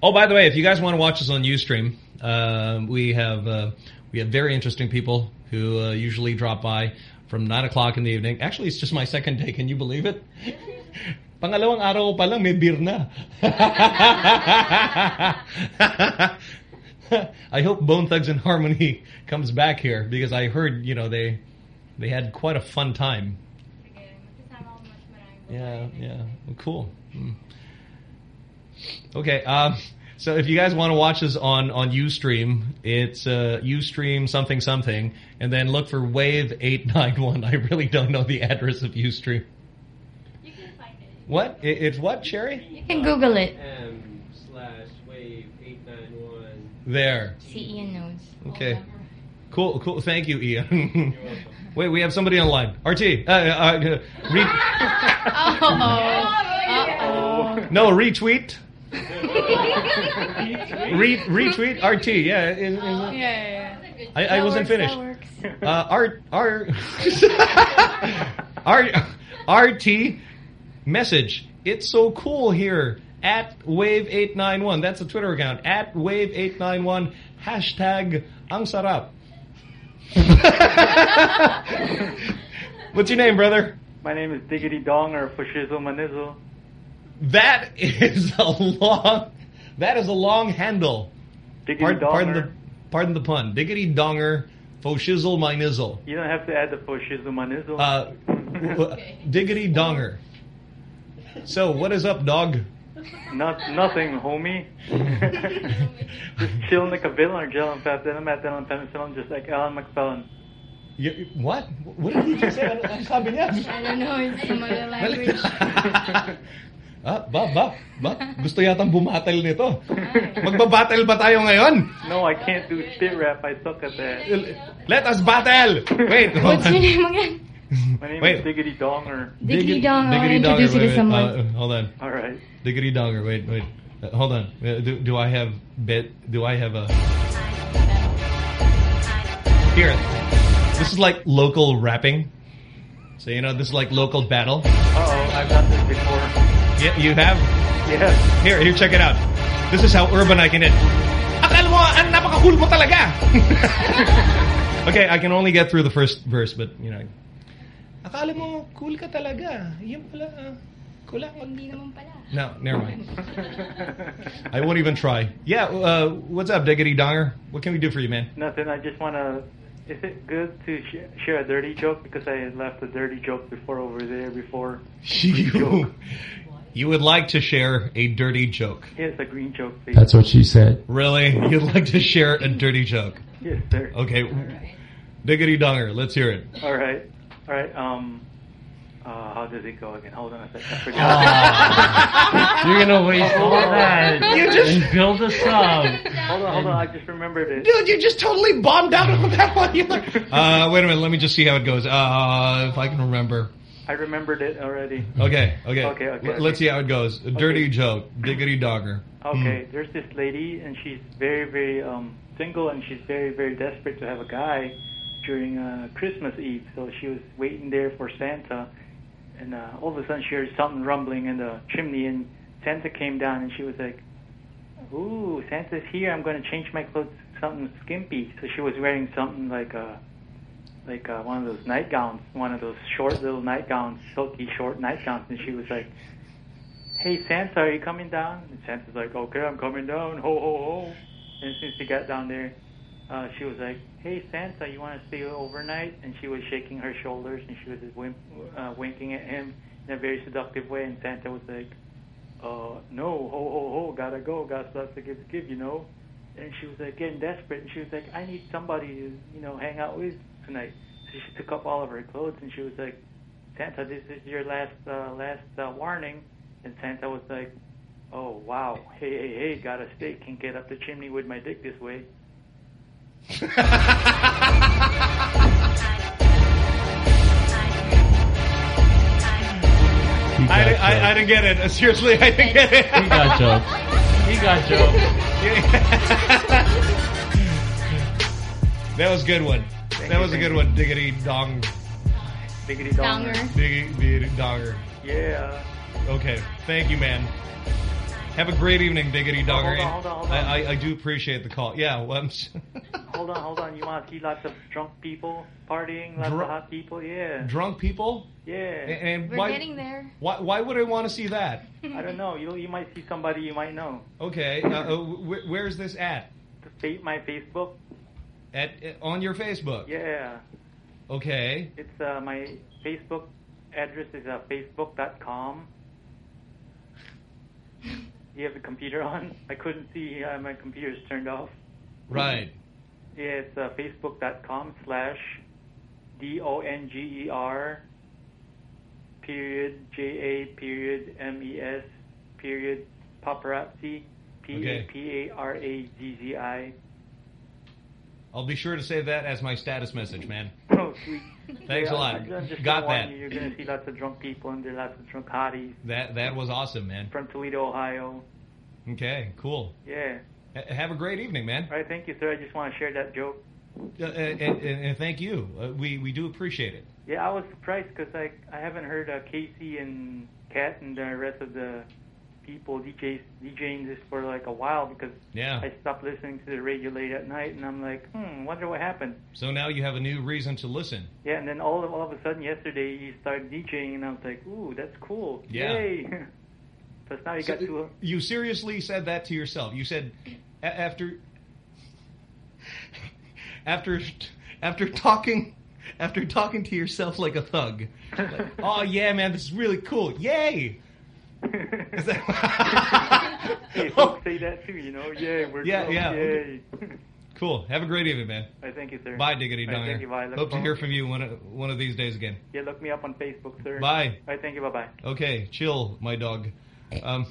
oh, by the way, if you guys want to watch us on Ustream, uh, we have uh, we have very interesting people who uh, usually drop by from 9 o'clock in the evening. Actually, it's just my second day. Can you believe it? Pangalawang araw pa lang, may beer na. I hope Bone Thugs and Harmony comes back here because I heard you know they they had quite a fun time. Yeah, yeah, well, cool. Mm. Okay, um, so if you guys want to watch us on on UStream, it's uh, UStream something something, and then look for Wave eight nine one. I really don't know the address of UStream. You can find it. What? It, it's what, Cherry? You can Google it. M slash wave eight nine one. There. See, Ian knows. Okay. Cool, cool. Thank you, Ian. Wait, we have somebody online. RT, uh, uh, uh, re Uh-oh. no, retweet. Re retweet RT. Yeah, is- is it- Yeah, yeah. I, I That wasn't works, finished. that works. Uh, R R R RT message. It's so cool here at Wave eight nine one. That's a Twitter account at Wave eight nine one. Hashtag ang sarap. What's your name, brother? My name is Diggity Dong or Fashizzle Manizzle. That is a long. That is a long handle. Diggity pardon Donger. the pardon the pun. Diggity donger. Fo shizzle my nizzle. You don't have to add the Fashizzle Manizzle. Uh, w- diggity donger. So what is up, dog? Not, nothing, homie. just chilling like a villain or gelling fast. Then I'm at them penicillin just like Alan McFellin. You, what? What did you just say? Ano, ano sabi niya? I don't know, it's some other language. Ah, ba, ba, ba. Gusto yatang bumatel nito. Magbabattle ba tayo ngayon? No, I can't do spit rap. I suck at that. Let us battle! Wait, What's your name again? My name Wait. is Diggity Donger. Diggity Dong, I'll Diggity introduce donger, you to wait, wait, someone. uh, hold on. All right. Diggity donger, wait, wait. Uh, hold on. Uh, do, do I have bit? Do I have a... Here. This is like local rapping. So, you know, this is like local battle. Uh-oh, I've done this before. Yeah, you have? Yes. Here, here, check it out. This is how urban I can it. Akala mo, ang napaka-cool mo talaga. okay, I can only get through the first verse, but, you know. Akala mo, cool ka talaga. Yun pala, ah. Kulang. Hindi naman pala. No, never mind. I won't even try. Yeah, uh, what's up, Diggity Donger? What can we do for you, man? Nothing. I just want to. Is it good to sh- share a dirty joke? Because I left a dirty joke before over there before. You, you would like to share a dirty joke. Yes, a green joke, please. That's what she said. Really? You'd like to share a dirty joke? Yes, sir. Okay. Diggity Donger, let's hear it. All right. All right. Um. Uh, how does it go again? Hold on a second. I forgot. You're gonna waste all that You just- and build a sub. Hold on, hold on. I just remembered it. Dude, you just totally bombed out on that one. You're like, uh, wait a minute. Let me just see how it goes. Uh, if I can remember. I remembered it already. Okay, okay. Okay, okay, L- Let's see how it goes. A dirty joke. Diggity Dogger. Okay, there's this lady, and she's very, very um, single, and she's very, very desperate to have a guy during uh, Christmas Eve. So she was waiting there for Santa, and uh, all of a sudden she heard something rumbling in the chimney, and Santa came down, and she was like, "Ooh, Santa's here! I'm going to change my clothes to something skimpy." So she was wearing something like a like uh, one of those nightgowns, one of those short little nightgowns, silky short nightgowns, and she was like, "Hey Santa, are you coming down?" And Santa's like, "Okay, I'm coming down. Ho ho ho!" And since he got down there, uh, she was like, "Hey Santa, you want to stay overnight?" And she was shaking her shoulders and she was wimp, uh, winking at him in a very seductive way. And Santa was like, "Uh, no, ho ho ho, gotta go, got stuff to give to give, you know." And she was like getting desperate, and she was like, "I need somebody to, you know, hang out with tonight." So she took up all of her clothes and she was like, "Santa, this is your last uh, last uh, warning." And Santa was like, "Oh wow, hey hey hey, gotta stay, can't get up the chimney with my dick this way." I, di- I, I didn't get it. Seriously, I didn't get it. He got jokes. He got jokes. that was a good one. that was a good one. Diggity dong. Diggity donger. Diggity, diggity donger. Yeah. Okay. Thank you, man. Have a great evening, Diggity Donger. hold on, hold on, hold on. I, I, I do appreciate the call. Yeah, well, I'm Hold on, hold on. You want to see lots of drunk people partying, lots Dru- of hot people? Yeah. drunk people? Yeah. And, and We're why, getting there. Why, why would I want to see that? I don't know. You you might see somebody you might know. Okay, uh, uh, wh- where's this at? fa- my Facebook. At, at on your Facebook. Yeah. Okay. It's uh, my Facebook address is uh, facebook.com. You have the computer on? I couldn't see. Uh, my computer's turned off. Right. Yeah, it's uh, facebook.com slash D O N G E R period J A period M E S period paparazzi P. A P A R A Z Z I. I'll be sure to save that as my status message, man. Oh, sweet. Thanks Yeah, a lot. Got that. you- You're going to see lots of drunk people and there are lots of drunk hotties That that was awesome, man. from Toledo, Ohio. Okay, cool. Yeah. H- have a great evening, man. All right, thank you, sir. I just want to share that joke. Uh, and, and, and thank you. Uh, we we do appreciate it. Yeah, I was surprised because I I haven't heard uh, Casey and Kat and the rest of the people DJs DJing this for like a while because Yeah. I stopped listening to the radio late at night and I'm like, hmm, wonder what happened. So now you have a new reason to listen. Yeah, and then all of all of a sudden yesterday he started DJing and I was like, ooh, that's cool. Yeah. Yay. Plus now you So, got two. you seriously said that to yourself. You said a- after after after talking after talking to yourself like a thug. Like, oh yeah, man, this is really cool. Yay! Hey, folks say that too, you know. Yeah, we're Yeah, cool. yeah. Yay. Cool. Have a great evening, man. I thank you, sir. Bye, Diggity All right, Donger. Thank you. Bye. Look Hope to hear from you one of, one of these days again. Yeah, look me up on Facebook, sir. Bye. All right, thank you. Bye bye. Okay, chill, my dog. Um,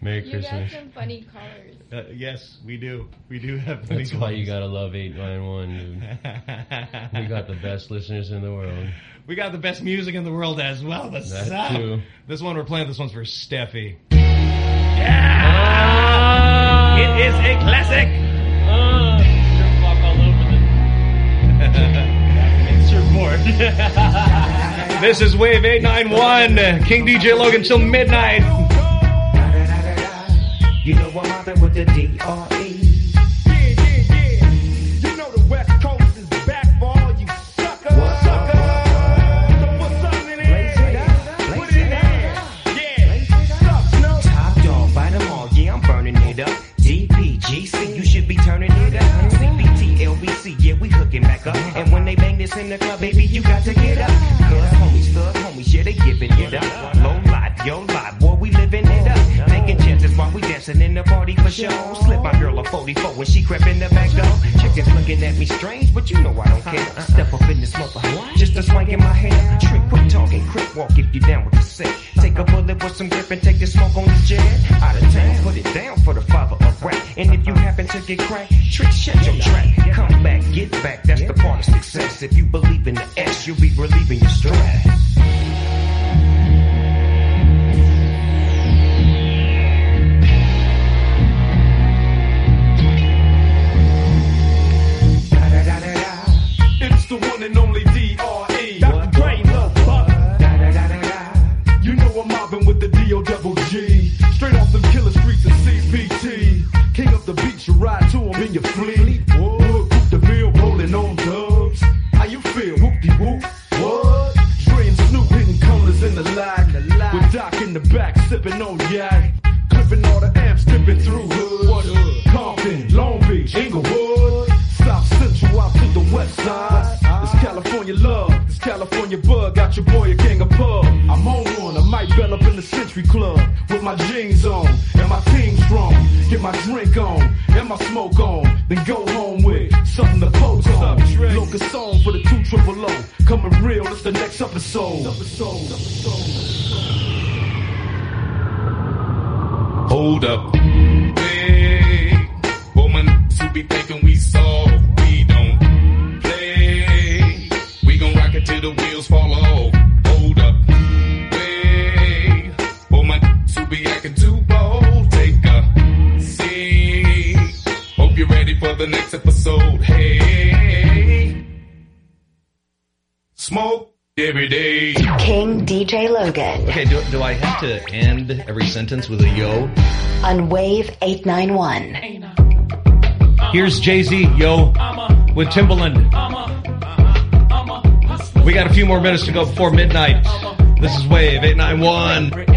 Merry You got some funny colors. uh, yes, we do. We do have. That's why you gotta love 891, dude. we got the best listeners in the world. We got the best music in the world as well. The That too. This one we're playing. This one's for Steffi. Ah! It is a classic. Walk all over the this is Wave 891. King DJ Logan till midnight. You know I'm with the D.R.E. hooking back up. And when they bang this in the club, baby, you got to get up. Cause homies, thug homies, yeah, they giving it up. Low life, yo life, boy, we living it up. Taking chances while we dancing in the party for show. Slip my girl a 44 when she crept in the back door. Chickens looking at me strange, but you know I don't care. Step up in this mother, just a swank in my hair. Trick, quit talking, quick walk if you down with the set. Take a bullet with some grip and take the smoke on the jet. Out of town, put it down for the father of rap. And if you happen to get cracked, trick, shut your track. Come back, get back, that's the part of success. If you believe in the S, you'll be relieving your stress. And only D.R.E. Dr. Dre, Lil Buck. You know I'm mobbing with the D.O. double G. Straight off them killer streets of CPT. King up the beach, you ride to 'em in your fleet. Whoa, Coop the bill, rolling on dubs. How you feel? Whoop-de-whoop. What? Dre and Snoop hitting colors in the lag. With Doc in the back, sipping on yak. Got your boy a gang of pub. I'm on one, I might bell up in the Century Club with my jeans on and my team strong. Get my drink on and my smoke on, then go home with something to post on. Locus song for the two triple O. Coming real, it's the next episode. Episode, Hold up. Hey, woman, who be thinking every day. King DJ Logan Okay, do, do I have to end every sentence with a yo? on Wave 891. Here's Jay Z, yo, with Timbaland. We got a few more minutes to go before midnight. This is Wave 891.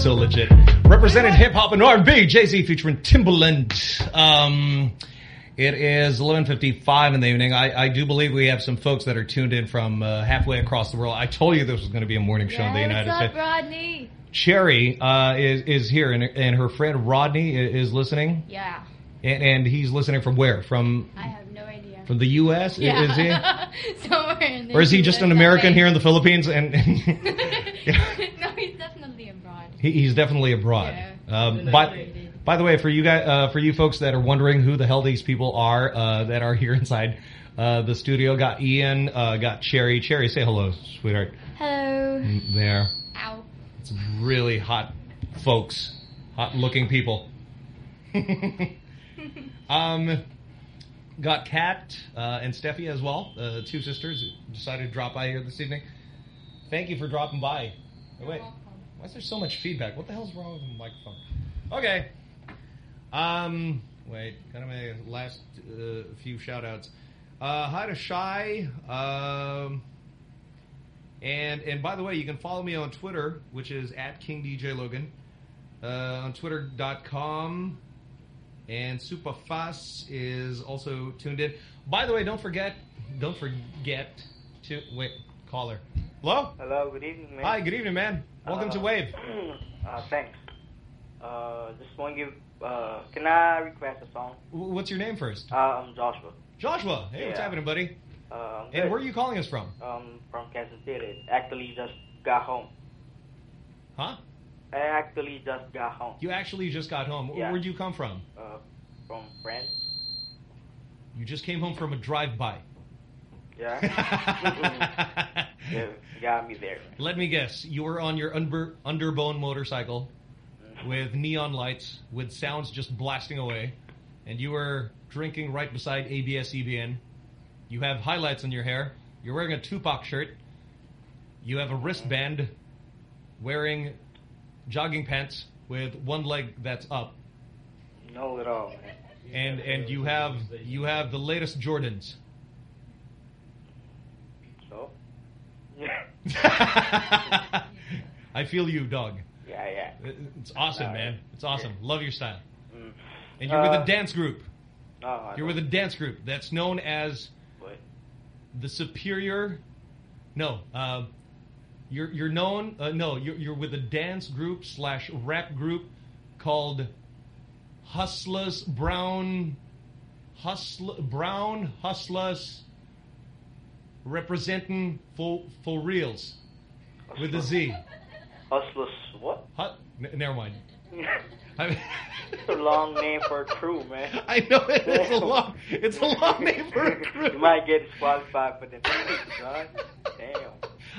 So legit. Represented hip hop and R&B. Jay Z featuring Timbaland. Um, it is 11:55 in the evening. I, I do believe we have some folks that are tuned in from uh, halfway across the world. I told you this was going to be a morning show in the United what's up, States. Rodney? Cherry uh, is is here, and, and her friend Rodney i- is listening. Yeah, And, and he's listening from where? From I have no idea. from the U.S. Yeah. Is he? Somewhere in the Or is he just an American here in the Philippines? And no, he's definitely abroad. He, he's definitely abroad. Um, by, by the way, for you guys, uh, for you folks that are wondering who the hell these people are uh, that are here inside uh, the studio, got Ian, uh, got Cherry. Cherry, say hello, sweetheart. Hello. Mm, There. Ow. It's really hot folks, hot looking people. um, got Kat uh, and Steffi as well, uh, two sisters decided to drop by here this evening. Thank you for dropping by. Oh, wait, why is there so much feedback? What the hell's wrong with the microphone? Okay. Um, wait, kind of my last uh, few shout outs. Uh, hi to Shy. Um, and and by the way, you can follow me on Twitter, which is at King DJ Logan. Uh, on Twitter.com. And Superfast is also tuned in. By the way, don't forget, don't forget to wait. Caller, hello. Hello, good evening, man. Hi, good evening, man. Welcome to Uh, Wave. uh, thanks. Uh, just want to give. Uh, can I request a song? W- What's your name first? Uh, I'm Joshua. Joshua. Hey, what's Yeah. happening, buddy? Uh, And where are you calling us from? Um, from Kansas City. Actually, just got home. Huh? I actually just got home. You actually just got home. Yeah. Where'd you come from? Uh, from France. You just came home from a drive-by. Yeah. yeah, got me there. Let me guess. You were on your under, underbone motorcycle mm-hmm. with neon lights, with sounds just blasting away, and you were drinking right beside ABS CBN. You have highlights on your hair. You're wearing a Tupac shirt. You have a wristband, wearing jogging pants with one leg that's up, No, at all, man. and and you have you have the latest Jordans. I feel you, dog. Yeah, yeah. It's awesome, right. man. It's awesome. Love your style. Mm. And you're with Uh, a dance group. No, I You're with a dance group that's known as What? the Superior. No, uh, you're you're known. Uh, no, you're you're with a dance group slash rap group called Hustlers Brown. Hustler Brown Hustlers representing for for reals with a Z. Hustlers, what? Never mind. I, It's a long name for a crew, man. I know it. It's a long. It's a long name for a crew. You might get disqualified for the son. Damn.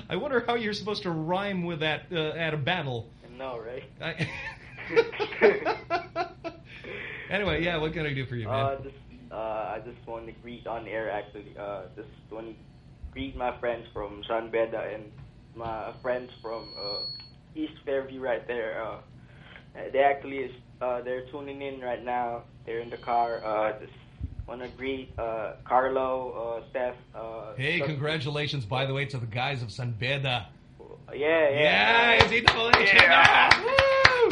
I wonder how you're supposed to rhyme with that uh, at a battle. No, right? I, anyway, yeah. What can I do for you, man? Uh, just, uh, I just want to greet on air actually. Uh, just want to greet my friends from San Beda and my friends from uh, East Fairview right there. Uh, they actually is uh, they're tuning in right now. They're in the car. Uh, just want to greet uh, Carlo, uh, Steph. Uh, hey, Doug- congratulations, by the way, to the guys of San Beda. Yeah, yeah. Yeah, is he double H? Yeah. Woo!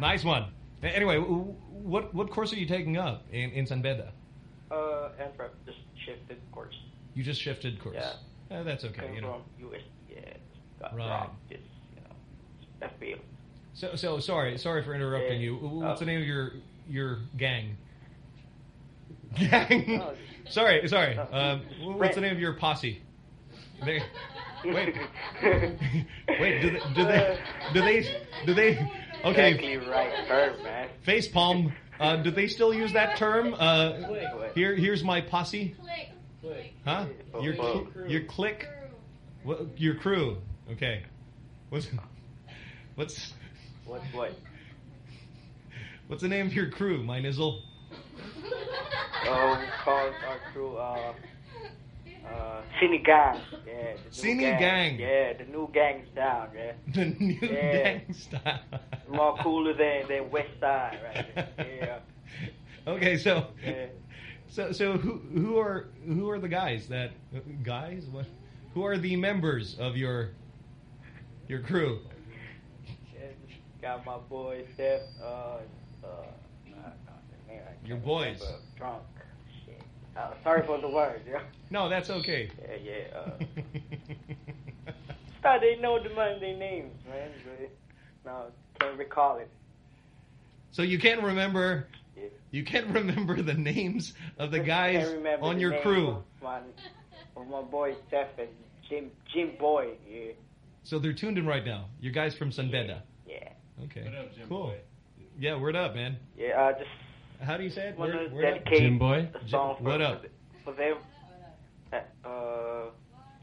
Nice one. Anyway, what what course are you taking up in, in San Beda? Uh, and prep just. You just shifted course. Yeah. Eh, that's okay. Came You know. from US. Got Right. dropped. Just you know, left field. So so sorry sorry for interrupting Yeah. you. What's Oh. the name of your your gang? Gang. Oh, sorry sorry. Oh. Um, what's the name of your posse? They, wait wait. Do they do they do they do they? Okay. Exactly right term, man. Face palm. Uh, do they still use that term? Uh, here here's my posse. Click. Huh? Your Oh. your clique. What, your crew. Okay. What's what's What? What? what's the name of your crew, my nizzle? Oh, we called our crew uh, uh, Cine Gang. Yeah, the new Cine Gang. Yeah, the new gang's down. Yeah, The new Yeah. gang style. more cooler than than West Side, right? Yeah. Okay, so Yeah. So so who who are who are the guys that guys what who are the members of your your crew? got my boy Steph. Uh, uh, uh, Your boys. Drunk. Shit. Uh, sorry for the words. Yeah. No, that's okay. Yeah, yeah. Uh, they know the man, their names, man. But no, can't recall it. So you can't remember. You can't remember the names of the guys on the your crew. Of my, of my boy Steph and Jim Jim Boy. Yeah, So they're tuned in right now. You guys from San Beda. yeah, Okay. What up, Jim cool. Boy? Yeah, word up, man. yeah. Uh, just How do you say it? want Word, to word up? Jim Boy? a song for, What up? for them. Uh,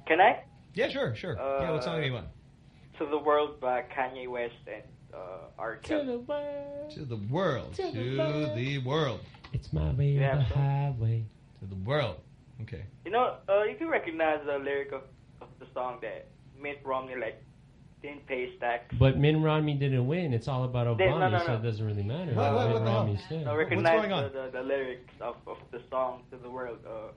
can I? Yeah, sure, sure. yeah, what song do you want? To the World by Kanye West and uh, R. Kelly. world. To the world. To To, the world. the world. It's my way Yeah, or the so- highway. To the world. Okay. You know, uh, you can recognize the lyric of, of the song that Mitt Romney like didn't pay his tax. But Mitt Romney didn't win. It's all about They- no, Obama, no, so no. it doesn't really matter. What- what- Mitt what the hell? Romney's there. So What's going on? The, the, the lyrics of, of the song to the world. Uh,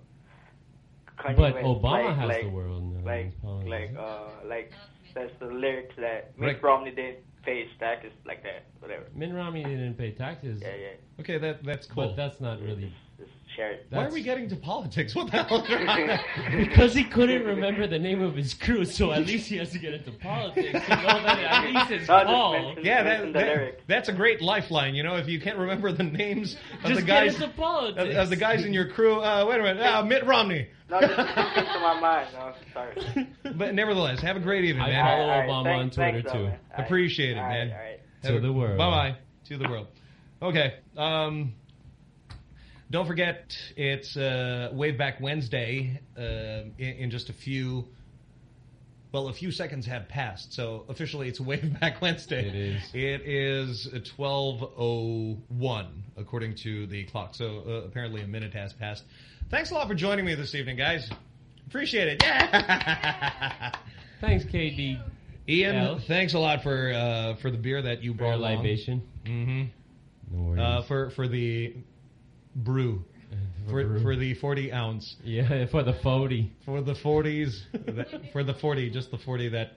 Kanye But West, Obama like, has like, the world now in Like, his politics. like, uh, like that's the lyrics that Mitt Right. Romney didn't pay his taxes, like that, whatever. Mitt Romney didn't pay taxes. Yeah, yeah. Okay, that that's cool. But that's not really mm-hmm. Just share it. Why are we getting to politics? What the hell? because he couldn't remember the name of his crew, so at least he has to get into politics to know that at least it's No, just yeah, that, that- that's a great lifeline. You know, if you can't remember the names of Just the get guys into politics. of the guys in your crew. Uh, wait a minute, uh, Mitt Romney. No, just, just came to my mind. No, sorry. But nevertheless, have a great evening, I man. follow All right, Obama thanks- on Twitter thanks, too. though, man. All right. Appreciate it, All right, man. all right. To the world. Bye bye. To the world. Okay. Um, don't forget, it's uh, Wave Back Wednesday uh, in, in just a few. Well, a few seconds have passed, so officially it's Wave Back Wednesday. It is. It is 12.01, according to the clock. So uh, apparently a minute has passed. Thanks a lot for joining me this evening, guys. Appreciate it. Yeah. Thanks, KD. Ian, L. thanks a lot for uh, for the beer that you brought libation. Mm-hmm. No worries. Uh, for for the brew, for brew. for the forty ounce, yeah, for the 40. for the forties, for the forty, just the forty that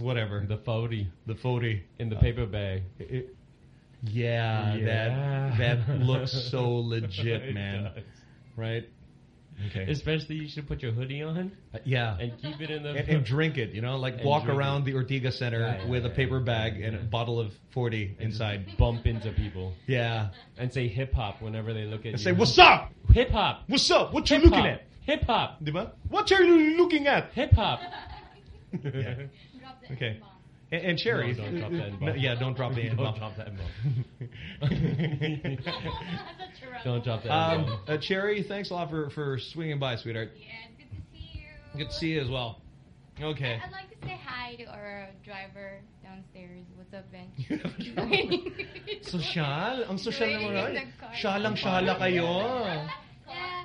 whatever. The 40. The 40. In the paper bag. It- yeah, Yeah. that that looks so legit, man. Right? Okay. Especially you should put your hoodie on. Uh, yeah. And keep it in the... and, and drink it, you know, like walk around it. the Ortigas Center Yeah, yeah, with a paper bag and a bottle of 40 inside. bump into people. Yeah. And say hip hop whenever they look at you. Say, "What's up? Hip hop. What's up? What you Hip looking at? Hip hop. Diba? What are you looking at? Hip hop. Yeah. Okay. And, and Cherry. No, don't drop that No, yeah, don't drop the Don't drop that N-bomb. Don't drop that Um, N-bomb. uh, Cherry, thanks a lot for, for swinging by, sweetheart. Yeah, it's good to see you. Good to see you as well. Okay. I'd like to say hi to our driver downstairs. What's up, Ben? Social? Ang social Waiting naman in ay. the car. Syalang-syala kayo. Yeah,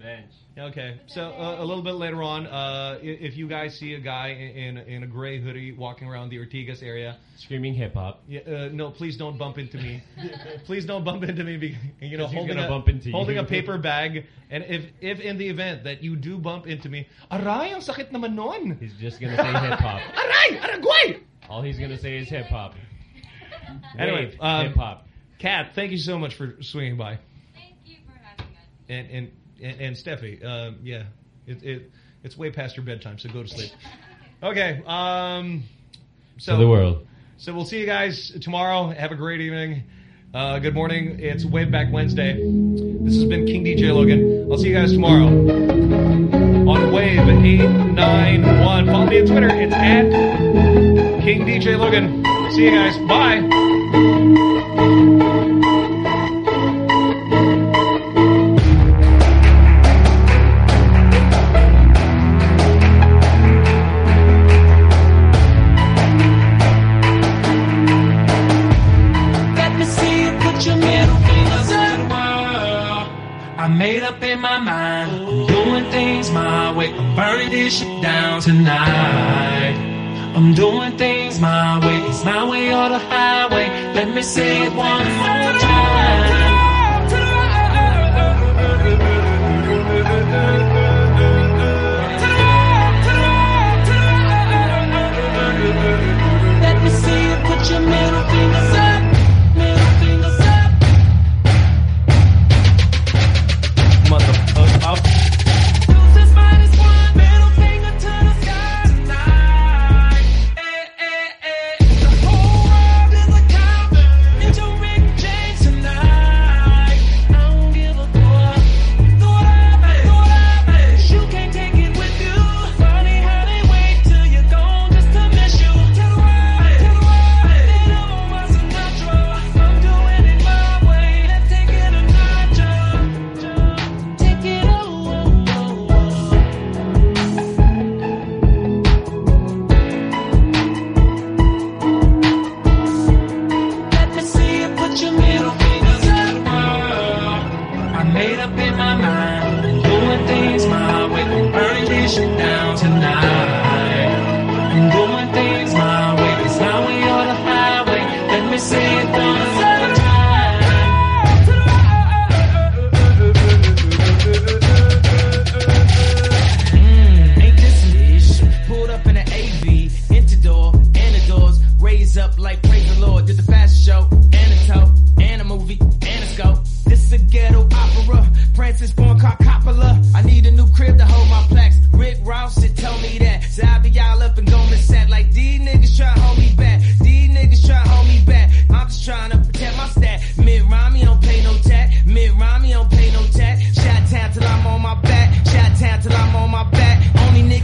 Bench. Okay, so uh, a little bit later on, uh, if you guys see a guy in, in, in a gray hoodie walking around the Ortigas area, Screaming hip hop. yeah, uh, no, please don't bump into me. please don't bump into me. Because, you know, 'Cause he's holding a, bump into you. holding a paper bag, and if if in the event that you do bump into me, aray, ang sakit naman nun. He's just gonna say hip hop. Aray, aragway. All he's gonna say is hip hop. Anyway, um, hip hop. Kat, thank you so much for swinging by. Thank you for having us. And and and, and Steffi, um, yeah, it, it it's way past your bedtime, so go to sleep. Okay, um, so To the world. So we'll see you guys tomorrow. Have a great evening. Uh, good morning. It's Wave Back Wednesday. This has been King DJ Logan. I'll see you guys tomorrow on Wave eight nine one. Follow me on Twitter. It's at King DJ Logan. See you guys. Bye. Down tonight. I'm doing things my way. It's my way or the highway. Let me say it one more.